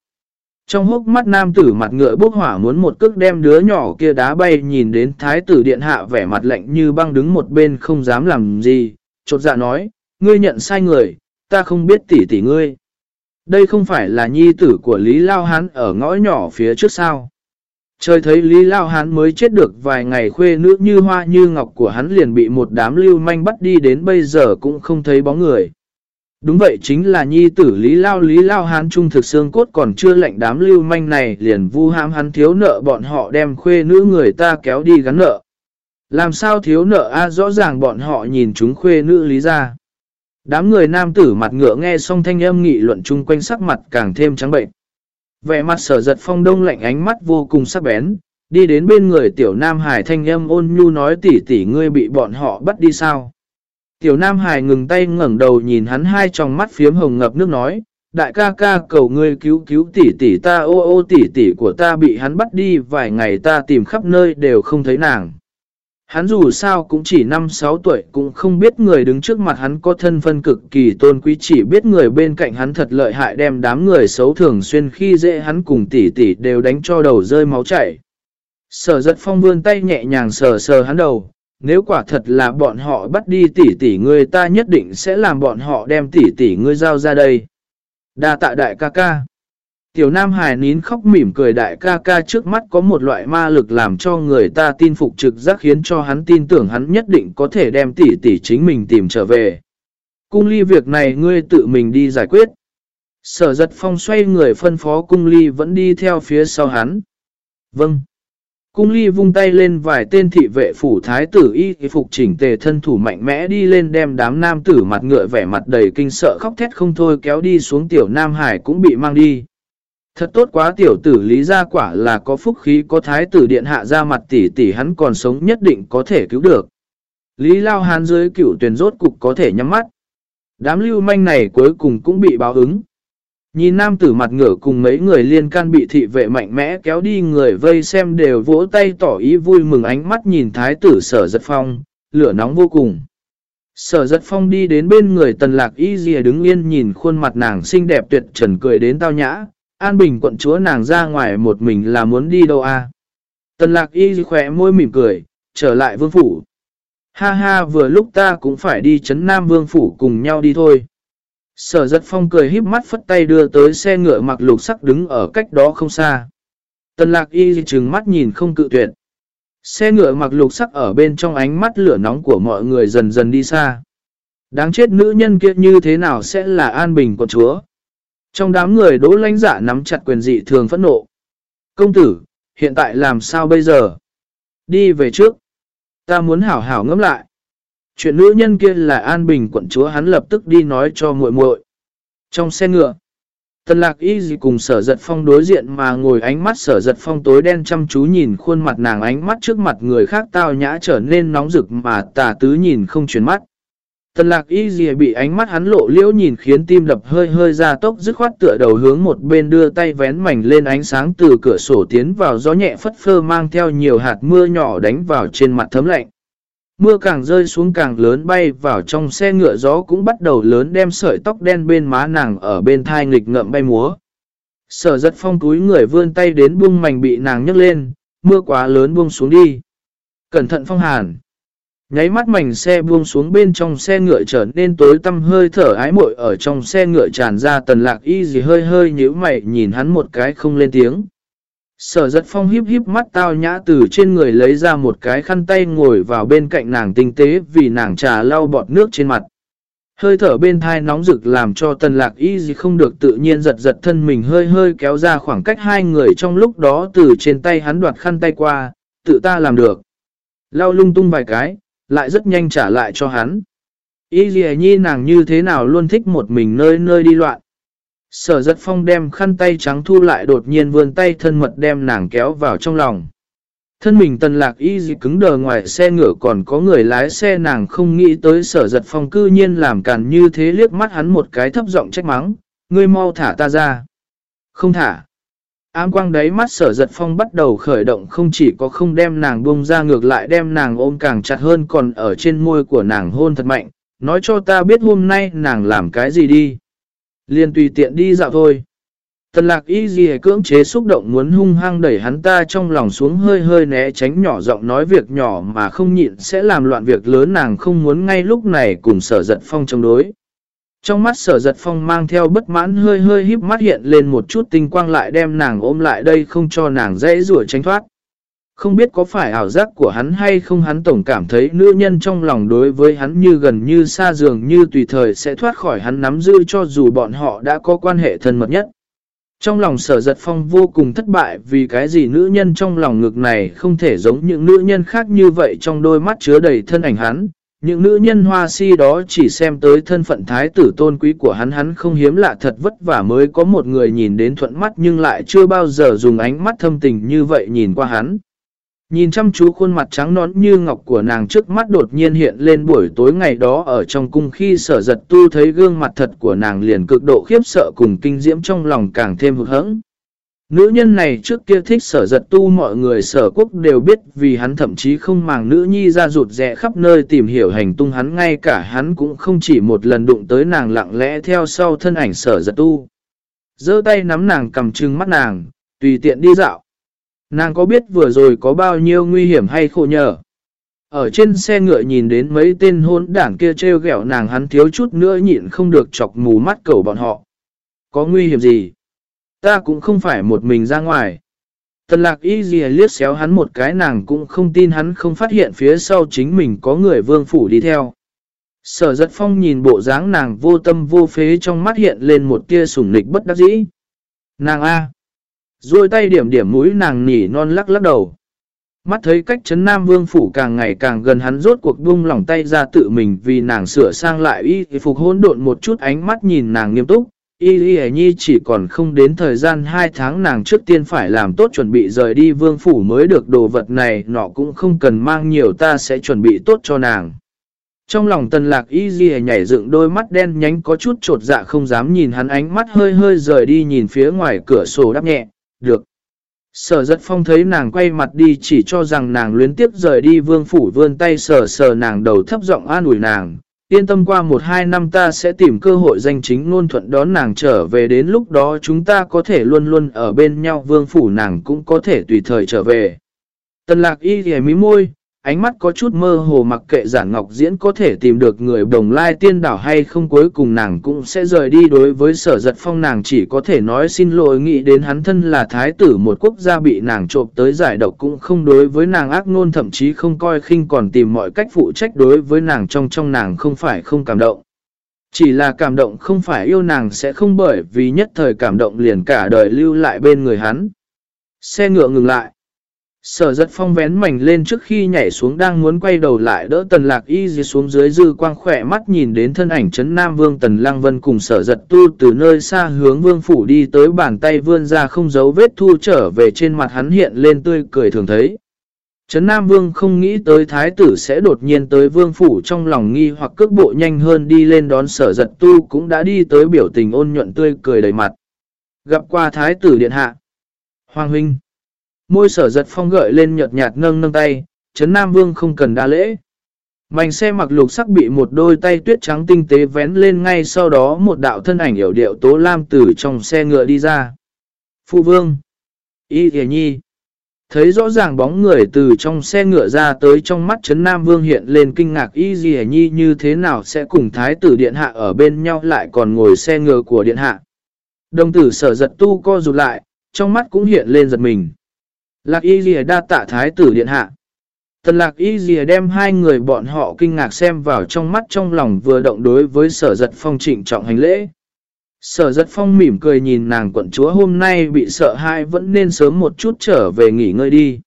[SPEAKER 1] Trong hốc mắt nam tử mặt ngựa bốc hỏa muốn một cước đem đứa nhỏ kia đá bay nhìn đến thái tử điện hạ vẻ mặt lạnh như băng đứng một bên không dám làm gì, chột dạ nói, ngươi nhận sai người, ta không biết tỷ tỷ ngươi. Đây không phải là nhi tử của Lý Lao Hán ở ngõ nhỏ phía trước sao. Trời thấy Lý Lao Hán mới chết được vài ngày khuê nữ như hoa như ngọc của hắn liền bị một đám lưu manh bắt đi đến bây giờ cũng không thấy bóng người. Đúng vậy chính là nhi tử Lý Lao Lý Lao Hán trung thực xương cốt còn chưa lệnh đám lưu manh này liền vu hãm hắn thiếu nợ bọn họ đem khuê nữ người ta kéo đi gắn nợ. Làm sao thiếu nợ a rõ ràng bọn họ nhìn chúng khuê nữ Lý ra. Đám người nam tử mặt ngựa nghe xong thanh âm nghị luận chung quanh sắc mặt càng thêm trắng bệnh. Vẻ mặt sở giật phong đông lạnh ánh mắt vô cùng sắc bén, đi đến bên người tiểu nam hải thanh âm ôn nhu nói tỉ tỉ ngươi bị bọn họ bắt đi sao. Tiểu Nam Hải ngừng tay ngẩng đầu nhìn hắn hai tròng mắt phiếm hồng ngập nước nói, đại ca ca cầu ngươi cứu cứu tỷ tỷ ta ô ô tỷ tỷ của ta bị hắn bắt đi vài ngày ta tìm khắp nơi đều không thấy nàng. Hắn dù sao cũng chỉ 5-6 tuổi cũng không biết người đứng trước mặt hắn có thân phân cực kỳ tôn quý chỉ biết người bên cạnh hắn thật lợi hại đem đám người xấu thường xuyên khi dễ hắn cùng tỷ tỷ đều đánh cho đầu rơi máu chảy. Sở giật phong vươn tay nhẹ nhàng sờ sờ hắn đầu, nếu quả thật là bọn họ bắt đi tỷ tỷ ngươi ta nhất định sẽ làm bọn họ đem tỷ tỷ ngươi giao ra đây. Đa tạ đại ca ca. Tiểu Nam Hải nín khóc mỉm cười đại ca ca trước mắt có một loại ma lực làm cho người ta tin phục trực giác khiến cho hắn tin tưởng hắn nhất định có thể đem tỷ tỷ chính mình tìm trở về. Cung ly việc này ngươi tự mình đi giải quyết. Sở giật phong xoay người phân phó cung ly vẫn đi theo phía sau hắn. Vâng. Cung ly vung tay lên vài tên thị vệ phủ thái tử y phục chỉnh tề thân thủ mạnh mẽ đi lên đem đám nam tử mặt ngựa vẻ mặt đầy kinh sợ khóc thét không thôi kéo đi xuống tiểu nam hải cũng bị mang đi. Thật tốt quá tiểu tử lý ra quả là có phúc khí có thái tử điện hạ ra mặt tỷ tỷ hắn còn sống nhất định có thể cứu được. Lý lao hán dưới cửu tuyển rốt cục có thể nhắm mắt. Đám lưu manh này cuối cùng cũng bị báo ứng. Nhìn nam tử mặt ngửa cùng mấy người liên can bị thị vệ mạnh mẽ kéo đi người vây xem đều vỗ tay tỏ ý vui mừng ánh mắt nhìn thái tử sở giật phong, lửa nóng vô cùng. Sở giật phong đi đến bên người tần lạc y dìa đứng yên nhìn khuôn mặt nàng xinh đẹp tuyệt trần cười đến tao nhã, an bình quận chúa nàng ra ngoài một mình là muốn đi đâu à. Tần lạc y khỏe môi mỉm cười, trở lại vương phủ. Ha ha vừa lúc ta cũng phải đi chấn nam vương phủ cùng nhau đi thôi. Sở giật phong cười híp mắt phất tay đưa tới xe ngựa mặc lục sắc đứng ở cách đó không xa. Tần lạc y trừng mắt nhìn không cự tuyệt. Xe ngựa mặc lục sắc ở bên trong ánh mắt lửa nóng của mọi người dần dần đi xa. Đáng chết nữ nhân kia như thế nào sẽ là an bình của chúa. Trong đám người đỗ lãnh giả nắm chặt quyền dị thường phẫn nộ. Công tử, hiện tại làm sao bây giờ? Đi về trước. Ta muốn hảo hảo ngẫm lại. Chuyện nữ nhân kia là An Bình quận chúa hắn lập tức đi nói cho muội muội. Trong xe ngựa, Tần lạc y gì cùng sở giật phong đối diện mà ngồi ánh mắt sở giật phong tối đen chăm chú nhìn khuôn mặt nàng ánh mắt trước mặt người khác tao nhã trở nên nóng rực mà tà tứ nhìn không chuyển mắt. Tần lạc y gì bị ánh mắt hắn lộ liễu nhìn khiến tim đập hơi hơi ra tốc dứt khoát tựa đầu hướng một bên đưa tay vén mảnh lên ánh sáng từ cửa sổ tiến vào gió nhẹ phất phơ mang theo nhiều hạt mưa nhỏ đánh vào trên mặt thấm lạnh. Mưa càng rơi xuống càng lớn bay vào trong xe ngựa gió cũng bắt đầu lớn đem sợi tóc đen bên má nàng ở bên thai nghịch ngậm bay múa. Sở giật phong túi người vươn tay đến buông mảnh bị nàng nhấc lên, mưa quá lớn buông xuống đi. Cẩn thận phong hàn. Nháy mắt mảnh xe buông xuống bên trong xe ngựa trở nên tối tăm hơi thở ái muội ở trong xe ngựa tràn ra tần lạc y gì hơi hơi nhíu mày nhìn hắn một cái không lên tiếng. Sở giật phong híp híp mắt tao nhã từ trên người lấy ra một cái khăn tay ngồi vào bên cạnh nàng tinh tế vì nàng trà lau bọt nước trên mặt. Hơi thở bên thai nóng rực làm cho tần lạc y gì không được tự nhiên giật giật thân mình hơi hơi kéo ra khoảng cách hai người trong lúc đó từ trên tay hắn đoạt khăn tay qua, tự ta làm được. Lau lung tung vài cái, lại rất nhanh trả lại cho hắn. Y nhi nàng như thế nào luôn thích một mình nơi nơi đi loạn. Sở giật phong đem khăn tay trắng thu lại đột nhiên vươn tay thân mật đem nàng kéo vào trong lòng. Thân mình tần lạc y dị cứng đờ ngoài xe ngựa còn có người lái xe nàng không nghĩ tới sở giật phong cư nhiên làm càn như thế liếc mắt hắn một cái thấp giọng trách mắng, ngươi mau thả ta ra. Không thả. Ám quang đáy mắt sở giật phong bắt đầu khởi động không chỉ có không đem nàng buông ra ngược lại đem nàng ôm càng chặt hơn còn ở trên môi của nàng hôn thật mạnh, nói cho ta biết hôm nay nàng làm cái gì đi. Liền tùy tiện đi dạo thôi. Tần lạc y gì cưỡng chế xúc động muốn hung hăng đẩy hắn ta trong lòng xuống hơi hơi né tránh nhỏ giọng nói việc nhỏ mà không nhịn sẽ làm loạn việc lớn nàng không muốn ngay lúc này cùng sở giật phong chống đối. Trong mắt sở giật phong mang theo bất mãn hơi hơi híp mắt hiện lên một chút tinh quang lại đem nàng ôm lại đây không cho nàng dễ rủa tránh thoát. Không biết có phải ảo giác của hắn hay không hắn tổng cảm thấy nữ nhân trong lòng đối với hắn như gần như xa dường như tùy thời sẽ thoát khỏi hắn nắm giữ cho dù bọn họ đã có quan hệ thân mật nhất. Trong lòng sở giật phong vô cùng thất bại vì cái gì nữ nhân trong lòng ngực này không thể giống những nữ nhân khác như vậy trong đôi mắt chứa đầy thân ảnh hắn. Những nữ nhân hoa si đó chỉ xem tới thân phận thái tử tôn quý của hắn hắn không hiếm lạ thật vất vả mới có một người nhìn đến thuận mắt nhưng lại chưa bao giờ dùng ánh mắt thâm tình như vậy nhìn qua hắn. Nhìn chăm chú khuôn mặt trắng nón như ngọc của nàng trước mắt đột nhiên hiện lên buổi tối ngày đó ở trong cung khi sở giật tu thấy gương mặt thật của nàng liền cực độ khiếp sợ cùng kinh diễm trong lòng càng thêm hực hững. Nữ nhân này trước kia thích sở giật tu mọi người sở quốc đều biết vì hắn thậm chí không màng nữ nhi ra rụt rẽ khắp nơi tìm hiểu hành tung hắn ngay cả hắn cũng không chỉ một lần đụng tới nàng lặng lẽ theo sau thân ảnh sở giật tu. giơ tay nắm nàng cầm trưng mắt nàng, tùy tiện đi dạo. Nàng có biết vừa rồi có bao nhiêu nguy hiểm hay khổ nhờ? Ở trên xe ngựa nhìn đến mấy tên hôn đảng kia treo gẹo nàng hắn thiếu chút nữa nhịn không được chọc mù mắt cầu bọn họ. Có nguy hiểm gì? Ta cũng không phải một mình ra ngoài. Tần lạc y gì liếc xéo hắn một cái, nàng cũng không tin hắn không phát hiện phía sau chính mình có người vương phủ đi theo. Sở giật phong nhìn bộ dáng nàng vô tâm vô phế trong mắt hiện lên một tia sủng nịch bất đắc dĩ. Nàng A. Rồi tay điểm điểm mũi, nàng nỉ non lắc lắc đầu. Mắt thấy cách chấn Nam Vương Phủ càng ngày càng gần, hắn rốt cuộc buông lỏng tay ra tự mình vì nàng sửa sang lại y phục hôn độn một chút, ánh mắt nhìn nàng nghiêm túc. Y Y Nhi chỉ còn không đến thời gian 2 tháng nàng trước tiên phải làm tốt chuẩn bị rời đi Vương Phủ mới được đồ vật này, nọ cũng không cần mang nhiều ta sẽ chuẩn bị tốt cho nàng. Trong lòng tần lạc y ghi nhảy dựng đôi mắt đen nhánh có chút trột dạ không dám nhìn hắn ánh mắt hơi hơi rời đi nhìn phía ngoài cửa sổ đắp nhẹ, được. Sở giật phong thấy nàng quay mặt đi chỉ cho rằng nàng luyến tiếp rời đi vương phủ vươn tay sờ sờ nàng đầu thấp giọng an ủi nàng. Yên tâm qua một hai năm ta sẽ tìm cơ hội danh chính ngôn thuận đón nàng trở về đến lúc đó chúng ta có thể luôn luôn ở bên nhau vương phủ nàng cũng có thể tùy thời trở về. Tần lạc y ghề mí môi, ánh mắt có chút mơ hồ mặc kệ giản ngọc diễn có thể tìm được người đồng lai tiên đảo hay không cuối cùng nàng cũng sẽ rời đi đối với sở giật phong nàng chỉ có thể nói xin lỗi nghĩ đến hắn thân là thái tử một quốc gia bị nàng trộm tới giải độc cũng không đối với nàng ác ngôn, thậm chí không coi khinh còn tìm mọi cách phụ trách đối với nàng trong trong nàng không phải không cảm động. Chỉ là cảm động không phải yêu nàng sẽ không bởi vì nhất thời cảm động liền cả đời lưu lại bên người hắn. Xe ngựa ngừng lại. Sở giật phong vén mảnh lên trước khi nhảy xuống đang muốn quay đầu lại đỡ tần lạc y dì xuống dưới dư quang khỏe mắt nhìn đến thân ảnh chấn nam vương tần lang vân cùng sở giật tu từ nơi xa hướng vương phủ đi tới bàn tay vươn ra không giấu vết thu trở về trên mặt hắn hiện lên tươi cười thường thấy. Trấn Nam Vương không nghĩ tới thái tử sẽ đột nhiên tới vương phủ trong lòng nghi hoặc cước bộ nhanh hơn đi lên đón sở giật tu cũng đã đi tới biểu tình ôn nhuận tươi cười đầy mặt. Gặp qua thái tử điện hạ. Hoàng huynh. Môi sở giật phong gợi lên nhợt nhạt nâng nâng tay, Trấn Nam Vương không cần đa lễ. Mảnh xe mặc lục sắc bị một đôi tay tuyết trắng tinh tế vén lên ngay sau đó một đạo thân ảnh hiểu điệu tố lam từ trong xe ngựa đi ra. Phụ vương. Y thề nhi. Thấy rõ ràng bóng người từ trong xe ngựa ra tới trong mắt Trấn Nam Vương hiện lên kinh ngạc Y Dì Nhi như thế nào sẽ cùng Thái tử Điện Hạ ở bên nhau lại còn ngồi xe ngựa của Điện Hạ. Đồng tử sở giật tu co rụt lại, trong mắt cũng hiện lên giật mình. Lạc y Dìa đa tạ thái tử điện hạ. Tần lạc y Dìa đem hai người bọn họ kinh ngạc xem vào trong mắt trong lòng vừa động đối với sở giật phong trịnh trọng hành lễ. Sở giật phong mỉm cười nhìn nàng quận chúa hôm nay bị sợ hãi vẫn nên sớm một chút trở về nghỉ ngơi đi.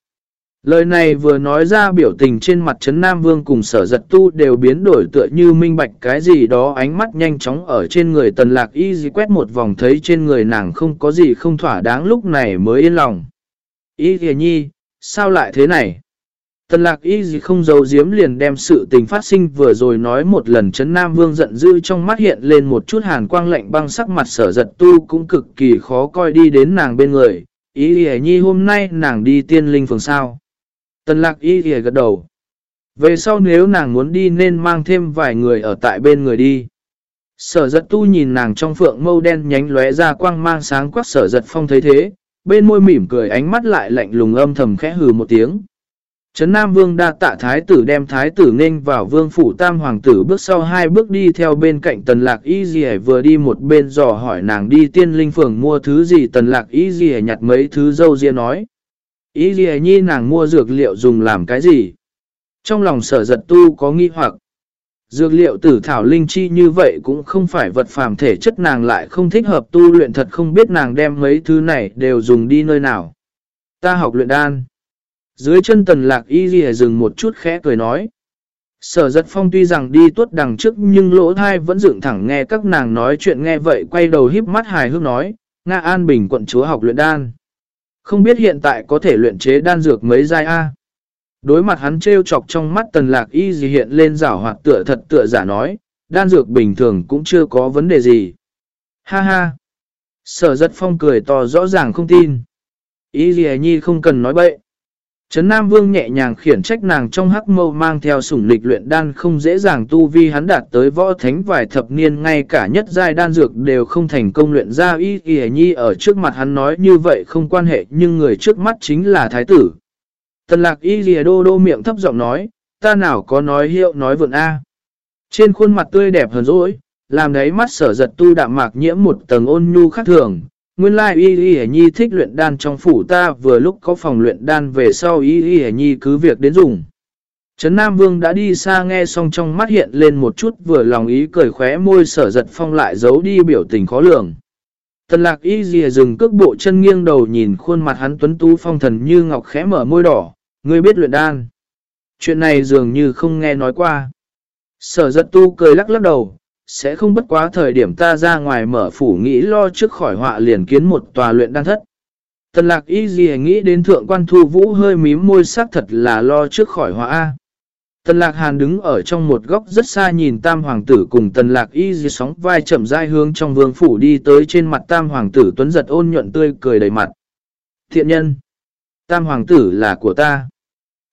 [SPEAKER 1] Lời này vừa nói ra biểu tình trên mặt Trấn Nam Vương cùng sở giật tu đều biến đổi tựa như minh bạch cái gì đó ánh mắt nhanh chóng ở trên người tần lạc y dì quét một vòng thấy trên người nàng không có gì không thỏa đáng lúc này mới yên lòng. Ý kìa nhi, sao lại thế này? Tần lạc y gì không giấu giếm liền đem sự tình phát sinh vừa rồi nói một lần chấn Nam Vương giận dữ trong mắt hiện lên một chút hàn quang lạnh băng sắc mặt sở giật tu cũng cực kỳ khó coi đi đến nàng bên người. Ý kìa nhi hôm nay nàng đi tiên linh phường sao? Tần lạc y kìa gật đầu. Về sau nếu nàng muốn đi nên mang thêm vài người ở tại bên người đi. Sở giật tu nhìn nàng trong phượng mâu đen nhánh lóe ra quang mang sáng quắc sở giật phong thấy thế, bên môi mỉm cười ánh mắt lại lạnh lùng âm thầm khẽ hừ một tiếng. Trấn Nam Vương đa tạ thái tử đem thái tử nên vào vương phủ tam hoàng tử bước sau hai bước đi theo bên cạnh tần lạc y dì vừa đi một bên dò hỏi nàng đi tiên linh phường mua thứ gì tần lạc y dì nhặt mấy thứ dâu riêng nói. Y dì nhi nàng mua dược liệu dùng làm cái gì? Trong lòng sở giật tu có nghi hoặc. Dược liệu tử thảo linh chi như vậy cũng không phải vật phàm thể chất nàng lại không thích hợp tu luyện thật không biết nàng đem mấy thứ này đều dùng đi nơi nào. Ta học luyện đan. Dưới chân tần lạc y ghi dừng một chút khẽ cười nói. Sở giật phong tuy rằng đi tuốt đằng trước nhưng lỗ thai vẫn dựng thẳng nghe các nàng nói chuyện nghe vậy quay đầu híp mắt hài hước nói, Nga An Bình quận chúa học luyện đan. Không biết hiện tại có thể luyện chế đan dược mấy giai A. Đối mặt hắn trêu chọc trong mắt tần lạc y gì hiện lên rảo hoạt tựa thật tựa giả nói, đan dược bình thường cũng chưa có vấn đề gì. Ha ha! Sở giật phong cười to rõ ràng không tin. Y gì nhi không cần nói bậy. Trấn Nam Vương nhẹ nhàng khiển trách nàng trong hắc mâu mang theo sủng lịch luyện đan không dễ dàng tu vi hắn đạt tới võ thánh vài thập niên ngay cả nhất giai đan dược đều không thành công luyện ra y y nhi ở trước mặt hắn nói như vậy không quan hệ nhưng người trước mắt chính là thái tử. Tần lạc y lìa đô đô miệng thấp giọng nói, ta nào có nói hiệu nói vượn A. Trên khuôn mặt tươi đẹp hơn dỗi, làm đấy mắt sở giật tu đạm mạc nhiễm một tầng ôn nhu khác thường. Nguyên lai y y nhi thích luyện đan trong phủ ta vừa lúc có phòng luyện đan về sau y y nhi cứ việc đến dùng. Trấn Nam Vương đã đi xa nghe xong trong mắt hiện lên một chút vừa lòng ý cười khóe môi sở giật phong lại giấu đi biểu tình khó lường. Tần lạc y dìa dừng cước bộ chân nghiêng đầu nhìn khuôn mặt hắn tuấn tú phong thần như ngọc khẽ mở môi đỏ, ngươi biết luyện đan. Chuyện này dường như không nghe nói qua. Sở giật tu cười lắc lắc đầu, sẽ không bất quá thời điểm ta ra ngoài mở phủ nghĩ lo trước khỏi họa liền kiến một tòa luyện đan thất. Tần lạc y gì nghĩ đến thượng quan thu vũ hơi mím môi sắc thật là lo trước khỏi họa A. Tần lạc hàn đứng ở trong một góc rất xa nhìn tam hoàng tử cùng tần lạc y dì sóng vai chậm dai hướng trong vương phủ đi tới trên mặt tam hoàng tử tuấn giật ôn nhuận tươi cười đầy mặt. Thiện nhân, tam hoàng tử là của ta.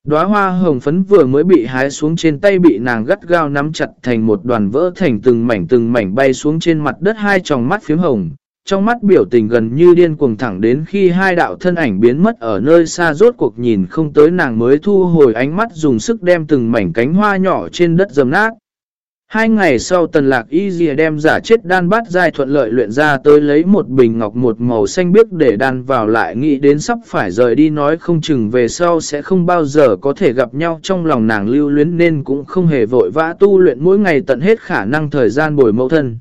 [SPEAKER 1] Đóa hoa hồng phấn vừa mới bị hái xuống trên tay bị nàng gắt gao nắm chặt thành một đoàn vỡ thành từng mảnh từng mảnh bay xuống trên mặt đất hai tròng mắt phím hồng, trong mắt biểu tình gần như điên cuồng thẳng đến khi hai đạo thân ảnh biến mất ở nơi xa rốt cuộc nhìn không tới nàng mới thu hồi ánh mắt dùng sức đem từng mảnh cánh hoa nhỏ trên đất dầm nát. Hai ngày sau tần lạc y dìa đem giả chết đan bát dai thuận lợi luyện ra tới lấy một bình ngọc một màu xanh biếc để đan vào lại, nghĩ đến sắp phải rời đi nói không chừng về sau sẽ không bao giờ có thể gặp nhau, trong lòng nàng lưu luyến nên cũng không hề vội vã tu luyện mỗi ngày tận hết khả năng thời gian bồi mẫu thân.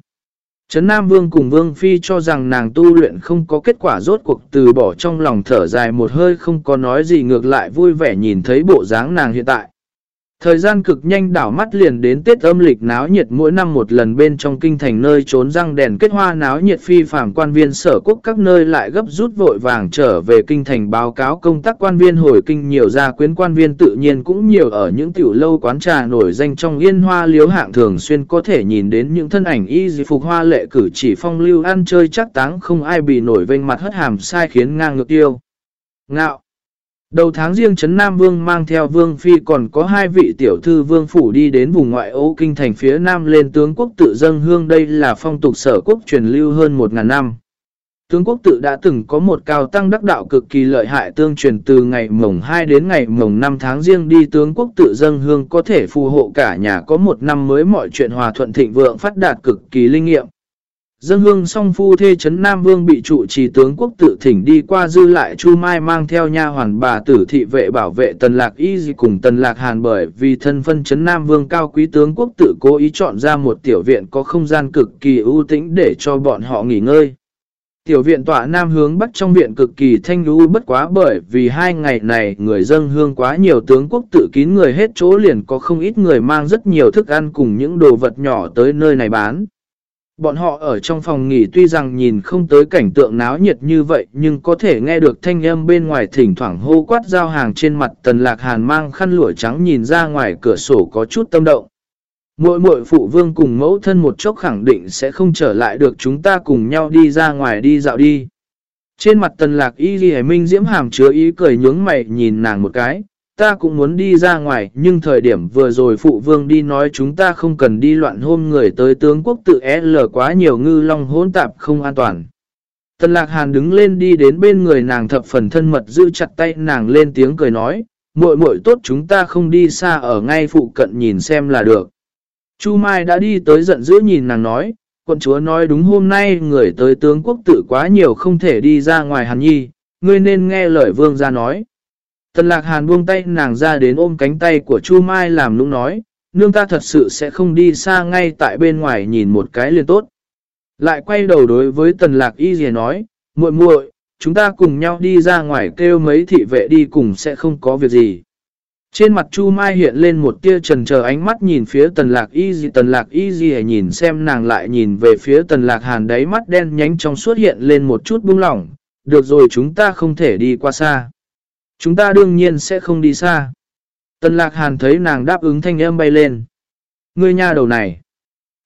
[SPEAKER 1] Trấn Nam Vương cùng Vương Phi cho rằng nàng tu luyện không có kết quả rốt cuộc, từ bỏ trong lòng thở dài một hơi không có nói gì, ngược lại vui vẻ nhìn thấy bộ dáng nàng hiện tại. Thời gian cực nhanh đảo mắt liền đến Tết âm lịch náo nhiệt mỗi năm một lần bên trong kinh thành nơi trốn răng đèn kết hoa náo nhiệt phi phạm quan viên sở quốc các nơi lại gấp rút vội vàng trở về kinh thành báo cáo công tác quan viên hồi kinh nhiều gia quyến quan viên tự nhiên cũng nhiều ở những tiểu lâu quán trà nổi danh trong yên hoa liếu hạng thường xuyên có thể nhìn đến những thân ảnh y dị phục hoa lệ cử chỉ phong lưu ăn chơi chắc táng không ai bị nổi vênh mặt hất hàm sai khiến ngang ngược tiêu. Ngạo Đầu tháng riêng Trấn Nam Vương mang theo Vương Phi còn có hai vị tiểu thư Vương Phủ đi đến vùng ngoại ô kinh thành phía Nam lên tướng quốc tự dâng hương đây là phong tục sở quốc truyền lưu hơn 1.000 năm. Tướng quốc tự đã từng có một cao tăng đắc đạo cực kỳ lợi hại tương truyền từ ngày mồng 2 đến ngày mồng 5 tháng riêng đi tướng quốc tự dâng hương có thể phù hộ cả nhà có một năm mới mọi chuyện hòa thuận thịnh vượng phát đạt cực kỳ linh nghiệm. Dân hương song phu thê chấn Nam Vương bị trụ trì tướng quốc tự thỉnh đi qua dư lại Chu Mai mang theo nha hoàn bà tử thị vệ bảo vệ tần lạc y gì cùng tần lạc hàn bởi vì thân phân chấn Nam Vương cao quý tướng quốc tự cố ý chọn ra một tiểu viện có không gian cực kỳ ưu tĩnh để cho bọn họ nghỉ ngơi. Tiểu viện tọa nam hướng bắc trong viện cực kỳ thanh lưu bất quá bởi vì hai ngày này người dân hương quá nhiều tướng quốc tự kín người hết chỗ liền có không ít người mang rất nhiều thức ăn cùng những đồ vật nhỏ tới nơi này bán. Bọn họ ở trong phòng nghỉ tuy rằng nhìn không tới cảnh tượng náo nhiệt như vậy nhưng có thể nghe được thanh âm bên ngoài thỉnh thoảng hô quát giao hàng trên mặt tần lạc hàn mang khăn lụa trắng nhìn ra ngoài cửa sổ có chút tâm động. Mỗi mỗi phụ vương cùng mẫu thân một chốc khẳng định sẽ không trở lại được chúng ta cùng nhau đi ra ngoài đi dạo đi. Trên mặt tần lạc y ghi minh diễm hàm chứa ý cười nhướng mày nhìn nàng một cái, ta cũng muốn đi ra ngoài, nhưng thời điểm vừa rồi phụ vương đi nói chúng ta không cần đi loạn hôm người tới tướng quốc tự L quá nhiều ngư long hỗn tạp không an toàn. Tần lạc hàn đứng lên đi đến bên người nàng thập phần thân mật giữ chặt tay nàng lên tiếng cười nói, muội muội tốt chúng ta không đi xa ở ngay phụ cận nhìn xem là được. Chu Mai đã đi tới giận dữ nhìn nàng nói, quận chúa nói đúng hôm nay người tới tướng quốc tự quá nhiều không thể đi ra ngoài hàn nhi, ngươi nên nghe lời vương ra nói. Tần lạc hàn buông tay nàng ra đến ôm cánh tay của Chu Mai làm lúc nói, nương ta thật sự sẽ không đi xa ngay tại bên ngoài nhìn một cái liền tốt. Lại quay đầu đối với tần lạc y gì nói, muội muội, chúng ta cùng nhau đi ra ngoài kêu mấy thị vệ đi cùng sẽ không có việc gì. Trên mặt Chu Mai hiện lên một tia trần chờ ánh mắt nhìn phía tần lạc y gì tần lạc y gì nhìn xem nàng lại nhìn về phía tần lạc hàn đáy mắt đen nhánh trong suốt hiện lên một chút buông lỏng, được rồi chúng ta không thể đi qua xa. Chúng ta đương nhiên sẽ không đi xa. Tần lạc hàn thấy nàng đáp ứng thanh âm bay lên. Ngươi nhà đầu này.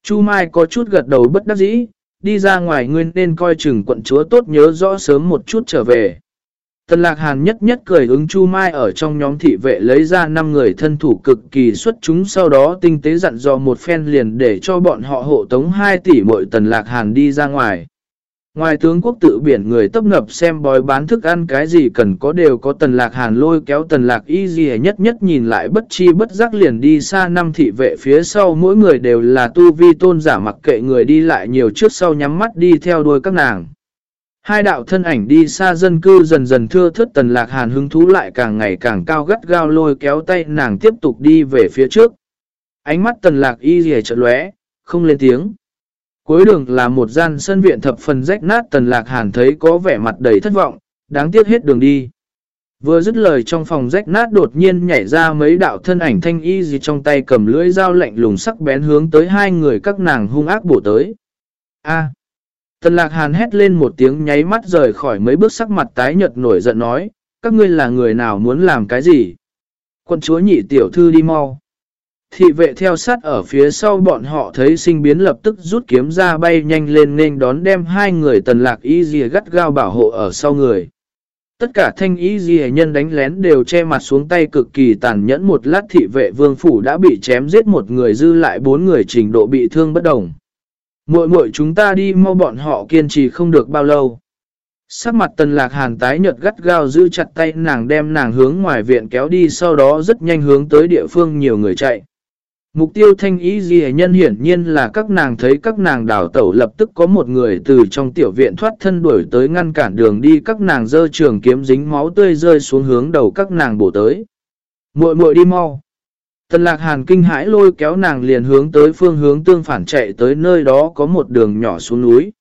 [SPEAKER 1] Chu Mai có chút gật đầu bất đắc dĩ, đi ra ngoài ngươi nên coi chừng quận chúa tốt nhớ rõ sớm một chút trở về. Tần lạc hàn nhất nhất cười ứng Chu Mai ở trong nhóm thị vệ lấy ra 5 người thân thủ cực kỳ xuất chúng sau đó tinh tế dặn dò một phen liền để cho bọn họ hộ tống 2 tỷ mỗi tần lạc hàn đi ra ngoài. Ngoài tướng quốc tự biển người tấp nập xem bói bán thức ăn cái gì cần có đều có tần lạc hàn lôi kéo tần lạc y gì nhất nhất nhìn lại bất chi bất giác liền đi xa năm thị vệ phía sau mỗi người đều là tu vi tôn giả mặc kệ người đi lại nhiều trước sau nhắm mắt đi theo đuôi các nàng. Hai đạo thân ảnh đi xa dân cư dần dần thưa thất tần lạc hàn hứng thú lại càng ngày càng cao gắt gao lôi kéo tay nàng tiếp tục đi về phía trước. Ánh mắt tần lạc y gì trật lóe, không lên tiếng. Cuối đường là một gian sân viện thập phần rách nát tần lạc hàn thấy có vẻ mặt đầy thất vọng, đáng tiếc hết đường đi. Vừa dứt lời trong phòng rách nát đột nhiên nhảy ra mấy đạo thân ảnh thanh y gì trong tay cầm lưỡi dao lạnh lùng sắc bén hướng tới hai người các nàng hung ác bổ tới. A. À. tần lạc hàn hét lên một tiếng nháy mắt rời khỏi mấy bước sắc mặt tái nhật nổi giận nói, các ngươi là người nào muốn làm cái gì? Quân chúa nhị tiểu thư đi mau. Thị vệ theo sát ở phía sau bọn họ thấy sinh biến lập tức rút kiếm ra bay nhanh lên nên đón đem hai người tần lạc y dìa gắt gao bảo hộ ở sau người. Tất cả thanh y dìa nhân đánh lén đều che mặt xuống tay cực kỳ tàn nhẫn một lát thị vệ vương phủ đã bị chém giết một người dư lại bốn người trình độ bị thương bất đồng. Muội muội chúng ta đi mau bọn họ kiên trì không được bao lâu. Sắc mặt tần lạc hàn tái nhợt gắt gao giữ chặt tay nàng đem nàng hướng ngoài viện kéo đi sau đó rất nhanh hướng tới địa phương nhiều người chạy. Mục tiêu thanh ý gì nhân hiển nhiên là các nàng thấy các nàng đảo tẩu lập tức có một người từ trong tiểu viện thoát thân đuổi tới ngăn cản đường đi, các nàng dơ trường kiếm dính máu tươi rơi xuống hướng đầu các nàng bổ tới. muội muội đi mau. Tần lạc hàn kinh hãi lôi kéo nàng liền hướng tới phương hướng tương phản chạy tới, nơi đó có một đường nhỏ xuống núi.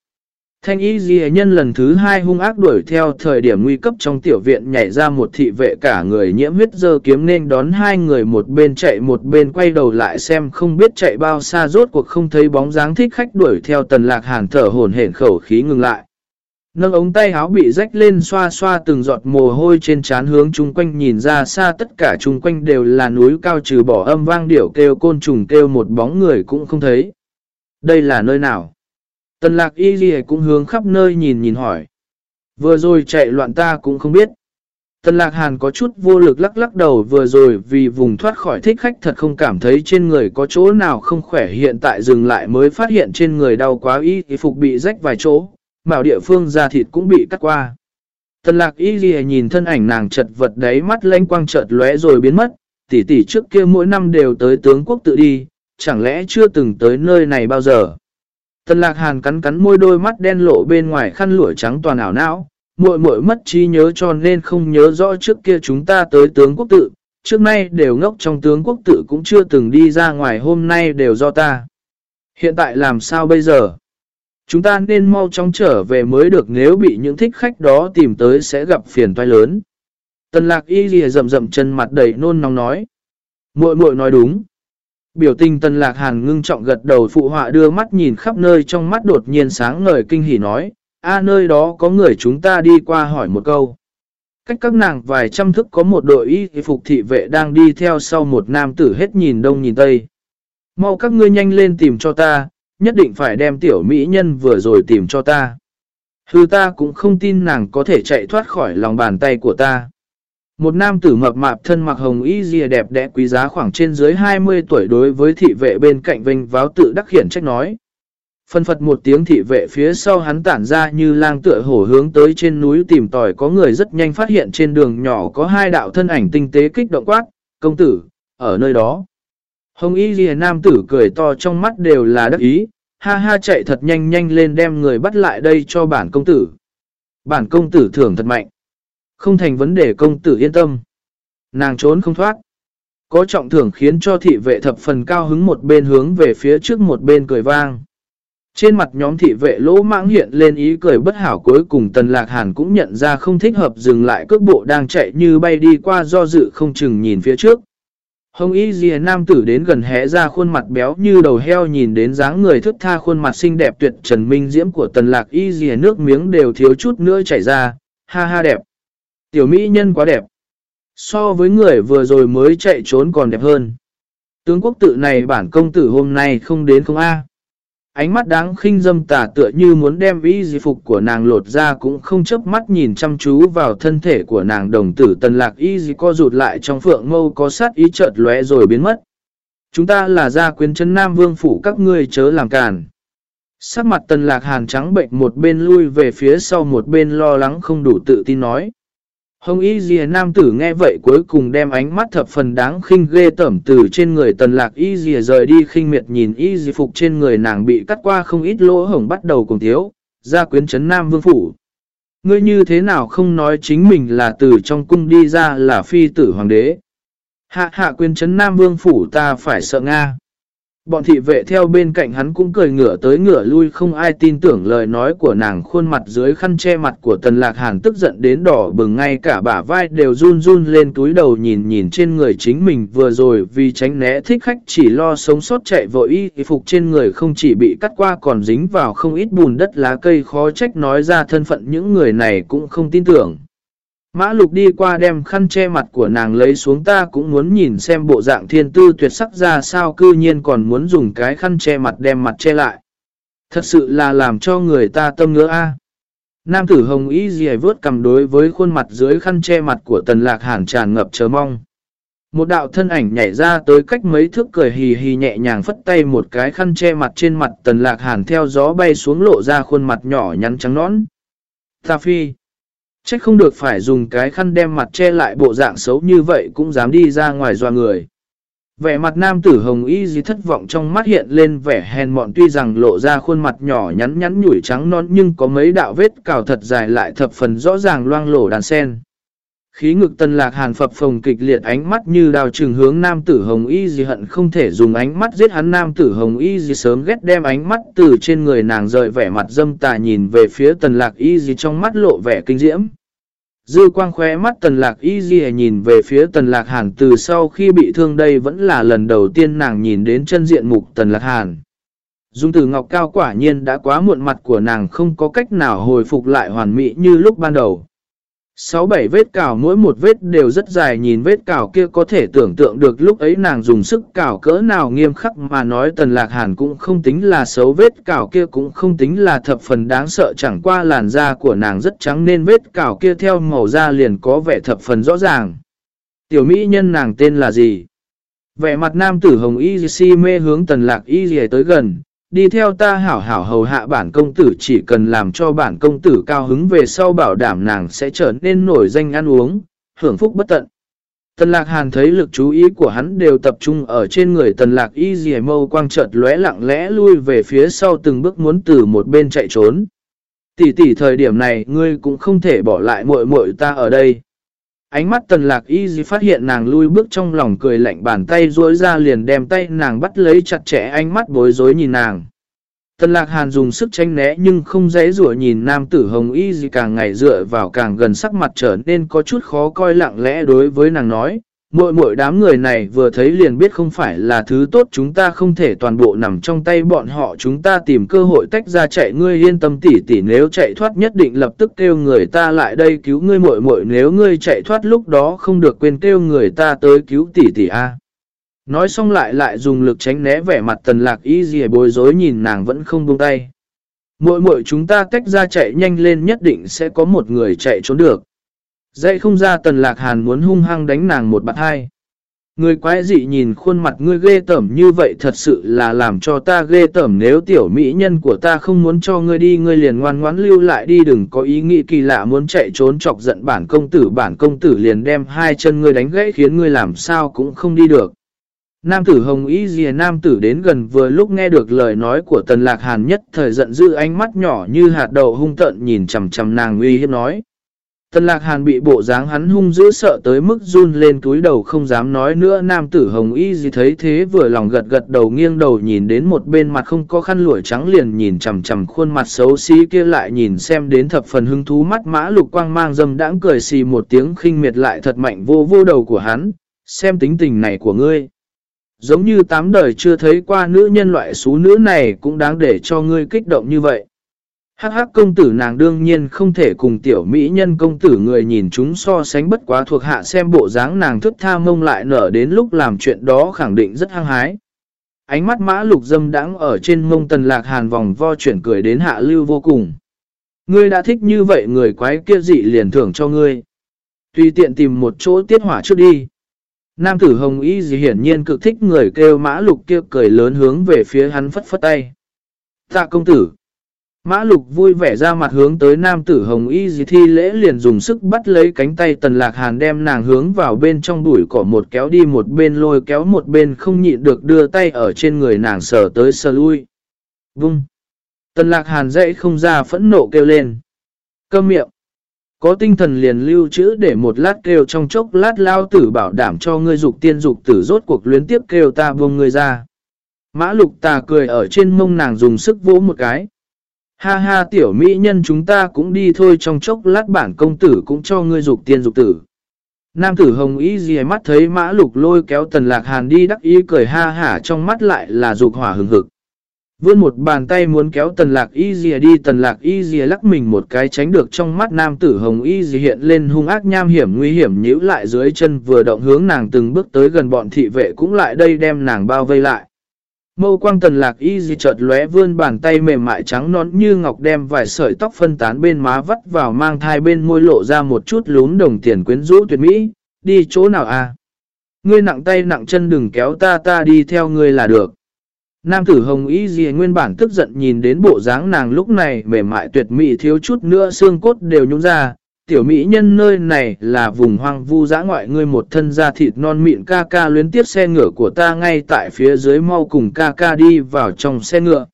[SPEAKER 1] Thanh y ghi nhân lần thứ hai hung ác đuổi theo thời điểm nguy cấp trong tiểu viện nhảy ra một thị vệ cả người nhiễm huyết dơ kiếm nên đón hai người một bên chạy một bên quay đầu lại xem không biết chạy bao xa rốt cuộc không thấy bóng dáng thích khách đuổi theo tần lạc hàn thở hồn hển khẩu khí ngừng lại. Nâng ống tay áo bị rách lên xoa xoa từng giọt mồ hôi trên trán hướng chung quanh nhìn ra xa tất cả chung quanh đều là núi cao trừ bỏ âm vang điểu kêu côn trùng kêu một bóng người cũng không thấy. Đây là nơi nào? Tần lạc y ghi cũng hướng khắp nơi nhìn nhìn hỏi. Vừa rồi chạy loạn ta cũng không biết. Tần lạc hàn có chút vô lực lắc lắc đầu vừa rồi vì vùng thoát khỏi thích khách thật không cảm thấy trên người có chỗ nào không khỏe hiện tại dừng lại mới phát hiện trên người đau quá y thì phục bị rách vài chỗ, mạo địa phương da thịt cũng bị cắt qua. Tần lạc y ghi nhìn thân ảnh nàng chật vật đấy mắt lanh quang chợt lóe rồi biến mất, tỷ tỷ trước kia mỗi năm đều tới tướng quốc tự đi, chẳng lẽ chưa từng tới nơi này bao giờ. Tần lạc hàn cắn cắn môi đôi mắt đen lộ bên ngoài khăn lụa trắng toàn ảo não, muội muội mất trí nhớ cho nên không nhớ rõ trước kia chúng ta tới tướng quốc tự, trước nay đều ngốc trong tướng quốc tự cũng chưa từng đi ra ngoài hôm nay đều do ta. Hiện tại làm sao bây giờ? Chúng ta nên mau chóng trở về mới được nếu bị những thích khách đó tìm tới sẽ gặp phiền toái lớn. Tần lạc y lìa rầm rầm chân mặt đầy nôn nóng nói. muội muội nói đúng. Biểu tình tần lạc hàn ngưng trọng gật đầu phụ họa đưa mắt nhìn khắp nơi trong mắt đột nhiên sáng ngời kinh hỉ nói, a nơi đó có người chúng ta đi qua hỏi một câu. Cách các nàng vài trăm thức có một đội y phục thị vệ đang đi theo sau một nam tử hết nhìn đông nhìn tây. Mau các ngươi nhanh lên tìm cho ta, nhất định phải đem tiểu mỹ nhân vừa rồi tìm cho ta. Hư ta cũng không tin nàng có thể chạy thoát khỏi lòng bàn tay của ta. Một nam tử mập mạp thân mặc hồng y dìa đẹp đẽ quý giá khoảng trên dưới 20 tuổi đối với thị vệ bên cạnh vinh váo tự đắc hiển trách nói. Phân phật một tiếng thị vệ phía sau hắn tản ra như lang tựa hổ hướng tới trên núi tìm tòi có người rất nhanh phát hiện trên đường nhỏ có hai đạo thân ảnh tinh tế kích động quát, công tử, ở nơi đó. Hồng y dìa nam tử cười to trong mắt đều là đắc ý, ha ha chạy thật nhanh nhanh lên đem người bắt lại đây cho bản công tử. Bản công tử thưởng thật mạnh. Không thành vấn đề công tử yên tâm. Nàng trốn không thoát. Có trọng thưởng khiến cho thị vệ thập phần cao hứng một bên hướng về phía trước một bên cười vang. Trên mặt nhóm thị vệ lỗ mãng hiện lên ý cười bất hảo cuối cùng tần lạc hàn cũng nhận ra không thích hợp dừng lại cước bộ đang chạy như bay đi qua do dự không chừng nhìn phía trước. Hồng y dìa nam tử đến gần hé ra khuôn mặt béo như đầu heo nhìn đến dáng người thức tha khuôn mặt xinh đẹp tuyệt trần minh diễm của tần lạc y dìa nước miếng đều thiếu chút nữa chảy ra, ha ha đẹp. Tiểu mỹ nhân quá đẹp. So với người vừa rồi mới chạy trốn còn đẹp hơn. Tướng quốc tự này bản công tử hôm nay không đến không a Ánh mắt đáng khinh dâm tả tựa như muốn đem ý di phục của nàng lột ra cũng không chấp mắt nhìn chăm chú vào thân thể của nàng đồng tử tần lạc y di co rụt lại trong phượng mâu có sát ý chợt lóe rồi biến mất. Chúng ta là gia quyến chân nam vương phủ các ngươi chớ làm càn. Sắc mặt tần lạc hàn trắng bệnh một bên lui về phía sau một bên lo lắng không đủ tự tin nói. Hồng Y Dìa Nam tử nghe vậy cuối cùng đem ánh mắt thập phần đáng khinh ghê tẩm từ trên người tần lạc Y Dìa rời đi khinh miệt nhìn Y Dìa Phục trên người nàng bị cắt qua không ít lỗ hổng bắt đầu cùng thiếu, ra quyến trấn Nam Vương Phủ. Ngươi như thế nào không nói chính mình là từ trong cung đi ra là phi tử hoàng đế. Hạ hạ quyến trấn Nam Vương Phủ ta phải sợ Nga. Bọn thị vệ theo bên cạnh hắn cũng cười ngửa tới ngửa lui không ai tin tưởng lời nói của nàng khuôn mặt dưới khăn che mặt của tần lạc hàn tức giận đến đỏ bừng, ngay cả bả vai đều run run lên túi đầu nhìn nhìn trên người chính mình vừa rồi vì tránh né thích khách chỉ lo sống sót chạy vội, y phục trên người không chỉ bị cắt qua còn dính vào không ít bùn đất, lá cây khó trách nói ra thân phận, những người này cũng không tin tưởng. Mã lục đi qua đem khăn che mặt của nàng lấy xuống ta cũng muốn nhìn xem bộ dạng thiên tư tuyệt sắc ra sao, cư nhiên còn muốn dùng cái khăn che mặt đem mặt che lại. Thật sự là làm cho người ta tâm ngứa a. Nam tử hồng y dì vớt cầm đối với khuôn mặt dưới khăn che mặt của tần lạc hàn tràn ngập chờ mong. Một đạo thân ảnh nhảy ra tới cách mấy thước cười hì hì nhẹ nhàng phất tay một cái khăn che mặt trên mặt tần lạc hàn theo gió bay xuống lộ ra khuôn mặt nhỏ nhắn trắng nõn. Ta phi. Trách không được phải dùng cái khăn đem mặt che lại bộ dạng xấu như vậy cũng dám đi ra ngoài doa người. Vẻ mặt nam tử hồng y gì thất vọng trong mắt hiện lên vẻ hèn mọn tuy rằng lộ ra khuôn mặt nhỏ nhắn nhắn nhủi trắng non nhưng có mấy đạo vết cào thật dài lại thập phần rõ ràng loang lổ đàn sen. Khí ngực tân lạc hàn phập phồng kịch liệt ánh mắt như đào trừng hướng nam tử hồng y gì hận không thể dùng ánh mắt giết hắn nam tử hồng y gì sớm ghét đem ánh mắt từ trên người nàng rời vẻ mặt dâm tà nhìn về phía tần lạc y gì trong mắt lộ vẻ kinh diễm. Dư quang khóe mắt tần lạc y gì nhìn về phía tần lạc hàn từ sau khi bị thương đây vẫn là lần đầu tiên nàng nhìn đến chân diện mục tần lạc hàn. Dung tử ngọc cao quả nhiên đã quá muộn mặt của nàng không có cách nào hồi phục lại hoàn mỹ như lúc ban đầu. Sáu bảy vết cào mỗi một vết đều rất dài nhìn vết cào kia có thể tưởng tượng được lúc ấy nàng dùng sức cào cỡ nào nghiêm khắc mà nói tần lạc hàn cũng không tính là xấu vết cào kia cũng không tính là thập phần đáng sợ chẳng qua làn da của nàng rất trắng nên vết cào kia theo màu da liền có vẻ thập phần rõ ràng. Tiểu mỹ nhân nàng tên là gì? Vẻ mặt nam tử hồng y si mê hướng tần lạc y tới gần, đi theo ta hảo hảo hầu hạ bản công tử chỉ cần làm cho bản công tử cao hứng về sau bảo đảm nàng sẽ trở nên nổi danh ăn uống, hưởng phúc bất tận. Tần lạc hàn thấy lực chú ý của hắn đều tập trung ở trên người tần lạc y dì mâu quang chợt lóe lặng lẽ lui về phía sau từng bước muốn từ một bên chạy trốn. Tỷ tỷ thời điểm này ngươi cũng không thể bỏ lại muội muội ta ở đây. Ánh mắt tần lạc y dì phát hiện nàng lui bước trong lòng cười lạnh bàn tay duỗi ra liền đem tay nàng bắt lấy chặt chẽ ánh mắt bối rối nhìn nàng. Tần lạc hàn dùng sức tranh né nhưng không dễ rủa nhìn nam tử hồng y gì càng ngày dựa vào càng gần sắc mặt trở nên có chút khó coi lặng lẽ đối với nàng nói, Mỗi mỗi đám người này vừa thấy liền biết không phải là thứ tốt chúng ta không thể toàn bộ nằm trong tay bọn họ chúng ta tìm cơ hội tách ra chạy ngươi yên tâm tỉ tỉ, nếu chạy thoát nhất định lập tức kêu người ta lại đây cứu ngươi mội mội nếu ngươi chạy thoát lúc đó không được quên kêu người ta tới cứu tỉ tỉ a Nói xong lại lại dùng lực tránh né vẻ mặt tần lạc y gì bối rối nhìn nàng vẫn không buông tay. Mỗi mỗi chúng ta tách ra chạy nhanh lên nhất định sẽ có một người chạy trốn được. Dậy không ra tần lạc hàn muốn hung hăng đánh nàng một bạn hai. Người quái dị nhìn khuôn mặt ngươi ghê tởm như vậy thật sự là làm cho ta ghê tởm nếu tiểu mỹ nhân của ta không muốn cho ngươi đi, ngươi liền ngoan ngoãn lưu lại đi, đừng có ý nghĩ kỳ lạ muốn chạy trốn chọc giận bản công tử, bản công tử liền đem hai chân ngươi đánh gãy khiến ngươi làm sao cũng không đi được. Nam tử hồng ý gì, nam tử đến gần vừa lúc nghe được lời nói của tần lạc hàn nhất thời giận dữ, ánh mắt nhỏ như hạt đậu hung tận nhìn chầm chầm nàng uy hiếp nói. Tần lạc hàn bị bộ dáng hắn hung dữ sợ tới mức run lên túi đầu không dám nói nữa nam tử hồng y gì thấy thế vừa lòng gật gật đầu nghiêng đầu nhìn đến một bên mặt không có khăn lụi trắng liền nhìn chầm chầm khuôn mặt xấu xí kia lại nhìn xem đến thập phần hứng thú mắt mã lục quang mang dâm đãng cười xì một tiếng khinh miệt lại thật mạnh vô vô đầu của hắn, xem tính tình này của ngươi. Giống như tám đời chưa thấy qua nữ nhân loại xú nữ này cũng đáng để cho ngươi kích động như vậy. Hắc hắc công tử nàng đương nhiên không thể cùng tiểu mỹ nhân công tử người nhìn chúng so sánh bất quá thuộc hạ xem bộ dáng nàng thức tha mông lại nở đến lúc làm chuyện đó khẳng định rất hăng hái. Ánh mắt mã lục dâm đãng ở trên mông tần lạc hàn vòng vo chuyển cười đến hạ lưu vô cùng. Ngươi đã thích như vậy người quái kia dị liền thưởng cho ngươi. Tùy tiện tìm một chỗ tiết hỏa trước đi. Nam tử hồng y gì hiển nhiên cực thích người kêu mã lục kia cười lớn hướng về phía hắn phất phất tay. Tạ công tử. Mã lục vui vẻ ra mặt hướng tới nam tử hồng y dì thi lễ liền dùng sức bắt lấy cánh tay tần lạc hàn đem nàng hướng vào bên trong bụi cỏ một kéo đi một bên lôi kéo một bên không nhịn được đưa tay ở trên người nàng sờ tới sờ lui. Vung! Tần lạc hàn dậy không ra phẫn nộ kêu lên. Cơm miệng! Có tinh thần liền lưu trữ để một lát kêu trong chốc lát lao tử bảo đảm cho ngươi dục tiên dục tử rốt cuộc luyến tiếp kêu ta buông ngươi ra. Mã lục tà cười ở trên mông nàng dùng sức vỗ một cái. Ha ha tiểu mỹ nhân chúng ta cũng đi thôi, trong chốc lát bản công tử cũng cho ngươi dục tiên dục tử. Nam tử hồng ý gì mắt thấy mã lục lôi kéo tần lạc hàn đi, đắc ý cười ha hả, trong mắt lại là dục hỏa hừng hực. Vươn một bàn tay muốn kéo tần lạc y dìa đi, tần lạc y dìa lắc mình một cái tránh được, trong mắt nam tử hồng y dìa hiện lên hung ác nham hiểm nguy hiểm, nhíu lại dưới chân vừa động hướng nàng từng bước tới gần, bọn thị vệ cũng lại đây đem nàng bao vây lại. Mâu quang tần lạc y dì chợt lóe vươn bàn tay mềm mại trắng nón như ngọc đem vài sợi tóc phân tán bên má vắt vào mang thai bên môi lộ ra một chút lún đồng tiền quyến rũ tuyệt mỹ, đi chỗ nào à? Ngươi nặng tay nặng chân đừng kéo ta ta đi theo ngươi là được. Nam tử hồng y dì nguyên bản tức giận nhìn đến bộ dáng nàng lúc này mềm mại tuyệt mỹ thiếu chút nữa xương cốt đều nhúng ra, tiểu mỹ nhân nơi này là vùng hoang vu dã ngoại ngươi một thân da thịt non mịn ca ca luyến tiếp xe ngựa của ta ngay tại phía dưới mau cùng ca ca đi vào trong xe ngựa.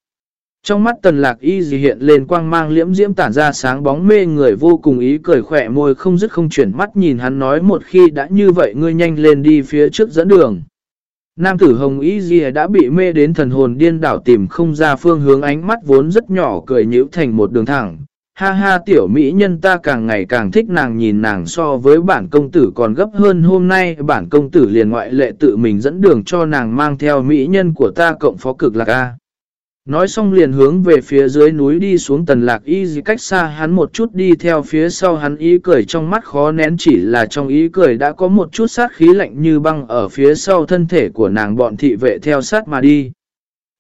[SPEAKER 1] Trong mắt tần lạc y gì hiện lên quang mang liễm diễm tản ra sáng bóng mê người vô cùng ý cười khỏe môi không dứt không chuyển mắt nhìn hắn nói một khi đã như vậy ngươi nhanh lên đi phía trước dẫn đường. Nam tử hồng y gì đã bị mê đến thần hồn điên đảo tìm không ra phương hướng ánh mắt vốn rất nhỏ cười nhíu thành một đường thẳng, Ha ha tiểu mỹ nhân ta càng ngày càng thích nàng nhìn nàng so với bản công tử còn gấp hơn hôm nay, bản công tử liền ngoại lệ tự mình dẫn đường cho nàng mang theo mỹ nhân của ta cộng phó cực lạc A. Nói xong liền hướng về phía dưới núi đi xuống tần lạc y gì cách xa hắn một chút đi theo phía sau hắn ý cười trong mắt khó nén chỉ là trong ý cười đã có một chút sát khí lạnh như băng ở phía sau thân thể của nàng bọn thị vệ theo sát mà đi.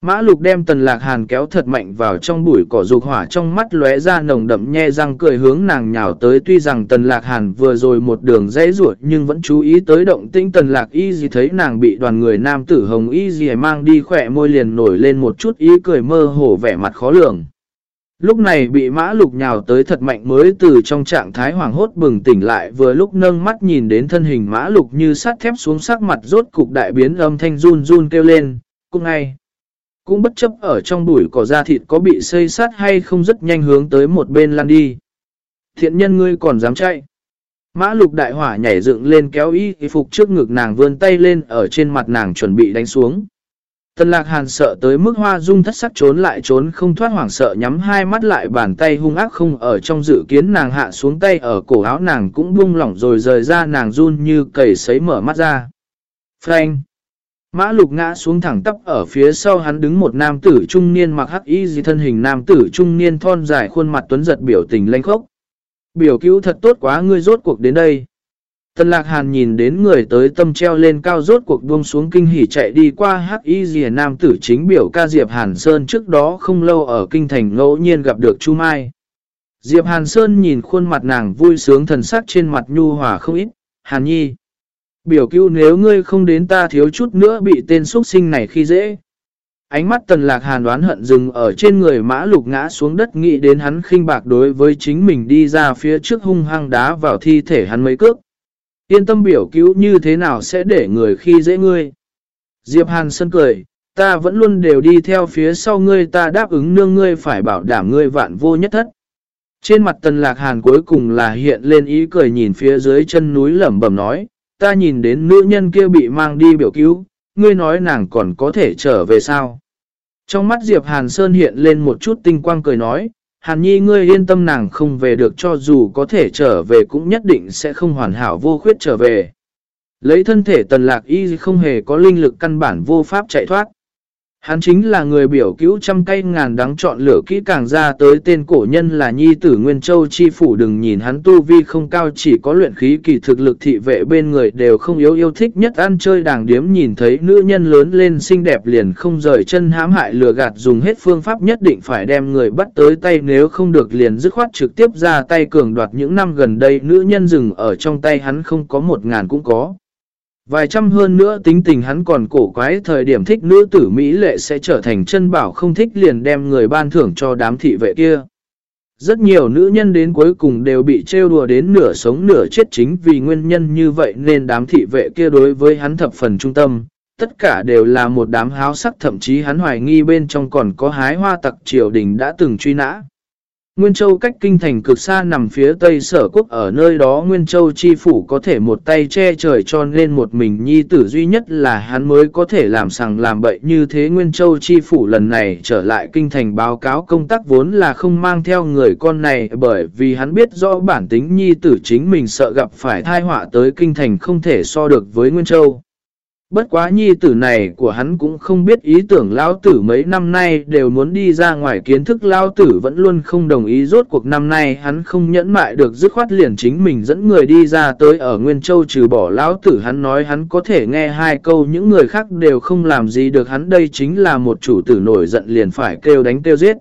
[SPEAKER 1] Mã lục đem tần lạc hàn kéo thật mạnh vào trong bụi cỏ dục hỏa trong mắt lóe ra nồng đậm nhe răng cười hướng nàng nhào tới tuy rằng tần lạc hàn vừa rồi một đường dãy ruột nhưng vẫn chú ý tới động tĩnh tần lạc y gì thấy nàng bị đoàn người nam tử hồng y gì mang đi khỏe môi liền nổi lên một chút ý cười mơ hồ vẻ mặt khó lường. Lúc này bị mã lục nhào tới thật mạnh mới từ trong trạng thái hoàng hốt bừng tỉnh lại vừa lúc nâng mắt nhìn đến thân hình mã lục như sắt thép xuống sắc mặt rốt cục đại biến âm thanh run run kêu lên, cung ngay. Cũng bất chấp ở trong bụi cỏ da thịt có bị xây sát hay không rất nhanh hướng tới một bên lăn đi. Thiện nhân ngươi còn dám chạy. Mã lục đại hỏa nhảy dựng lên kéo y phục trước ngực nàng vươn tay lên ở trên mặt nàng chuẩn bị đánh xuống. Tần lạc hàn sợ tới mức hoa dung thất sắc trốn lại trốn không thoát hoảng sợ nhắm hai mắt lại bàn tay hung ác không ở trong dự kiến nàng hạ xuống tay ở cổ áo nàng cũng buông lỏng rồi rời ra nàng run như cầy sấy mở mắt ra. Frank! Mã lục ngã xuống thẳng tắp ở phía sau hắn đứng một nam tử trung niên mặc hắc y gì thân hình nam tử trung niên thon dài khuôn mặt tuấn giật biểu tình lanh khốc. Biểu cứu thật tốt quá, ngươi rốt cuộc đến đây. Tân lạc hàn nhìn đến người tới tâm treo lên cao rốt cuộc buông xuống kinh hỉ chạy đi qua hắc y gì nam tử chính biểu ca diệp hàn sơn trước đó không lâu ở kinh thành ngẫu nhiên gặp được Chu Mai. Diệp Hàn Sơn nhìn khuôn mặt nàng vui sướng thần sắc trên mặt nhu hòa không ít. Hàn Nhi. Biểu cứu nếu ngươi không đến ta thiếu chút nữa bị tên xuất sinh này khi dễ. Ánh mắt tần lạc hàn đoán hận dừng ở trên người mã lục ngã xuống đất nghĩ đến hắn khinh bạc đối với chính mình đi ra phía trước hung hăng đá vào thi thể hắn mấy cước. Yên tâm biểu cứu như thế nào sẽ để người khi dễ ngươi. Diệp Hàn sân cười, ta vẫn luôn đều đi theo phía sau ngươi ta đáp ứng nương ngươi phải bảo đảm ngươi vạn vô nhất thất. Trên mặt tần lạc hàn cuối cùng là hiện lên ý cười nhìn phía dưới chân núi lẩm bẩm nói, ta nhìn đến nữ nhân kia bị mang đi biểu cứu, ngươi nói nàng còn có thể trở về sao? Trong mắt Diệp Hàn Sơn hiện lên một chút tinh quang cười nói, Hàn Nhi ngươi yên tâm nàng không về được cho dù có thể trở về cũng nhất định sẽ không hoàn hảo vô khuyết trở về. Lấy thân thể tần lạc y không hề có linh lực căn bản vô pháp chạy thoát. Hắn chính là người biểu cứu trăm cây ngàn đắng chọn lửa kỹ càng ra tới tên cổ nhân là Nhi tử Nguyên Châu Chi Phủ. Đừng nhìn hắn tu vi không cao, chỉ có luyện khí kỳ thực lực thị vệ bên người đều không yếu, yêu thích nhất ăn chơi đàng điếm. Nhìn thấy nữ nhân lớn lên xinh đẹp liền không rời chân hãm hại lừa gạt, dùng hết phương pháp nhất định phải đem người bắt tới tay, nếu không được liền dứt khoát trực tiếp ra tay cường đoạt. Những năm gần đây, nữ nhân rừng ở trong tay hắn không có một ngàn cũng có. Vài trăm hơn nữa tính tình hắn còn cổ quái thời điểm thích nữ tử Mỹ lệ sẽ trở thành chân bảo không thích liền đem người ban thưởng cho đám thị vệ kia. Rất nhiều nữ nhân đến cuối cùng đều bị trêu đùa đến nửa sống nửa chết chính vì nguyên nhân như vậy nên đám thị vệ kia đối với hắn thập phần trung tâm. Tất cả đều là một đám háo sắc, thậm chí hắn hoài nghi bên trong còn có hái hoa tặc triều đình đã từng truy nã. Nguyên Châu cách kinh thành cực xa nằm phía tây sở quốc, ở nơi đó Nguyên Châu chi phủ có thể một tay che trời cho nên một mình nhi tử duy nhất là hắn mới có thể làm sằng làm bậy như thế Nguyên Châu chi phủ lần này trở lại kinh thành báo cáo công tác vốn là không mang theo người con này, bởi vì hắn biết rõ bản tính nhi tử chính mình sợ gặp phải thai họa tới kinh thành không thể so được với Nguyên Châu. Bất quá nhi tử này của hắn cũng không biết ý tưởng lao tử mấy năm nay đều muốn đi ra ngoài kiến thức lao tử vẫn luôn không đồng ý rốt cuộc năm nay hắn không nhẫn mại được dứt khoát liền chính mình dẫn người đi ra tới ở Nguyên Châu trừ bỏ lao tử hắn nói hắn có thể nghe hai câu những người khác đều không làm gì được hắn đây chính là một chủ tử nổi giận liền phải kêu đánh kêu giết.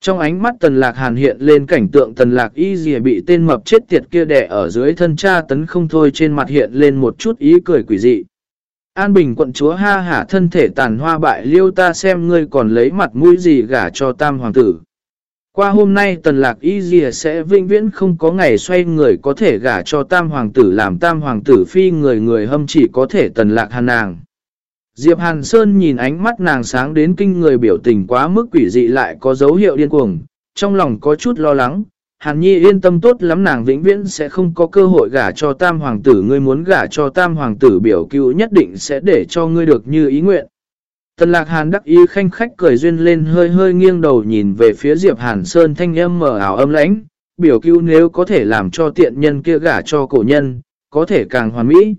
[SPEAKER 1] Trong ánh mắt tần lạc hàn hiện lên cảnh tượng tần lạc y dìa bị tên mập chết tiệt kia đẻ ở dưới thân cha tấn không thôi trên mặt hiện lên một chút ý cười quỷ dị. An Bình quận chúa ha hả thân thể tàn hoa bại liêu ta xem ngươi còn lấy mặt mũi gì gả cho tam hoàng tử. Qua hôm nay tần lạc y dìa sẽ vinh viễn không có ngày xoay người có thể gả cho tam hoàng tử làm tam hoàng tử phi người người hâm chỉ có thể tần lạc hàn nàng. Diệp Hàn Sơn nhìn ánh mắt nàng sáng đến kinh người biểu tình quá mức quỷ dị lại có dấu hiệu điên cuồng, trong lòng có chút lo lắng, Hàn Nhi yên tâm tốt lắm nàng vĩnh viễn sẽ không có cơ hội gả cho tam hoàng tử ngươi muốn gả cho tam hoàng tử biểu cứu nhất định sẽ để cho ngươi được như ý nguyện. Tần lạc hàn đắc ý khanh khách cười duyên lên hơi hơi nghiêng đầu nhìn về phía Diệp Hàn Sơn thanh âm mở ảo âm lãnh, biểu cứu nếu có thể làm cho tiện nhân kia gả cho cổ nhân, có thể càng hoàn mỹ.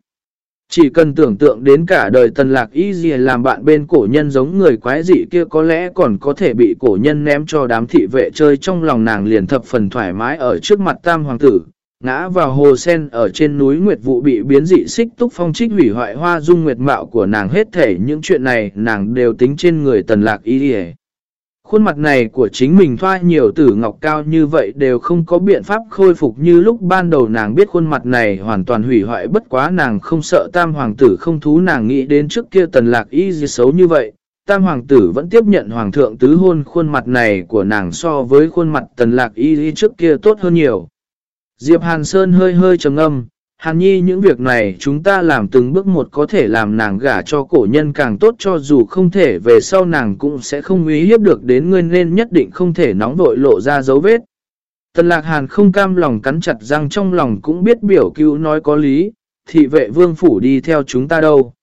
[SPEAKER 1] Chỉ cần tưởng tượng đến cả đời tần lạc y gì làm bạn bên cổ nhân giống người quái dị kia có lẽ còn có thể bị cổ nhân ném cho đám thị vệ chơi trong lòng nàng liền thập phần thoải mái ở trước mặt tam hoàng tử. Ngã vào hồ sen ở trên núi Nguyệt Vụ bị biến dị xích túc phong trích hủy hoại hoa dung nguyệt mạo của nàng hết thể những chuyện này nàng đều tính trên người tần lạc y gì Khuôn mặt này của chính mình thoa nhiều tử ngọc cao như vậy đều không có biện pháp khôi phục như lúc ban đầu nàng biết khuôn mặt này hoàn toàn hủy hoại bất quá nàng không sợ tam hoàng tử không thú nàng nghĩ đến trước kia tần lạc y gì xấu như vậy. Tam hoàng tử vẫn tiếp nhận hoàng thượng tứ hôn khuôn mặt này của nàng so với khuôn mặt tần lạc y trước kia tốt hơn nhiều. Diệp Hàn Sơn hơi hơi trầm âm, Hàn Nhi những việc này chúng ta làm từng bước một có thể làm nàng gả cho cổ nhân càng tốt cho dù không thể về sau nàng cũng sẽ không uy hiếp được đến ngươi nên nhất định không thể nóng vội lộ ra dấu vết. Tần lạc hàn không cam lòng cắn chặt răng trong lòng cũng biết biểu cứu nói có lý, thị vệ vương phủ đi theo chúng ta đâu.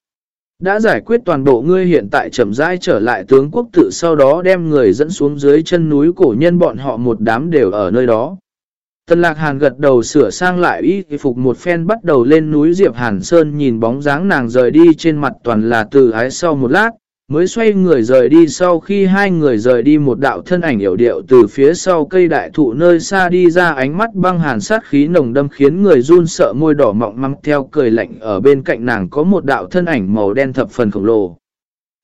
[SPEAKER 1] Đã giải quyết toàn bộ ngươi hiện tại chậm rãi trở lại tướng quốc tự sau đó đem người dẫn xuống dưới chân núi cổ nhân bọn họ một đám đều ở nơi đó. Tần lạc hàn gật đầu sửa sang lại y phục một phen bắt đầu lên núi Diệp Hàn Sơn nhìn bóng dáng nàng rời đi trên mặt toàn là từ ái sau một lát, mới xoay người rời đi sau khi hai người rời đi một đạo thân ảnh hiểu điệu từ phía sau cây đại thụ nơi xa đi ra ánh mắt băng hàn sát khí nồng đâm khiến người run sợ môi đỏ mọng măng theo cười lạnh ở bên cạnh nàng có một đạo thân ảnh màu đen thập phần khổng lồ.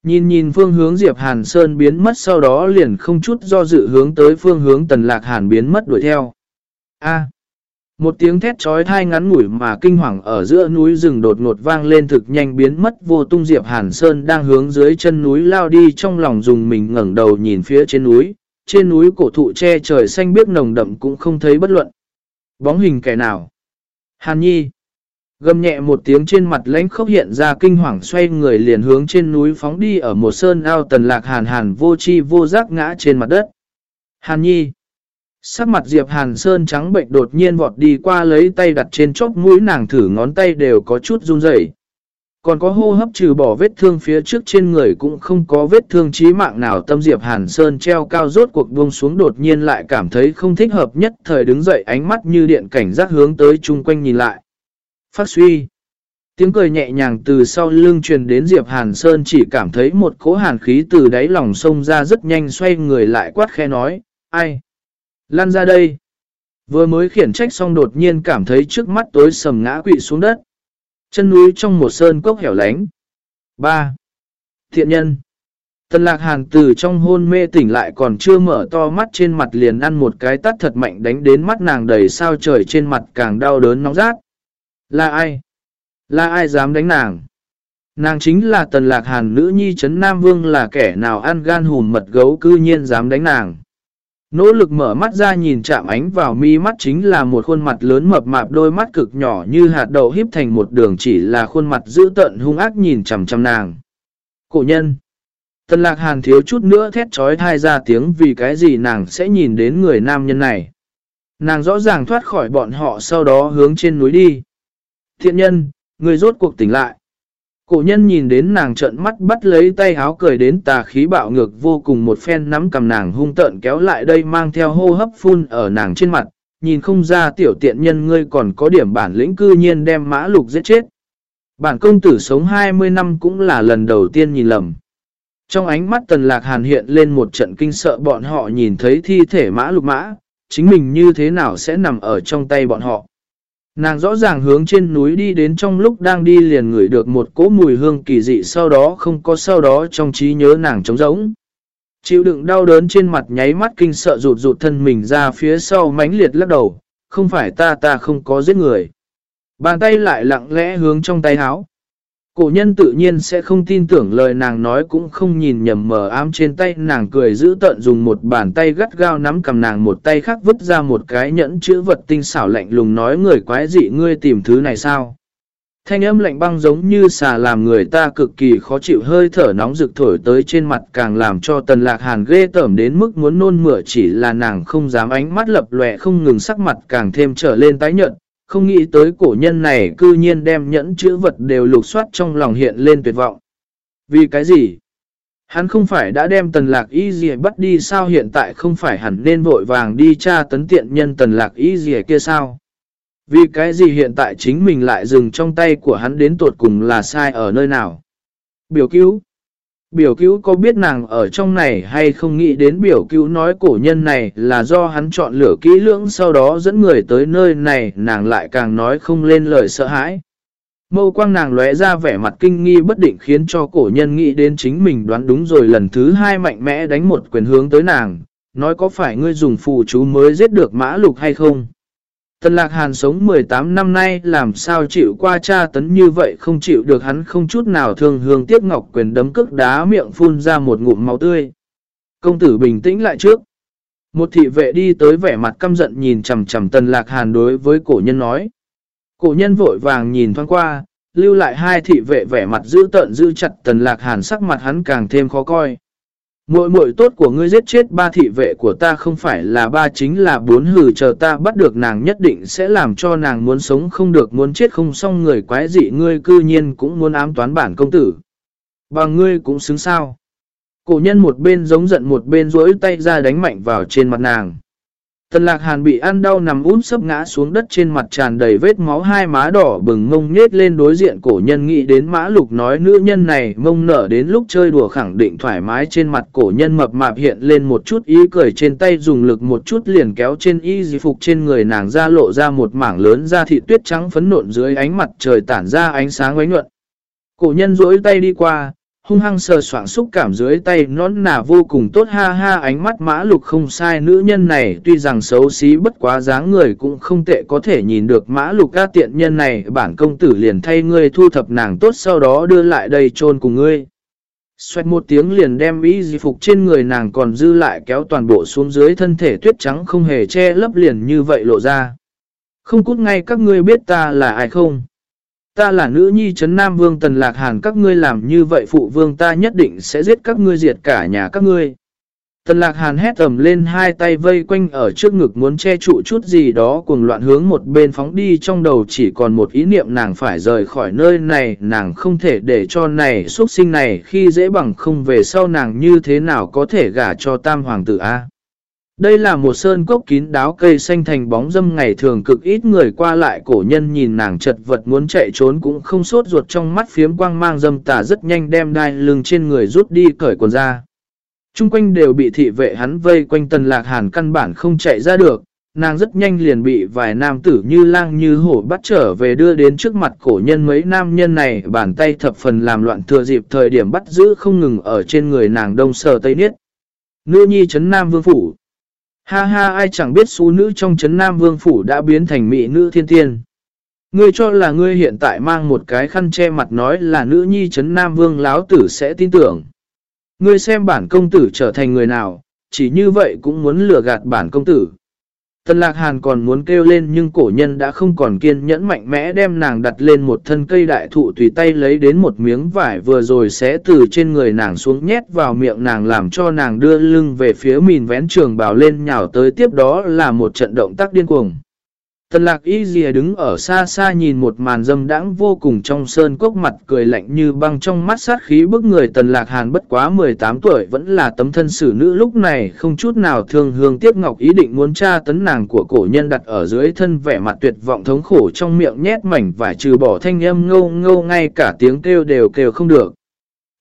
[SPEAKER 1] Nhìn nhìn phương hướng Diệp Hàn Sơn biến mất sau đó liền không chút do dự hướng tới phương hướng Tần Lạc Hàn biến mất đuổi theo. A. một tiếng thét trói thai ngắn ngủi mà kinh hoàng ở giữa núi rừng đột ngột vang lên thực nhanh biến mất, vô tung Diệp Hàn Sơn đang hướng dưới chân núi lao đi trong lòng dùng mình ngẩng đầu nhìn phía trên núi. Trên núi cổ thụ che trời xanh biếc nồng đậm cũng không thấy bất luận. Bóng hình kẻ nào? Hàn Nhi. Gầm nhẹ một tiếng trên mặt lãnh khốc hiện ra kinh hoàng, xoay người liền hướng trên núi phóng đi ở một sơn ao tần lạc hàn hàn vô chi vô giác ngã trên mặt đất. Hàn nhi. Sắc mặt Diệp Hàn Sơn trắng bệnh đột nhiên vọt đi qua lấy tay đặt trên chốc mũi nàng thử ngón tay đều có chút run rẩy. Còn có hô hấp trừ bỏ vết thương phía trước trên người cũng không có vết thương chí mạng nào tâm Diệp Hàn Sơn treo cao rốt cuộc buông xuống đột nhiên lại cảm thấy không thích hợp nhất thời đứng dậy ánh mắt như điện cảnh giác hướng tới chung quanh nhìn lại. Phát suy. Tiếng cười nhẹ nhàng từ sau lưng truyền đến Diệp Hàn Sơn chỉ cảm thấy một cỗ hàn khí từ đáy lòng sông ra rất nhanh xoay người lại quát khe nói, ai? Lan ra đây. Vừa mới khiển trách xong đột nhiên cảm thấy trước mắt tối sầm ngã quỵ xuống đất. Chân núi trong một sơn cốc hẻo lánh. 3. Thiện nhân. Tần lạc hàn từ trong hôn mê tỉnh lại còn chưa mở to mắt trên mặt liền ăn một cái tắt thật mạnh đánh đến mắt nàng đầy sao trời trên mặt càng đau đớn nóng rát. Là ai? Là ai dám đánh nàng? Nàng chính là tần lạc hàn nữ nhi chấn Nam Vương là kẻ nào ăn gan hùn mật gấu cư nhiên dám đánh nàng. Nỗ lực mở mắt ra nhìn chạm ánh vào mi mắt chính là một khuôn mặt lớn mập mạp đôi mắt cực nhỏ như hạt đậu híp thành một đường chỉ là khuôn mặt dữ tận hung ác nhìn chằm chằm nàng. Cổ nhân. Tần lạc hàn thiếu chút nữa thét trói thai ra tiếng vì cái gì nàng sẽ nhìn đến người nam nhân này. Nàng rõ ràng thoát khỏi bọn họ sau đó hướng trên núi đi. Thiện nhân, người rốt cuộc tỉnh lại. Cổ nhân nhìn đến nàng trợn mắt bắt lấy tay áo cười đến tà khí bạo ngược vô cùng một phen nắm cầm nàng hung tợn kéo lại đây mang theo hô hấp phun ở nàng trên mặt, nhìn không ra tiểu tiện nhân ngươi còn có điểm bản lĩnh cư nhiên đem mã lục giết chết. Bản công tử sống 20 năm cũng là lần đầu tiên nhìn lầm. Trong ánh mắt tần lạc hàn hiện lên một trận kinh sợ bọn họ nhìn thấy thi thể mã lục mã, chính mình như thế nào sẽ nằm ở trong tay bọn họ. Nàng rõ ràng hướng trên núi đi đến trong lúc đang đi liền ngửi được một cỗ mùi hương kỳ dị sau đó không có sau đó trong trí nhớ nàng trống rỗng. Chịu đựng đau đớn trên mặt nháy mắt kinh sợ rụt rụt thân mình ra phía sau mãnh liệt lắc đầu, không phải ta ta không có giết người. Bàn tay lại lặng lẽ hướng trong tay háo. Cổ nhân tự nhiên sẽ không tin tưởng lời nàng nói cũng không nhìn nhầm mờ ám trên tay, nàng cười giữ tận dùng một bàn tay gắt gao nắm cầm nàng một tay khác vứt ra một cái nhẫn chữ vật tinh xảo lạnh lùng nói, người quái dị, ngươi tìm thứ này sao. Thanh âm lạnh băng giống như xà làm người ta cực kỳ khó chịu, hơi thở nóng rực thổi tới trên mặt càng làm cho tần lạc hàn ghê tởm đến mức muốn nôn mửa, chỉ là nàng không dám ánh mắt lập lệ không ngừng sắc mặt càng thêm trở lên tái nhợt không nghĩ tới cổ nhân này cư nhiên đem nhẫn chữ vật đều lục soát trong lòng hiện lên tuyệt vọng. Vì cái gì? Hắn không phải đã đem tần lạc y gì bắt đi sao hiện tại không phải hẳn nên vội vàng đi tra tấn tiện nhân tần lạc y gì kia sao? Vì cái gì hiện tại chính mình lại dừng trong tay của hắn đến tuột cùng là sai ở nơi nào? Biểu cứu Biểu cứu có biết nàng ở trong này hay không nghĩ đến biểu cứu nói cổ nhân này là do hắn chọn lửa kỹ lưỡng sau đó dẫn người tới nơi này nàng lại càng nói không lên lời sợ hãi. Mâu quang nàng lóe ra vẻ mặt kinh nghi bất định khiến cho cổ nhân nghĩ đến chính mình đoán đúng rồi lần thứ hai mạnh mẽ đánh một quyền hướng tới nàng, nói có phải ngươi dùng phù chú mới giết được mã lục hay không. Tần Lạc Hàn sống 18 năm nay làm sao chịu qua tra tấn như vậy không chịu được hắn không chút nào thương hương tiếc ngọc quyền đấm cước đá miệng phun ra một ngụm máu tươi. Công tử bình tĩnh lại trước. Một thị vệ đi tới vẻ mặt căm giận nhìn chầm chầm Tần Lạc Hàn đối với cổ nhân nói. Cổ nhân vội vàng nhìn thoáng qua, lưu lại hai thị vệ vẻ mặt giữ tợn giữ chặt Tần Lạc Hàn sắc mặt hắn càng thêm khó coi. Muội muội tốt của ngươi giết chết ba thị vệ của ta không phải là ba chính là bốn hừ, chờ ta bắt được nàng nhất định sẽ làm cho nàng muốn sống không được, muốn chết không xong, người quái dị ngươi cư nhiên cũng muốn ám toán bản công tử. Bằng ngươi cũng xứng sao. Cổ nhân một bên giống giận một bên rỗi tay ra đánh mạnh vào trên mặt nàng. Tần lạc hàn bị ăn đau nằm út sấp ngã xuống đất trên mặt tràn đầy vết máu hai má đỏ bừng mông nhết lên đối diện cổ nhân nghĩ đến mã lục nói nữ nhân này mông nở đến lúc chơi đùa khẳng định thoải mái trên mặt cổ nhân mập mạp hiện lên một chút ý cười trên tay dùng lực một chút liền kéo trên y di phục trên người nàng ra lộ ra một mảng lớn da thị tuyết trắng phấn nộn dưới ánh mặt trời tản ra ánh sáng ánh nhuận. Cổ nhân rỗi tay đi qua, hung hăng sờ soạng xúc cảm dưới tay nón nà vô cùng tốt, ha ha, ánh mắt mã lục không sai nữ nhân này tuy rằng xấu xí bất quá dáng người cũng không tệ, có thể nhìn được mã lục ca tiện nhân này bản công tử liền thay ngươi thu thập nàng tốt, sau đó đưa lại đây chôn cùng ngươi. Xoẹt một tiếng liền đem ý di phục trên người nàng còn dư lại kéo toàn bộ xuống dưới, thân thể tuyết trắng không hề che lấp liền như vậy lộ ra. Không cút ngay, các ngươi biết ta là ai không? Ta là nữ nhi trấn Nam Vương Tần Lạc Hàn, các ngươi làm như vậy phụ vương ta nhất định sẽ giết các ngươi, diệt cả nhà các ngươi. Tần Lạc Hàn hét ầm lên, hai tay vây quanh ở trước ngực, muốn che trụ chút gì đó cùng loạn hướng một bên phóng đi, trong đầu chỉ còn một ý niệm, nàng phải rời khỏi nơi này, nàng không thể để cho này xuất sinh này, khi dễ bằng không về sau, nàng như thế nào có thể gả cho tam hoàng tử A. Đây là một sơn cốc kín đáo cây xanh thành bóng dâm ngày thường cực ít người qua lại cổ nhân nhìn nàng chật vật muốn chạy trốn cũng không sốt ruột trong mắt phiếm quang mang dâm tả rất nhanh đem đai lưng trên người rút đi cởi quần ra. Trung quanh đều bị thị vệ hắn vây quanh tần lạc hàn căn bản không chạy ra được, nàng rất nhanh liền bị vài nam tử như lang như hổ bắt trở về đưa đến trước mặt cổ nhân mấy nam nhân này bàn tay thập phần làm loạn thừa dịp thời điểm bắt giữ không ngừng ở trên người nàng đông sờ tây niết. Nữ nhi trấn nam vương phủ Ha ha ai chẳng biết xú nữ trong chấn Nam Vương Phủ đã biến thành mỹ nữ thiên tiên. Ngươi cho là ngươi hiện tại mang một cái khăn che mặt nói là nữ nhi chấn Nam Vương láo tử sẽ tin tưởng. Ngươi xem bản công tử trở thành người nào, chỉ như vậy cũng muốn lừa gạt bản công tử. Tần Lạc Hàn còn muốn kêu lên nhưng cổ nhân đã không còn kiên nhẫn mạnh mẽ đem nàng đặt lên một thân cây đại thụ tùy tay lấy đến một miếng vải vừa rồi sẽ từ trên người nàng xuống nhét vào miệng nàng làm cho nàng đưa lưng về phía mìn vén trường bào lên nhào tới tiếp đó là một trận động tác điên cuồng. Tần lạc y dìa đứng ở xa xa nhìn một màn dâm đãng vô cùng trong sơn cốc mặt cười lạnh như băng trong mắt sát khí bức người tần lạc hàn bất quá 18 tuổi vẫn là tấm thân xử nữ lúc này không chút nào thương hương tiếc ngọc ý định muốn tra tấn nàng của cổ nhân đặt ở dưới thân vẻ mặt tuyệt vọng thống khổ trong miệng nhét mảnh vải trừ bỏ thanh âm ngâu ngâu ngay cả tiếng kêu đều kêu không được.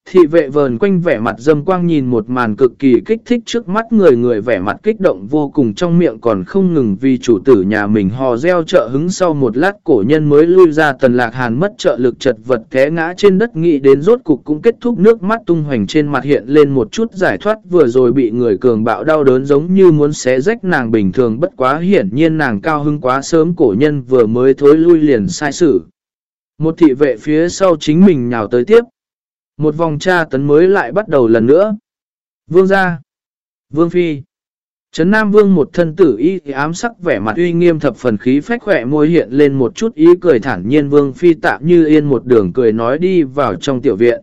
[SPEAKER 1] Thị vệ vờn quanh vẻ mặt dâm quang nhìn một màn cực kỳ kích thích trước mắt người người vẻ mặt kích động vô cùng trong miệng còn không ngừng vì chủ tử nhà mình hò reo trợ hứng sau một lát cổ nhân mới lui ra tần lạc hàn mất trợ lực chật vật té ngã trên đất nghĩ đến rốt cục cũng kết thúc nước mắt tung hoành trên mặt hiện lên một chút giải thoát vừa rồi bị người cường bạo đau đớn giống như muốn xé rách nàng bình thường bất quá hiển nhiên nàng cao hưng quá sớm cổ nhân vừa mới thối lui liền sai sự. Một thị vệ phía sau chính mình nhào tới tiếp. Một vòng tra tấn mới lại bắt đầu lần nữa. Vương gia. Vương phi. Trấn Nam Vương một thân tử y ám sắc vẻ mặt uy nghiêm thập phần khí phách khỏe môi hiện lên một chút ý cười thản nhiên Vương Phi tạm như yên một đường cười nói đi vào trong tiểu viện.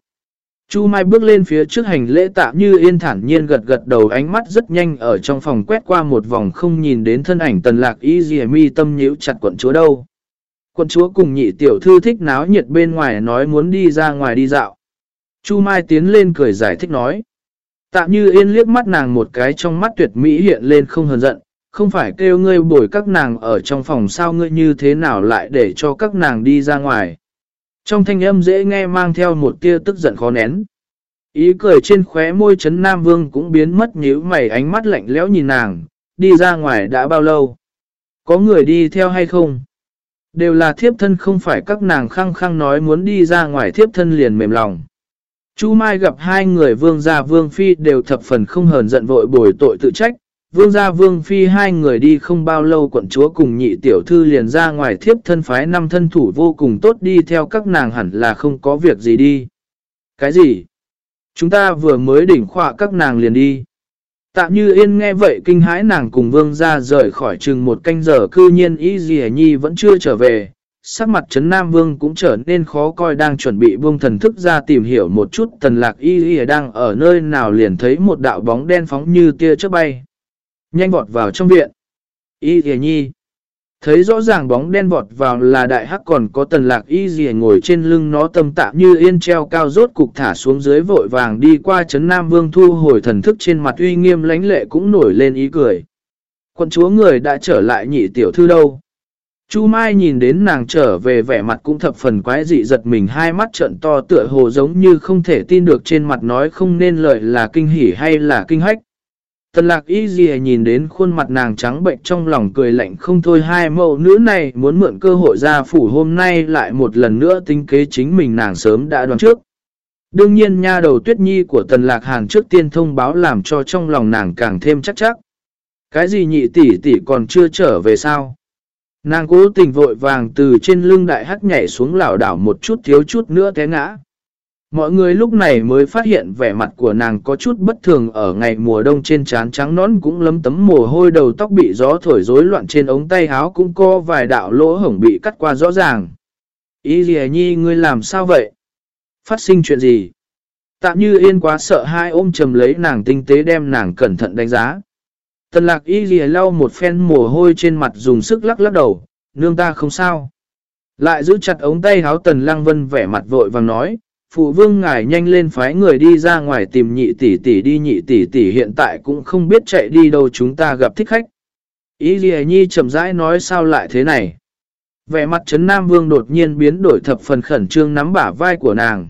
[SPEAKER 1] Chu Mai bước lên phía trước hành lễ tạm như yên thản nhiên gật gật đầu, ánh mắt rất nhanh ở trong phòng quét qua một vòng không nhìn đến thân ảnh tần lạc y dì mi tâm nhíu chặt quận chúa đâu. Quận chúa cùng nhị tiểu thư thích náo nhiệt bên ngoài nói muốn đi ra ngoài đi dạo. Chu Mai tiến lên cười giải thích nói. Tạm như yên liếc mắt nàng một cái trong mắt tuyệt mỹ hiện lên không hờn giận, không phải kêu ngươi bồi các nàng ở trong phòng sao ngươi như thế nào lại để cho các nàng đi ra ngoài. Trong thanh âm dễ nghe mang theo một tia tức giận khó nén. Ý cười trên khóe môi chấn Nam Vương cũng biến mất nhíu mày ánh mắt lạnh lẽo nhìn nàng, đi ra ngoài đã bao lâu? Có người đi theo hay không? Đều là thiếp thân không phải các nàng khăng khăng nói muốn đi ra ngoài thiếp thân liền mềm lòng. Chu Mai gặp hai người vương gia vương phi đều thập phần không hờn giận vội bồi tội tự trách. Vương gia vương phi hai người đi không bao lâu quận chúa cùng nhị tiểu thư liền ra ngoài thiếp thân phái năm thân thủ vô cùng tốt đi theo các nàng hẳn là không có việc gì đi. Cái gì? Chúng ta vừa mới đỉnh khọa các nàng liền đi. Tạm như yên nghe vậy kinh hãi nàng cùng vương gia rời khỏi chừng một canh giờ cư nhiên ý gì nhi vẫn chưa trở về, sắc mặt Trấn Nam Vương cũng trở nên khó coi đang chuẩn bị buông thần thức ra tìm hiểu một chút tần lạc y y đang ở nơi nào liền thấy một đạo bóng đen phóng như tia chớp bay. Nhanh vọt vào trong viện. Y y nhi. Thấy rõ ràng bóng đen vọt vào là đại hắc còn có tần lạc y gì ngồi trên lưng nó tâm tạm như yên treo cao rốt cục thả xuống dưới vội vàng đi qua chấn Nam Vương thu hồi thần thức trên mặt uy nghiêm lánh lệ cũng nổi lên ý cười. Quân chúa người đã trở lại nhị tiểu thư đâu. Chu Mai nhìn đến nàng trở về vẻ mặt cũng thập phần quái dị giật mình, hai mắt trận to tựa hồ giống như không thể tin được trên mặt nói không nên lợi là kinh hỉ hay là kinh hách. Tần lạc y nhìn đến khuôn mặt nàng trắng bệnh trong lòng cười lạnh không thôi, hai mẫu nữ này muốn mượn cơ hội ra phủ hôm nay lại một lần nữa tính kế chính mình nàng sớm đã đoán trước. Đương nhiên nha đầu tuyết nhi của tần lạc hàn trước tiên thông báo làm cho trong lòng nàng càng thêm chắc chắc. Cái gì nhị tỷ tỷ còn chưa trở về sao? Nàng cố tình vội vàng từ trên lưng đại hắc nhảy xuống lảo đảo một chút thiếu chút nữa té ngã. Mọi người lúc này mới phát hiện vẻ mặt của nàng có chút bất thường ở ngày mùa đông trên trán trắng nón cũng lấm tấm mồ hôi đầu tóc bị gió thổi rối loạn trên ống tay áo cũng có vài đạo lỗ hổng bị cắt qua rõ ràng. Ý gì nhi, ngươi làm sao vậy? Phát sinh chuyện gì? Tạm như yên quá sợ hai ôm chầm lấy nàng tinh tế đem nàng cẩn thận đánh giá. Tần lạc y ghi lau một phen mồ hôi trên mặt dùng sức lắc lắc đầu, nương ta không sao. Lại giữ chặt ống tay háo tần lăng vân vẻ mặt vội vàng nói, phụ vương ngài nhanh lên phái người đi ra ngoài tìm nhị tỷ tỷ đi nhị tỷ tỷ hiện tại cũng không biết chạy đi đâu chúng ta gặp thích khách. Y ghi nhi chậm rãi nói sao lại thế này. Vẻ mặt Trấn Nam Vương đột nhiên biến đổi thập phần khẩn trương nắm bả vai của nàng.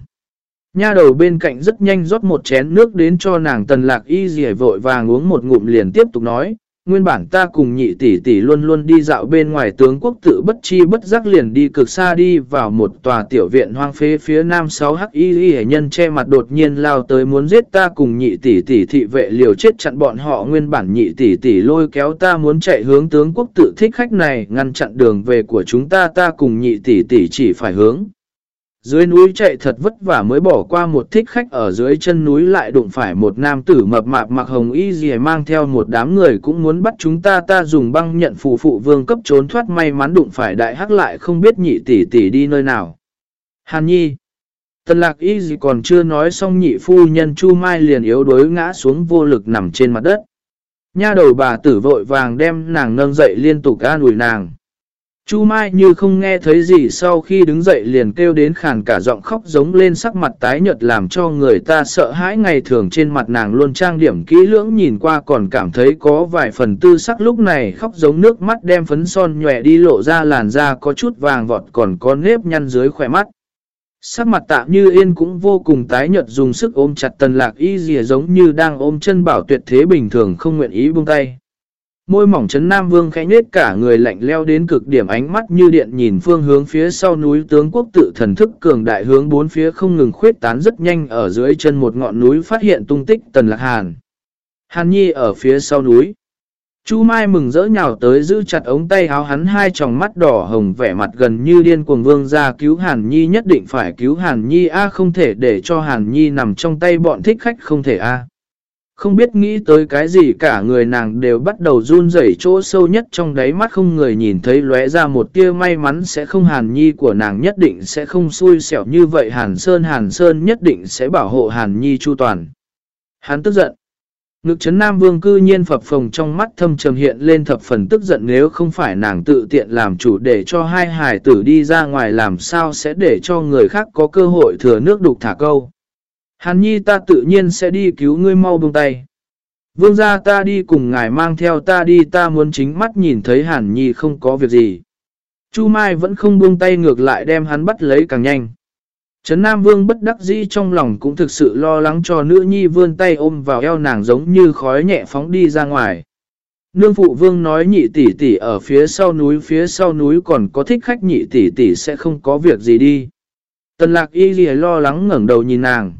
[SPEAKER 1] Nha đầu bên cạnh rất nhanh rót một chén nước đến cho nàng tần lạc y dì vội vàng uống một ngụm liền tiếp tục nói. Nguyên bản ta cùng nhị tỷ tỷ luôn luôn đi dạo bên ngoài tướng quốc tự bất chi bất giác liền đi cực xa đi vào một tòa tiểu viện hoang phế phía nam 6 hắc y y nhân che mặt đột nhiên lao tới muốn giết ta cùng nhị tỷ tỷ thị vệ liều chết chặn bọn họ nguyên bản nhị tỷ tỷ lôi kéo ta muốn chạy hướng tướng quốc tự thích khách này, ngăn chặn đường về của chúng ta ta cùng nhị tỷ tỷ chỉ phải hướng. Dưới núi chạy thật vất vả mới bỏ qua một thích khách ở dưới chân núi lại đụng phải một nam tử mập mạp mặc hồng y gì mang theo một đám người cũng muốn bắt chúng ta ta dùng băng nhận phù phụ vương cấp trốn thoát, may mắn đụng phải đại hắc lại không biết nhị tỷ tỷ đi nơi nào. Hàn nhi Tần lạc y gì còn chưa nói xong nhị phu nhân chu mai liền yếu đuối ngã xuống vô lực nằm trên mặt đất. Nha đầu bà tử vội vàng đem nàng nâng dậy liên tục an ủi nàng. Chu Mai như không nghe thấy gì sau khi đứng dậy liền kêu đến khàn cả giọng khóc giống lên sắc mặt tái nhợt làm cho người ta sợ hãi ngày thường trên mặt nàng luôn trang điểm kỹ lưỡng nhìn qua còn cảm thấy có vài phần tư sắc lúc này khóc giống nước mắt đem phấn son nhòe đi lộ ra làn da có chút vàng vọt còn có nếp nhăn dưới khỏe mắt. Sắc mặt tạm như yên cũng vô cùng tái nhợt dùng sức ôm chặt tần lạc y dìa giống như đang ôm chân bảo tuyệt thế bình thường không nguyện ý buông tay. Môi mỏng chấn Nam Vương khẽ nết cả người lạnh leo đến cực điểm ánh mắt như điện nhìn phương hướng phía sau núi tướng quốc tự thần thức cường đại hướng bốn phía không ngừng khuyết tán rất nhanh ở dưới chân một ngọn núi phát hiện tung tích tần lạc hàn. Hàn Nhi ở phía sau núi. Chu Mai mừng rỡ nhào tới giữ chặt ống tay áo hắn hai tròng mắt đỏ hồng vẻ mặt gần như điên cuồng vương ra cứu Hàn Nhi nhất định phải cứu Hàn Nhi A, không thể để cho Hàn Nhi nằm trong tay bọn thích khách không thể A. Không biết nghĩ tới cái gì cả người nàng đều bắt đầu run rẩy chỗ sâu nhất trong đáy mắt không người nhìn thấy lóe ra một tia may mắn sẽ không hàn nhi của nàng nhất định sẽ không xui xẻo như vậy, hàn sơn hàn sơn nhất định sẽ bảo hộ hàn nhi chu toàn. Hắn tức giận. Ngực chấn nam vương cư nhiên phập phồng trong mắt thâm trầm hiện lên thập phần tức giận, nếu không phải nàng tự tiện làm chủ để cho hai hải tử đi ra ngoài, làm sao sẽ để cho người khác có cơ hội thừa nước đục thả câu. Hàn nhi ta tự nhiên sẽ đi cứu ngươi mau buông tay. Vương gia ta đi cùng ngài mang theo ta đi, ta muốn chính mắt nhìn thấy hàn nhi không có việc gì. Chu Mai vẫn không buông tay ngược lại đem hắn bắt lấy càng nhanh. Trấn Nam Vương bất đắc dĩ trong lòng cũng thực sự lo lắng cho nữ nhi vươn tay ôm vào eo nàng giống như khói nhẹ phóng đi ra ngoài. Nương phụ vương nói nhị tỷ tỷ ở phía sau núi, phía sau núi còn có thích khách nhị tỷ tỷ sẽ không có việc gì đi. Tần lạc y lìa lo lắng ngẩng đầu nhìn nàng.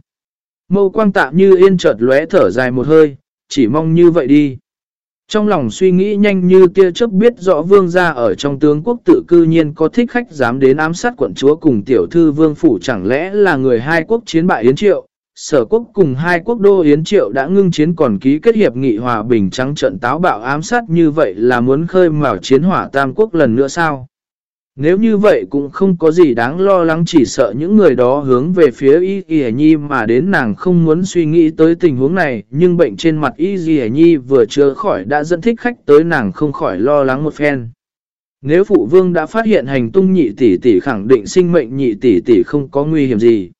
[SPEAKER 1] Mâu quang tạm như yên chợt lóe thở dài một hơi, chỉ mong như vậy đi. Trong lòng suy nghĩ nhanh như tia chớp biết rõ vương gia ở trong tướng quốc tự cư nhiên có thích khách dám đến ám sát quận chúa cùng tiểu thư vương phủ chẳng lẽ là người hai quốc chiến bại Yến Triệu. Sở quốc cùng hai quốc đô Yến Triệu đã ngưng chiến còn ký kết hiệp nghị hòa bình trắng trận táo bạo ám sát như vậy là muốn khơi mào chiến hỏa tam quốc lần nữa sao? Nếu như vậy cũng không có gì đáng lo lắng chỉ sợ những người đó hướng về phía Y Y Nhi mà đến nàng không muốn suy nghĩ tới tình huống này, nhưng bệnh trên mặt Y Y Nhi vừa chưa khỏi đã dẫn thích khách tới nàng không khỏi lo lắng một phen. Nếu phụ vương đã phát hiện hành tung nhị tỷ tỷ khẳng định sinh mệnh nhị tỷ tỷ không có nguy hiểm gì.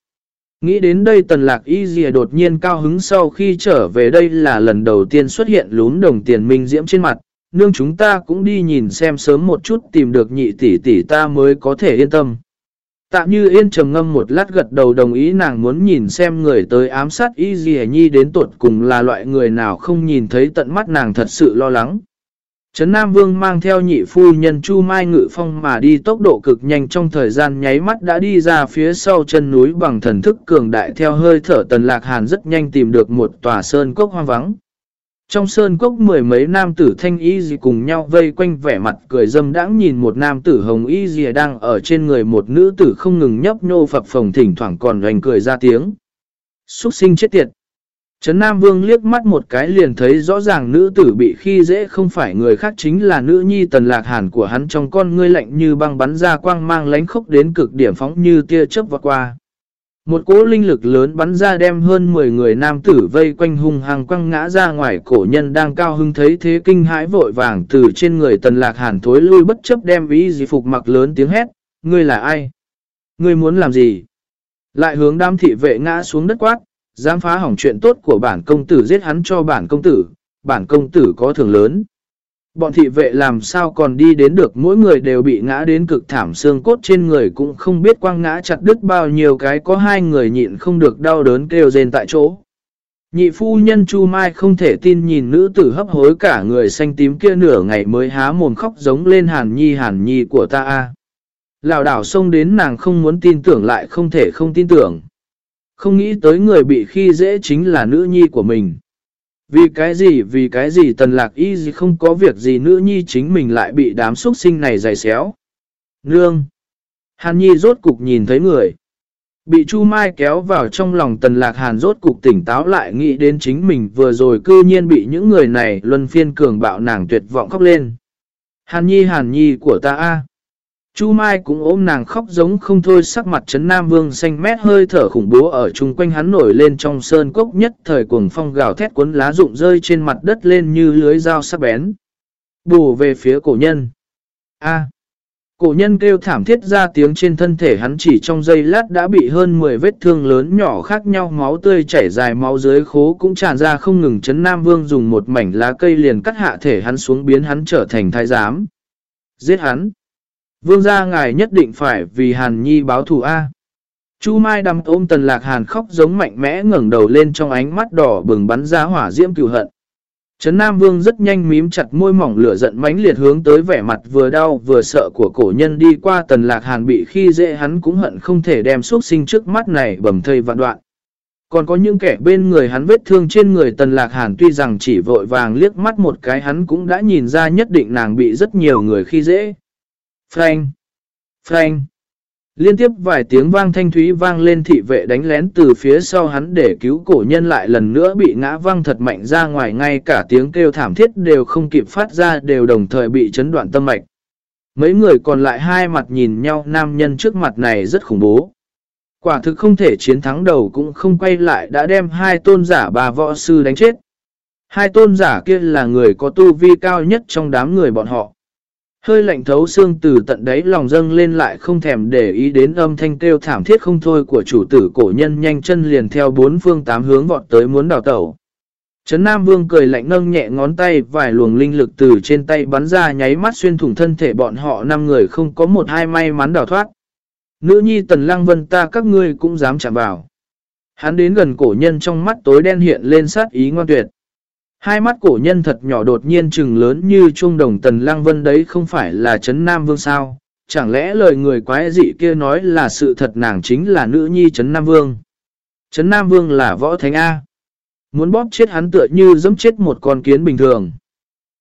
[SPEAKER 1] Nghĩ đến đây tần lạc y dìa đột nhiên cao hứng sau khi trở về đây là lần đầu tiên xuất hiện lún đồng tiền minh diễm trên mặt, nương chúng ta cũng đi nhìn xem sớm một chút tìm được nhị tỷ tỷ ta mới có thể yên tâm. Tạm như yên trầm ngâm một lát gật đầu đồng ý nàng muốn nhìn xem người tới ám sát y gì nhi đến tuột cùng là loại người nào không nhìn thấy tận mắt nàng thật sự lo lắng. Trấn Nam Vương mang theo nhị phu nhân Chu Mai Ngự Phong mà đi tốc độ cực nhanh trong thời gian nháy mắt đã đi ra phía sau chân núi bằng thần thức cường đại theo hơi thở tần lạc hàn rất nhanh tìm được một tòa sơn cốc hoang vắng. Trong sơn cốc mười mấy nam tử thanh y gì cùng nhau vây quanh vẻ mặt cười dâm đãng nhìn một nam tử hồng y gì đang ở trên người một nữ tử không ngừng nhấp nhô phập phồng thỉnh thoảng còn hoành cười ra tiếng. Xuất sinh chết tiệt. Trấn Nam Vương liếc mắt một cái liền thấy rõ ràng nữ tử bị khi dễ không phải người khác chính là nữ nhi tần lạc hàn của hắn trong con ngươi lạnh như băng bắn ra quang mang lánh khốc đến cực điểm phóng như tia chớp vọt qua. Một cỗ linh lực lớn bắn ra đem hơn 10 người nam tử vây quanh hung hăng quăng ngã ra ngoài cổ nhân đang cao hưng thấy thế kinh hãi vội vàng từ trên người tần lạc hàn thối lui bất chấp đem ý gì phục mặc lớn tiếng hét, ngươi là ai? Ngươi muốn làm gì? Lại hướng đam thị vệ ngã xuống đất quát, dám phá hỏng chuyện tốt của bản công tử giết hắn cho bản công tử, bản công tử có thưởng lớn. Bọn thị vệ làm sao còn đi đến được, mỗi người đều bị ngã đến cực thảm xương cốt trên người cũng không biết quăng ngã chặt đứt bao nhiêu cái, có hai người nhịn không được đau đớn kêu rên tại chỗ. Nhị phu nhân Chu Mai không thể tin nhìn nữ tử hấp hối cả người xanh tím kia nửa ngày mới há mồm khóc giống lên hàn nhi hàn nhi của ta a Lào đảo xông đến nàng không muốn tin tưởng lại không thể không tin tưởng. Không nghĩ tới người bị khi dễ chính là nữ nhi của mình. Vì cái gì, vì cái gì tần lạc y gì không có việc gì nữ nhi chính mình lại bị đám xuất sinh này dày xéo. Nương! Hàn nhi rốt cục nhìn thấy người. Bị Chu Mai kéo vào trong lòng tần lạc hàn rốt cục tỉnh táo lại nghĩ đến chính mình vừa rồi cư nhiên bị những người này luân phiên cường bạo nàng tuyệt vọng khóc lên. Hàn nhi hàn nhi của ta a Chu Mai cũng ôm nàng khóc giống không thôi, sắc mặt chấn Nam Vương xanh mét, hơi thở khủng bố ở chung quanh hắn nổi lên trong sơn cốc nhất thời cuồng phong gào thét cuốn lá rụng rơi trên mặt đất lên như lưới dao sắc bén. Bù về phía cổ nhân. A. Cổ nhân kêu thảm thiết ra tiếng trên thân thể hắn chỉ trong giây lát đã bị hơn 10 vết thương lớn nhỏ khác nhau máu tươi chảy dài máu dưới khố cũng tràn ra không ngừng chấn Nam Vương dùng một mảnh lá cây liền cắt hạ thể hắn xuống biến hắn trở thành thái giám. Giết hắn. Vương gia ngài nhất định phải vì Hàn Nhi báo thù A. Chu Mai đắm ôm tần lạc Hàn khóc giống mạnh mẽ ngẩng đầu lên trong ánh mắt đỏ bừng bắn ra hỏa diễm cửu hận. Trấn Nam Vương rất nhanh mím chặt môi mỏng lửa giận mãnh liệt hướng tới vẻ mặt vừa đau vừa sợ của cổ nhân đi qua tần lạc hàn bị khi dễ hắn cũng hận không thể đem xuất sinh trước mắt này bầm thây vạn đoạn. Còn có những kẻ bên người hắn vết thương trên người tần lạc hàn tuy rằng chỉ vội vàng liếc mắt một cái hắn cũng đã nhìn ra nhất định nàng bị rất nhiều người khi dễ. Frank! Frank! Liên tiếp vài tiếng vang thanh thúy vang lên thị vệ đánh lén từ phía sau hắn để cứu cổ nhân lại lần nữa bị ngã văng thật mạnh ra ngoài, ngay cả tiếng kêu thảm thiết đều không kịp phát ra, đều đồng thời bị chấn đoạn tâm mạch. Mấy người còn lại hai mặt nhìn nhau, nam nhân trước mặt này rất khủng bố. Quả thực không thể chiến thắng đầu cũng không quay lại, đã đem hai tôn giả bà võ sư đánh chết. Hai tôn giả kia là người có tu vi cao nhất trong đám người bọn họ. Hơi lạnh thấu xương từ tận đáy lòng dâng lên lại không thèm để ý đến âm thanh kêu thảm thiết không thôi của chủ tử cổ nhân nhanh chân liền theo bốn phương tám hướng vọt tới muốn đào tẩu. Trấn Nam Vương cười lạnh nâng nhẹ ngón tay vài luồng linh lực từ trên tay bắn ra nháy mắt xuyên thủng thân thể bọn họ năm người không có một hai may mắn đào thoát. Nữ nhi tần lăng vân ta các ngươi cũng dám chạm vào. Hắn đến gần cổ nhân trong mắt tối đen hiện lên sát ý ngoan tuyệt. Hai mắt cổ nhân thật nhỏ đột nhiên trừng lớn như trung đồng tần lăng vân đấy không phải là Trấn Nam Vương sao, chẳng lẽ lời người quái dị kia nói là sự thật nàng chính là nữ nhi Trấn Nam Vương. Trấn Nam Vương là võ thánh A. Muốn bóp chết hắn tựa như giẫm chết một con kiến bình thường.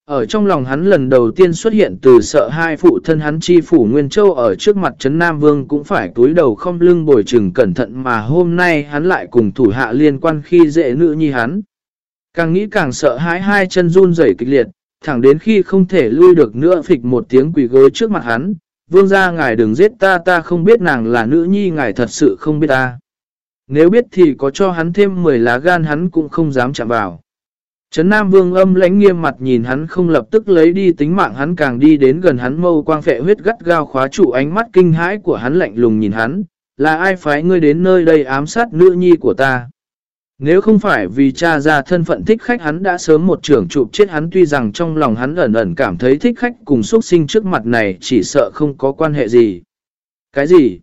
[SPEAKER 1] Ở trong lòng hắn lần đầu tiên xuất hiện từ sợ hai phụ thân hắn chi phủ Nguyên Châu ở trước mặt Trấn Nam Vương cũng phải túi đầu không lưng bồi trừng cẩn thận mà hôm nay hắn lại cùng thủ hạ liên quan khi dễ nữ nhi hắn. Càng nghĩ càng sợ hãi hai chân run rẩy kịch liệt, thẳng đến khi không thể lui được nữa phịch một tiếng quỷ gối trước mặt hắn. Vương ra ngài đừng giết ta ta không biết nàng là nữ nhi ngài thật sự không biết ta. Nếu biết thì có cho hắn thêm 10 lá gan hắn cũng không dám chạm vào. Trấn Nam Vương âm lãnh nghiêm mặt nhìn hắn không lập tức lấy đi tính mạng hắn càng đi đến gần hắn mâu quang phệ huyết gắt gao khóa trụ ánh mắt kinh hãi của hắn lạnh lùng nhìn hắn. Là ai phái ngươi đến nơi đây ám sát nữ nhi của ta? Nếu không phải vì cha ra thân phận thích khách, hắn đã sớm một trưởng chụp chết hắn tuy rằng trong lòng hắn ẩn ẩn cảm thấy thích khách cùng xuất sinh trước mặt này chỉ sợ không có quan hệ gì. Cái gì?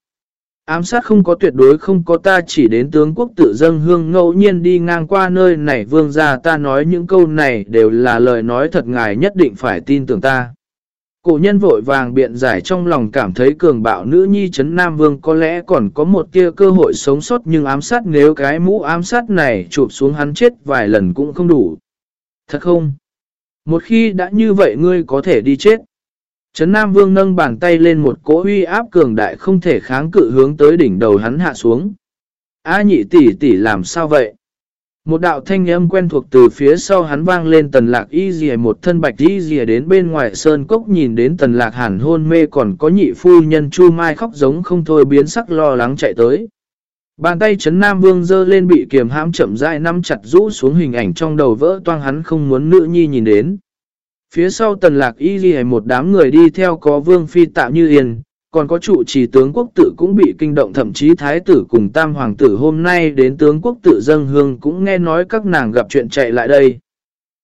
[SPEAKER 1] Ám sát không có tuyệt đối, không có ta chỉ đến tướng quốc tự dâng hương, ngẫu nhiên đi ngang qua nơi này vương gia, ta nói những câu này đều là lời nói thật, ngài nhất định phải tin tưởng ta. Cổ nhân vội vàng biện giải trong lòng cảm thấy cường bạo nữ nhi chấn Nam Vương có lẽ còn có một tia cơ hội sống sót nhưng ám sát nếu cái mũ ám sát này chụp xuống hắn chết vài lần cũng không đủ. Thật không? Một khi đã như vậy ngươi có thể đi chết. Trấn Nam Vương nâng bàn tay lên một cỗ uy áp cường đại không thể kháng cự hướng tới đỉnh đầu hắn hạ xuống. A nhị tỷ tỷ làm sao vậy? Một đạo thanh âm quen thuộc từ phía sau hắn vang lên tần lạc y dìa một thân bạch y dìa đến bên ngoài sơn cốc nhìn đến tần lạc hẳn hôn mê còn có nhị phu nhân chu mai khóc giống không thôi biến sắc lo lắng chạy tới. Bàn tay chấn nam vương dơ lên bị kiềm hãm chậm rãi nắm chặt rũ xuống hình ảnh trong đầu vỡ toang hắn không muốn nữ nhi nhìn đến. Phía sau tần lạc y dìa một đám người đi theo có vương phi tạo như yên, còn có trụ trì tướng quốc tử cũng bị kinh động, thậm chí thái tử cùng tam hoàng tử hôm nay đến tướng quốc tử dâng hương cũng nghe nói các nàng gặp chuyện chạy lại đây.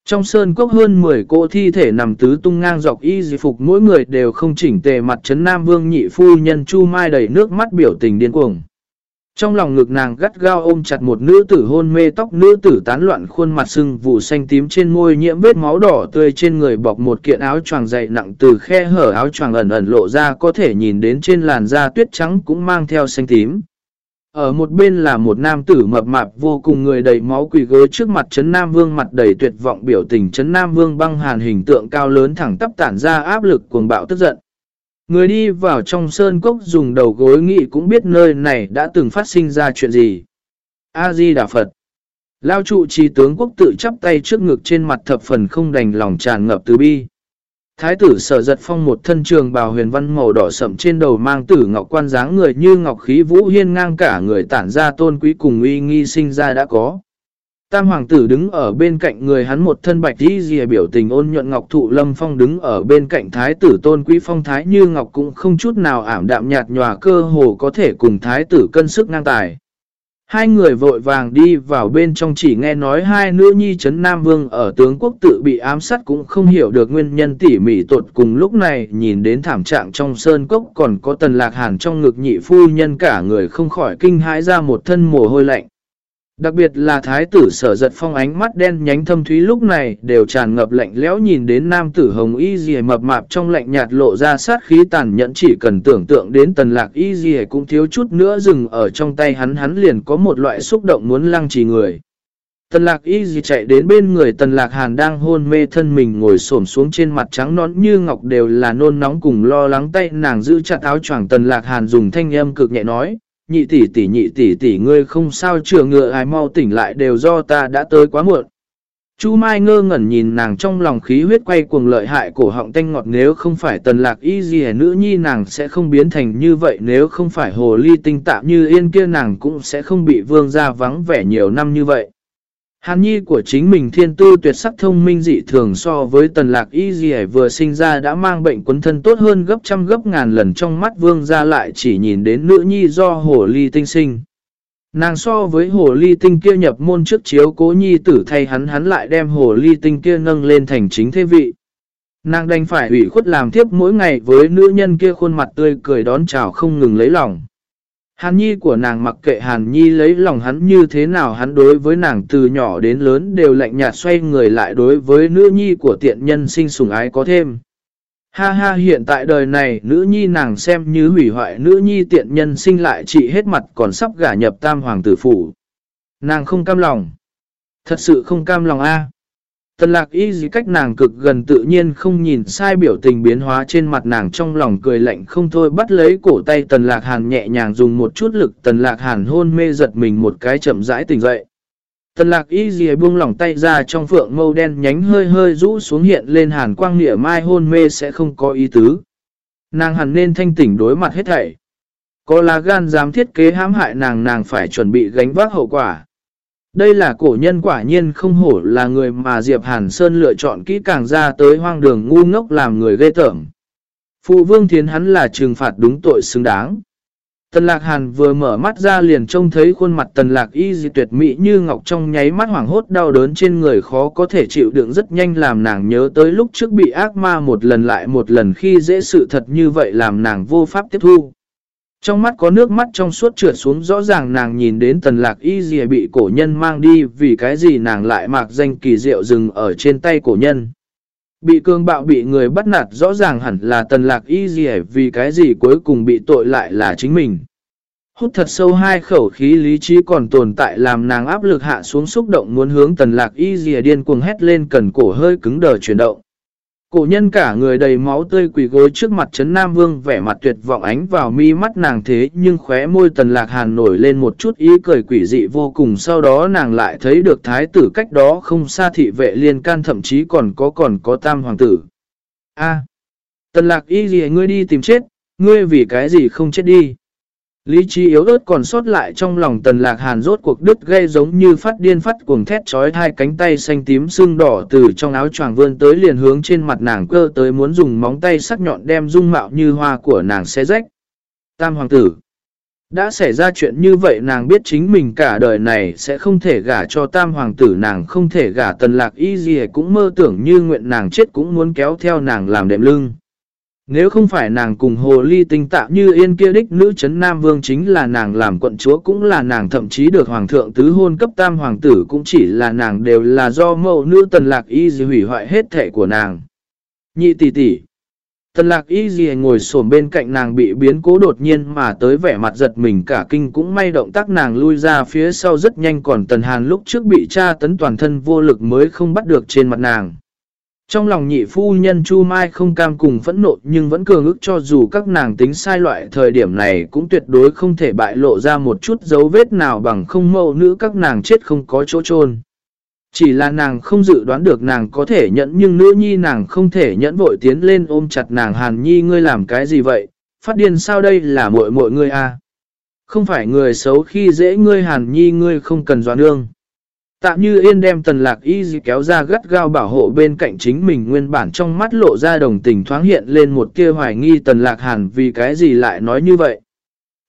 [SPEAKER 1] Trong sơn cốc hơn 10 cô thi thể nằm tứ tung ngang dọc y di phục, mỗi người đều không chỉnh tề mặt chấn nam vương nhị phu nhân chu mai đầy nước mắt biểu tình điên cuồng. Trong lòng ngực nàng gắt gao ôm chặt một nữ tử hôn mê tóc, nữ tử tán loạn khuôn mặt sưng vụ xanh tím trên môi nhiễm vết máu đỏ tươi trên người bọc một kiện áo choàng dày nặng từ khe hở áo choàng ẩn ẩn lộ ra, có thể nhìn đến trên làn da tuyết trắng cũng mang theo xanh tím. Ở một bên là một nam tử mập mạp vô cùng người đầy máu quỷ gối trước mặt chấn Nam Vương, mặt đầy tuyệt vọng biểu tình chấn Nam Vương băng hàn hình tượng cao lớn thẳng tắp tản ra áp lực cuồng bạo tức giận. Người đi vào trong sơn cốc dùng đầu gối nghị cũng biết nơi này đã từng phát sinh ra chuyện gì. A-di Đà Phật Lao trụ trì tướng quốc tự chắp tay trước ngực trên mặt thập phần không đành lòng tràn ngập từ bi. Thái tử sở giật phong một thân trường bào huyền văn màu đỏ sậm trên đầu mang tử ngọc quan dáng người như ngọc khí vũ hiên ngang cả người tản ra tôn quý cùng uy nghi sinh ra đã có. Tam hoàng tử đứng ở bên cạnh người hắn một thân bạch đi dìa biểu tình ôn nhuận ngọc thụ lâm phong đứng ở bên cạnh thái tử tôn quý phong thái như ngọc cũng không chút nào ảm đạm nhạt nhòa cơ hồ có thể cùng thái tử cân sức ngang tài. Hai người vội vàng đi vào bên trong chỉ nghe nói hai nữ nhi trấn Nam Vương ở tướng quốc tự bị ám sát cũng không hiểu được nguyên nhân tỉ mỉ tột cùng lúc này nhìn đến thảm trạng trong sơn cốc còn có tần lạc hàn trong ngực nhị phu nhân cả người không khỏi kinh hãi ra một thân mồ hôi lạnh. Đặc biệt là thái tử sở giật phong ánh mắt đen nhánh thâm thúy lúc này đều tràn ngập lạnh lẽo nhìn đến nam tử hồng y dì mập mạp trong lạnh nhạt lộ ra sát khí tàn nhẫn chỉ cần tưởng tượng đến tần lạc y dì cũng thiếu chút nữa dừng ở trong tay hắn hắn liền có một loại xúc động muốn lăng trì người. Tần lạc y dì chạy đến bên người tần lạc hàn đang hôn mê thân mình ngồi xổm xuống trên mặt trắng nón như ngọc đều là nôn nóng cùng lo lắng tay nàng giữ chặt áo choàng tần lạc hàn dùng thanh âm cực nhẹ nói nhị tỷ tỷ, nhị tỷ tỷ, ngươi không sao chừa ngựa ai, mau tỉnh lại, đều do ta đã tới quá muộn. Chu Mai ngơ ngẩn nhìn nàng trong lòng khí huyết quay cuồng lợi hại cổ họng tanh ngọt, nếu không phải tần lạc y gì nữ nhi nàng sẽ không biến thành như vậy, nếu không phải hồ ly tinh tạm như yên kia nàng cũng sẽ không bị vương ra vắng vẻ nhiều năm như vậy. Hàn nhi của chính mình thiên tư tuyệt sắc thông minh dị thường so với tần lạc y gì vừa sinh ra đã mang bệnh quấn thân tốt hơn gấp trăm gấp ngàn lần trong mắt vương ra lại chỉ nhìn đến nữ nhi do hồ ly tinh sinh. Nàng so với hồ ly tinh kia nhập môn trước chiếu cố nhi tử thay hắn hắn lại đem hồ ly tinh kia nâng lên thành chính thế vị. Nàng đành phải ủy khuất làm tiếp mỗi ngày với nữ nhân kia khuôn mặt tươi cười đón chào không ngừng lấy lòng. Hàn Nhi của nàng mặc kệ Hàn Nhi lấy lòng hắn như thế nào, hắn đối với nàng từ nhỏ đến lớn đều lạnh nhạt xoay người lại đối với nữ nhi của tiện nhân sinh sủng ái có thêm. Ha ha, hiện tại đời này nữ nhi nàng xem như hủy hoại, nữ nhi tiện nhân sinh lại trị hết mặt còn sắp gả nhập tam hoàng tử phủ. Nàng không cam lòng. Thật sự không cam lòng a Tần lạc y dì cách nàng cực gần tự nhiên không nhìn sai biểu tình biến hóa trên mặt nàng trong lòng cười lạnh không thôi, bắt lấy cổ tay tần lạc hàn nhẹ nhàng dùng một chút lực, tần lạc hàn hôn mê giật mình một cái chậm rãi tỉnh dậy. Tần lạc y dì buông lỏng tay ra trong phượng mâu đen nhánh hơi hơi rũ xuống hiện lên hàn quang nịa mai hôn mê sẽ không có ý tứ. Nàng hẳn nên thanh tỉnh đối mặt hết thảy. Có là gan dám thiết kế hãm hại nàng nàng phải chuẩn bị gánh vác hậu quả. Đây là cổ nhân quả nhiên không hổ là người mà Diệp Hàn Sơn lựa chọn kỹ càng ra tới hoang đường ngu ngốc làm người ghê tởm. Phụ vương thiến hắn là trừng phạt đúng tội xứng đáng. Tần lạc hàn vừa mở mắt ra liền trông thấy khuôn mặt tần lạc y dị tuyệt mỹ như ngọc trong nháy mắt hoảng hốt đau đớn trên người khó có thể chịu đựng rất nhanh làm nàng nhớ tới lúc trước bị ác ma một lần lại một lần khi dễ sự thật như vậy làm nàng vô pháp tiếp thu. Trong mắt có nước mắt trong suốt trượt xuống rõ ràng nàng nhìn đến tần lạc y gì bị cổ nhân mang đi vì cái gì nàng lại mạc danh kỳ diệu dừng ở trên tay cổ nhân. Bị cương bạo bị người bắt nạt rõ ràng hẳn là tần lạc y gì vì cái gì cuối cùng bị tội lại là chính mình. Hút thật sâu hai khẩu khí lý trí còn tồn tại làm nàng áp lực hạ xuống xúc động muốn hướng tần lạc y gì điên cuồng hét lên cần cổ hơi cứng đờ chuyển động. Cổ nhân cả người đầy máu tươi quỳ gối trước mặt Trấn Nam Vương vẻ mặt tuyệt vọng ánh vào mi mắt nàng thế nhưng khóe môi tần lạc hàn nổi lên một chút ý cười quỷ dị vô cùng sau đó nàng lại thấy được thái tử cách đó không xa thị vệ liên can thậm chí còn có còn có tam hoàng tử. a tần lạc y gì ngươi đi tìm chết, ngươi vì cái gì không chết đi. Lý trí yếu ớt còn sót lại trong lòng tần lạc hàn rốt cuộc đứt gây giống như phát điên phát cuồng thét trói hai cánh tay xanh tím sưng đỏ từ trong áo choàng vươn tới liền hướng trên mặt nàng cơ tới muốn dùng móng tay sắc nhọn đem dung mạo như hoa của nàng xé rách. Tam hoàng tử, Đã xảy ra chuyện như vậy nàng biết chính mình cả đời này sẽ không thể gả cho tam hoàng tử, nàng không thể gả tần lạc y gì cũng mơ tưởng như nguyện nàng chết cũng muốn kéo theo nàng làm đệm lưng. Nếu không phải nàng cùng hồ ly tinh tạo như yên kia đích nữ chấn Nam Vương chính là nàng làm quận chúa cũng là nàng thậm chí được hoàng thượng tứ hôn cấp tam hoàng tử cũng chỉ là nàng đều là do mẫu nữ tần lạc y gì hủy hoại hết thể của nàng. Nhị tỷ tỷ, Tần lạc y gì ngồi xổm bên cạnh nàng bị biến cố đột nhiên mà tới vẻ mặt giật mình cả kinh cũng may động tác nàng lui ra phía sau rất nhanh còn tần hàn lúc trước bị tra tấn toàn thân vô lực mới không bắt được trên mặt nàng. Trong lòng nhị phu nhân Chu Mai không cam cùng phẫn nộ nhưng vẫn cường ức cho dù các nàng tính sai loại thời điểm này cũng tuyệt đối không thể bại lộ ra một chút dấu vết nào bằng không mâu nữ các nàng chết không có chỗ chôn Chỉ là nàng không dự đoán được nàng có thể nhẫn nhưng nữ nhi nàng không thể nhẫn vội tiến lên ôm chặt nàng hàn nhi ngươi làm cái gì vậy, phát điên sao đây là muội muội ngươi à. Không phải người xấu khi dễ ngươi hàn nhi ngươi không cần doan ương tạ như yên đem tần lạc y gì kéo ra gắt gao bảo hộ bên cạnh chính mình, nguyên bản trong mắt lộ ra đồng tình thoáng hiện lên một kia hoài nghi tần lạc hàn vì cái gì lại nói như vậy.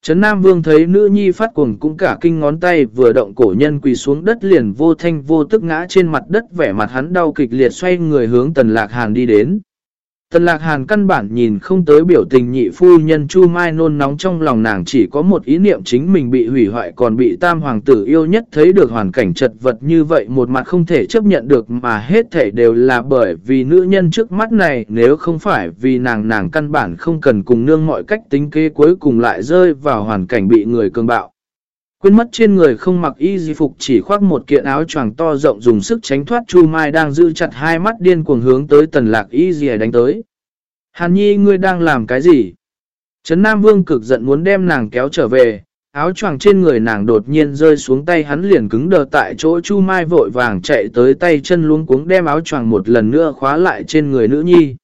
[SPEAKER 1] Trấn Nam Vương thấy nữ nhi phát cuồng cũng cả kinh ngón tay vừa động cổ nhân quỳ xuống đất liền vô thanh vô tức ngã trên mặt đất, vẻ mặt hắn đau kịch liệt xoay người hướng tần lạc hàn đi đến. Tần lạc hàn căn bản nhìn không tới biểu tình nhị phu nhân Chu Mai nôn nóng trong lòng nàng chỉ có một ý niệm chính mình bị hủy hoại còn bị tam hoàng tử yêu nhất thấy được hoàn cảnh chật vật như vậy một mặt không thể chấp nhận được mà hết thể đều là bởi vì nữ nhân trước mắt này, nếu không phải vì nàng nàng căn bản không cần cùng nương mọi cách tính kế cuối cùng lại rơi vào hoàn cảnh bị người cường bạo. Quên mất trên người không mặc y di phục chỉ khoác một kiện áo choàng to rộng dùng sức tránh thoát Chu Mai đang giữ chặt hai mắt điên cuồng hướng tới tần lạc y di đánh tới. Hàn nhi ngươi đang làm cái gì? Trấn Nam Vương cực giận muốn đem nàng kéo trở về, áo choàng trên người nàng đột nhiên rơi xuống tay hắn liền cứng đờ tại chỗ Chu Mai vội vàng chạy tới tay chân luống cuống đem áo choàng một lần nữa khóa lại trên người nữ nhi.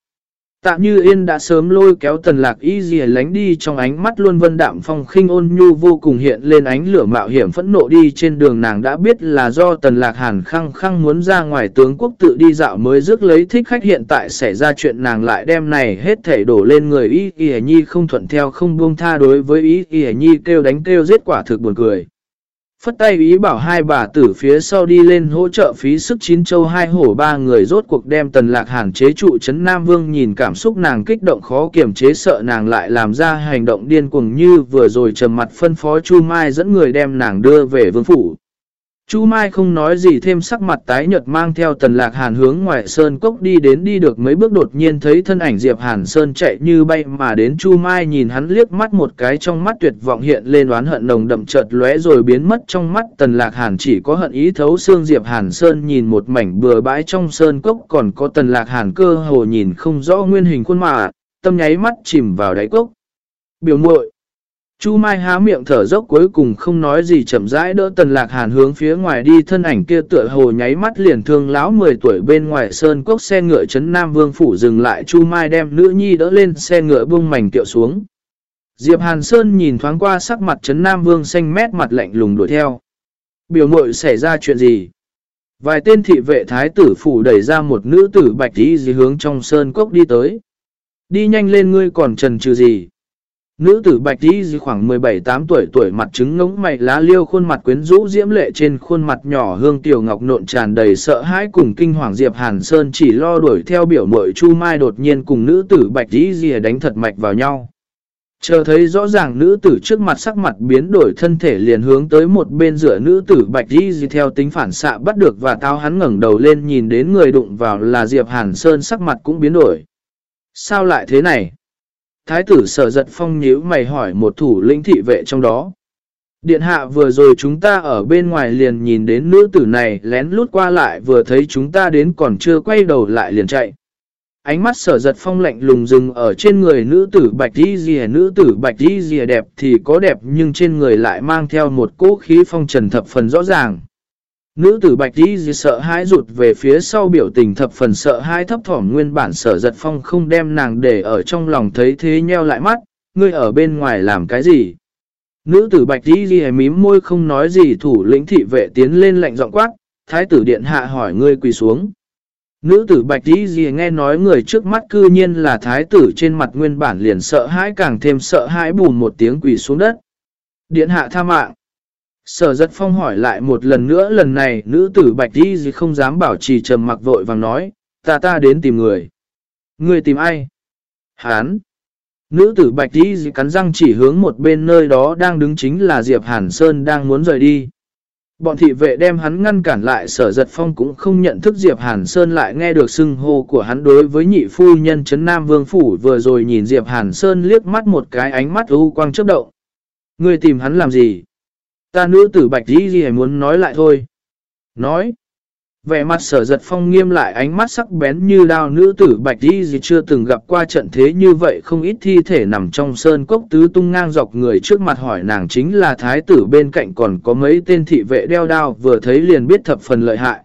[SPEAKER 1] Tạ như yên đã sớm lôi kéo tần lạc y dì lánh đi trong ánh mắt luôn vân đạm phong khinh ôn nhu vô cùng hiện lên ánh lửa mạo hiểm phẫn nộ đi trên đường nàng đã biết là do tần lạc hàn khăng khăng muốn ra ngoài tướng quốc tự đi dạo mới rước lấy thích khách hiện tại xảy ra chuyện nàng lại đem này hết thể đổ lên người y y nhi không thuận theo không buông tha đối với y y nhi kêu đánh kêu giết quả thực buồn cười. Phất tay ý bảo hai bà tử phía sau đi lên hỗ trợ phí sức chín châu hai hổ ba người rốt cuộc đem tần lạc hàn chế trụ chấn Nam Vương nhìn cảm xúc nàng kích động khó kiềm chế sợ nàng lại làm ra hành động điên cuồng như vừa rồi trầm mặt phân phó Chu Mai dẫn người đem nàng đưa về vương phủ. Chu Mai không nói gì thêm sắc mặt tái nhợt mang theo tần lạc hàn hướng ngoài sơn cốc đi đến đi được mấy bước đột nhiên thấy thân ảnh Diệp Hàn Sơn chạy như bay mà đến Chu Mai nhìn hắn liếc mắt một cái trong mắt tuyệt vọng hiện lên oán hận nồng đậm chợt lóe rồi biến mất trong mắt tần lạc hàn chỉ có hận ý thấu xương Diệp Hàn Sơn nhìn một mảnh bừa bãi trong sơn cốc, còn có tần lạc hàn cơ hồ nhìn không rõ nguyên hình khuôn mà tâm nháy mắt chìm vào đáy cốc. Biểu muội Chu Mai há miệng thở dốc cuối cùng không nói gì chậm rãi đỡ tần lạc hàn hướng phía ngoài đi, thân ảnh kia tựa hồ nháy mắt liền thương lão 10 tuổi bên ngoài sơn cốc xe ngựa chấn Nam Vương Phủ dừng lại, Chu Mai đem nữ nhi đỡ lên, xe ngựa buông mảnh tiệu xuống. Diệp Hàn Sơn nhìn thoáng qua sắc mặt chấn Nam Vương xanh mét mặt lạnh lùng đuổi theo. Biểu mội xảy ra chuyện gì? Vài tên thị vệ thái tử phủ đẩy ra một nữ tử bạch tí gì hướng trong sơn cốc đi tới. Đi nhanh lên ngươi còn trần trừ gì? Nữ tử bạch đi khoảng 17-8 tuổi tuổi mặt trứng ngống mày lá liêu, khuôn mặt quyến rũ diễm lệ, trên khuôn mặt nhỏ hương tiểu ngọc nộn tràn đầy sợ hãi cùng kinh hoàng Diệp Hàn Sơn chỉ lo đuổi theo biểu mội Chu Mai đột nhiên cùng nữ tử bạch đi gì đánh thật mạch vào nhau. Chờ thấy rõ ràng nữ tử trước mặt sắc mặt biến đổi, thân thể liền hướng tới một bên giữa nữ tử bạch đi gì theo tính phản xạ bắt được và tao hắn ngẩng đầu lên nhìn đến người đụng vào là Diệp Hàn Sơn sắc mặt cũng biến đổi. Sao lại thế này? Thái tử sở giật phong nhíu mày hỏi một thủ lĩnh thị vệ trong đó. Điện hạ vừa rồi chúng ta ở bên ngoài liền nhìn đến nữ tử này lén lút qua lại vừa thấy chúng ta đến còn chưa quay đầu lại liền chạy. Ánh mắt sở giật phong lạnh lùng dừng ở trên người nữ tử bạch đi dìa nữ tử bạch đi dìa đẹp thì có đẹp nhưng trên người lại mang theo một cỗ khí phong trần thập phần rõ ràng. Nữ tử bạch đi dìa sợ hãi rụt về phía sau biểu tình thập phần sợ hãi thấp thỏm nguyên bản sở giật phong không đem nàng để ở trong lòng thấy thế nheo lại mắt, ngươi ở bên ngoài làm cái gì? Nữ tử bạch đi ghi mím môi không nói gì thủ lĩnh thị vệ tiến lên lạnh giọng quát, thái tử điện hạ hỏi ngươi quỳ xuống. Nữ tử bạch đi ghi nghe nói người trước mắt cư nhiên là thái tử trên mặt nguyên bản liền sợ hãi càng thêm sợ hãi bùn một tiếng quỳ xuống đất. Điện hạ tha mạng. Sở giật phong hỏi lại một lần nữa lần này nữ tử bạch đi gì không dám bảo trì trầm mặc vội vàng nói, ta ta đến tìm người. Người tìm ai? Hán. Nữ tử bạch đi cắn răng chỉ hướng một bên nơi đó đang đứng chính là Diệp Hàn Sơn đang muốn rời đi. Bọn thị vệ đem hắn ngăn cản lại sở giật phong cũng không nhận thức Diệp Hàn Sơn lại nghe được xưng hô của hắn đối với nhị phu nhân Trấn Nam Vương Phủ vừa rồi nhìn Diệp Hàn Sơn liếc mắt một cái ánh mắt u quang chớp động. Người tìm hắn làm gì? Ta nữ tử bạch dĩ gì muốn nói lại thôi. Nói. Vẻ mặt sở giật phong nghiêm lại ánh mắt sắc bén như đao nữ tử bạch đi gì chưa từng gặp qua trận thế như vậy, không ít thi thể nằm trong sơn cốc tứ tung ngang dọc người trước mặt hỏi nàng chính là thái tử bên cạnh còn có mấy tên thị vệ đeo đao, vừa thấy liền biết thập phần lợi hại.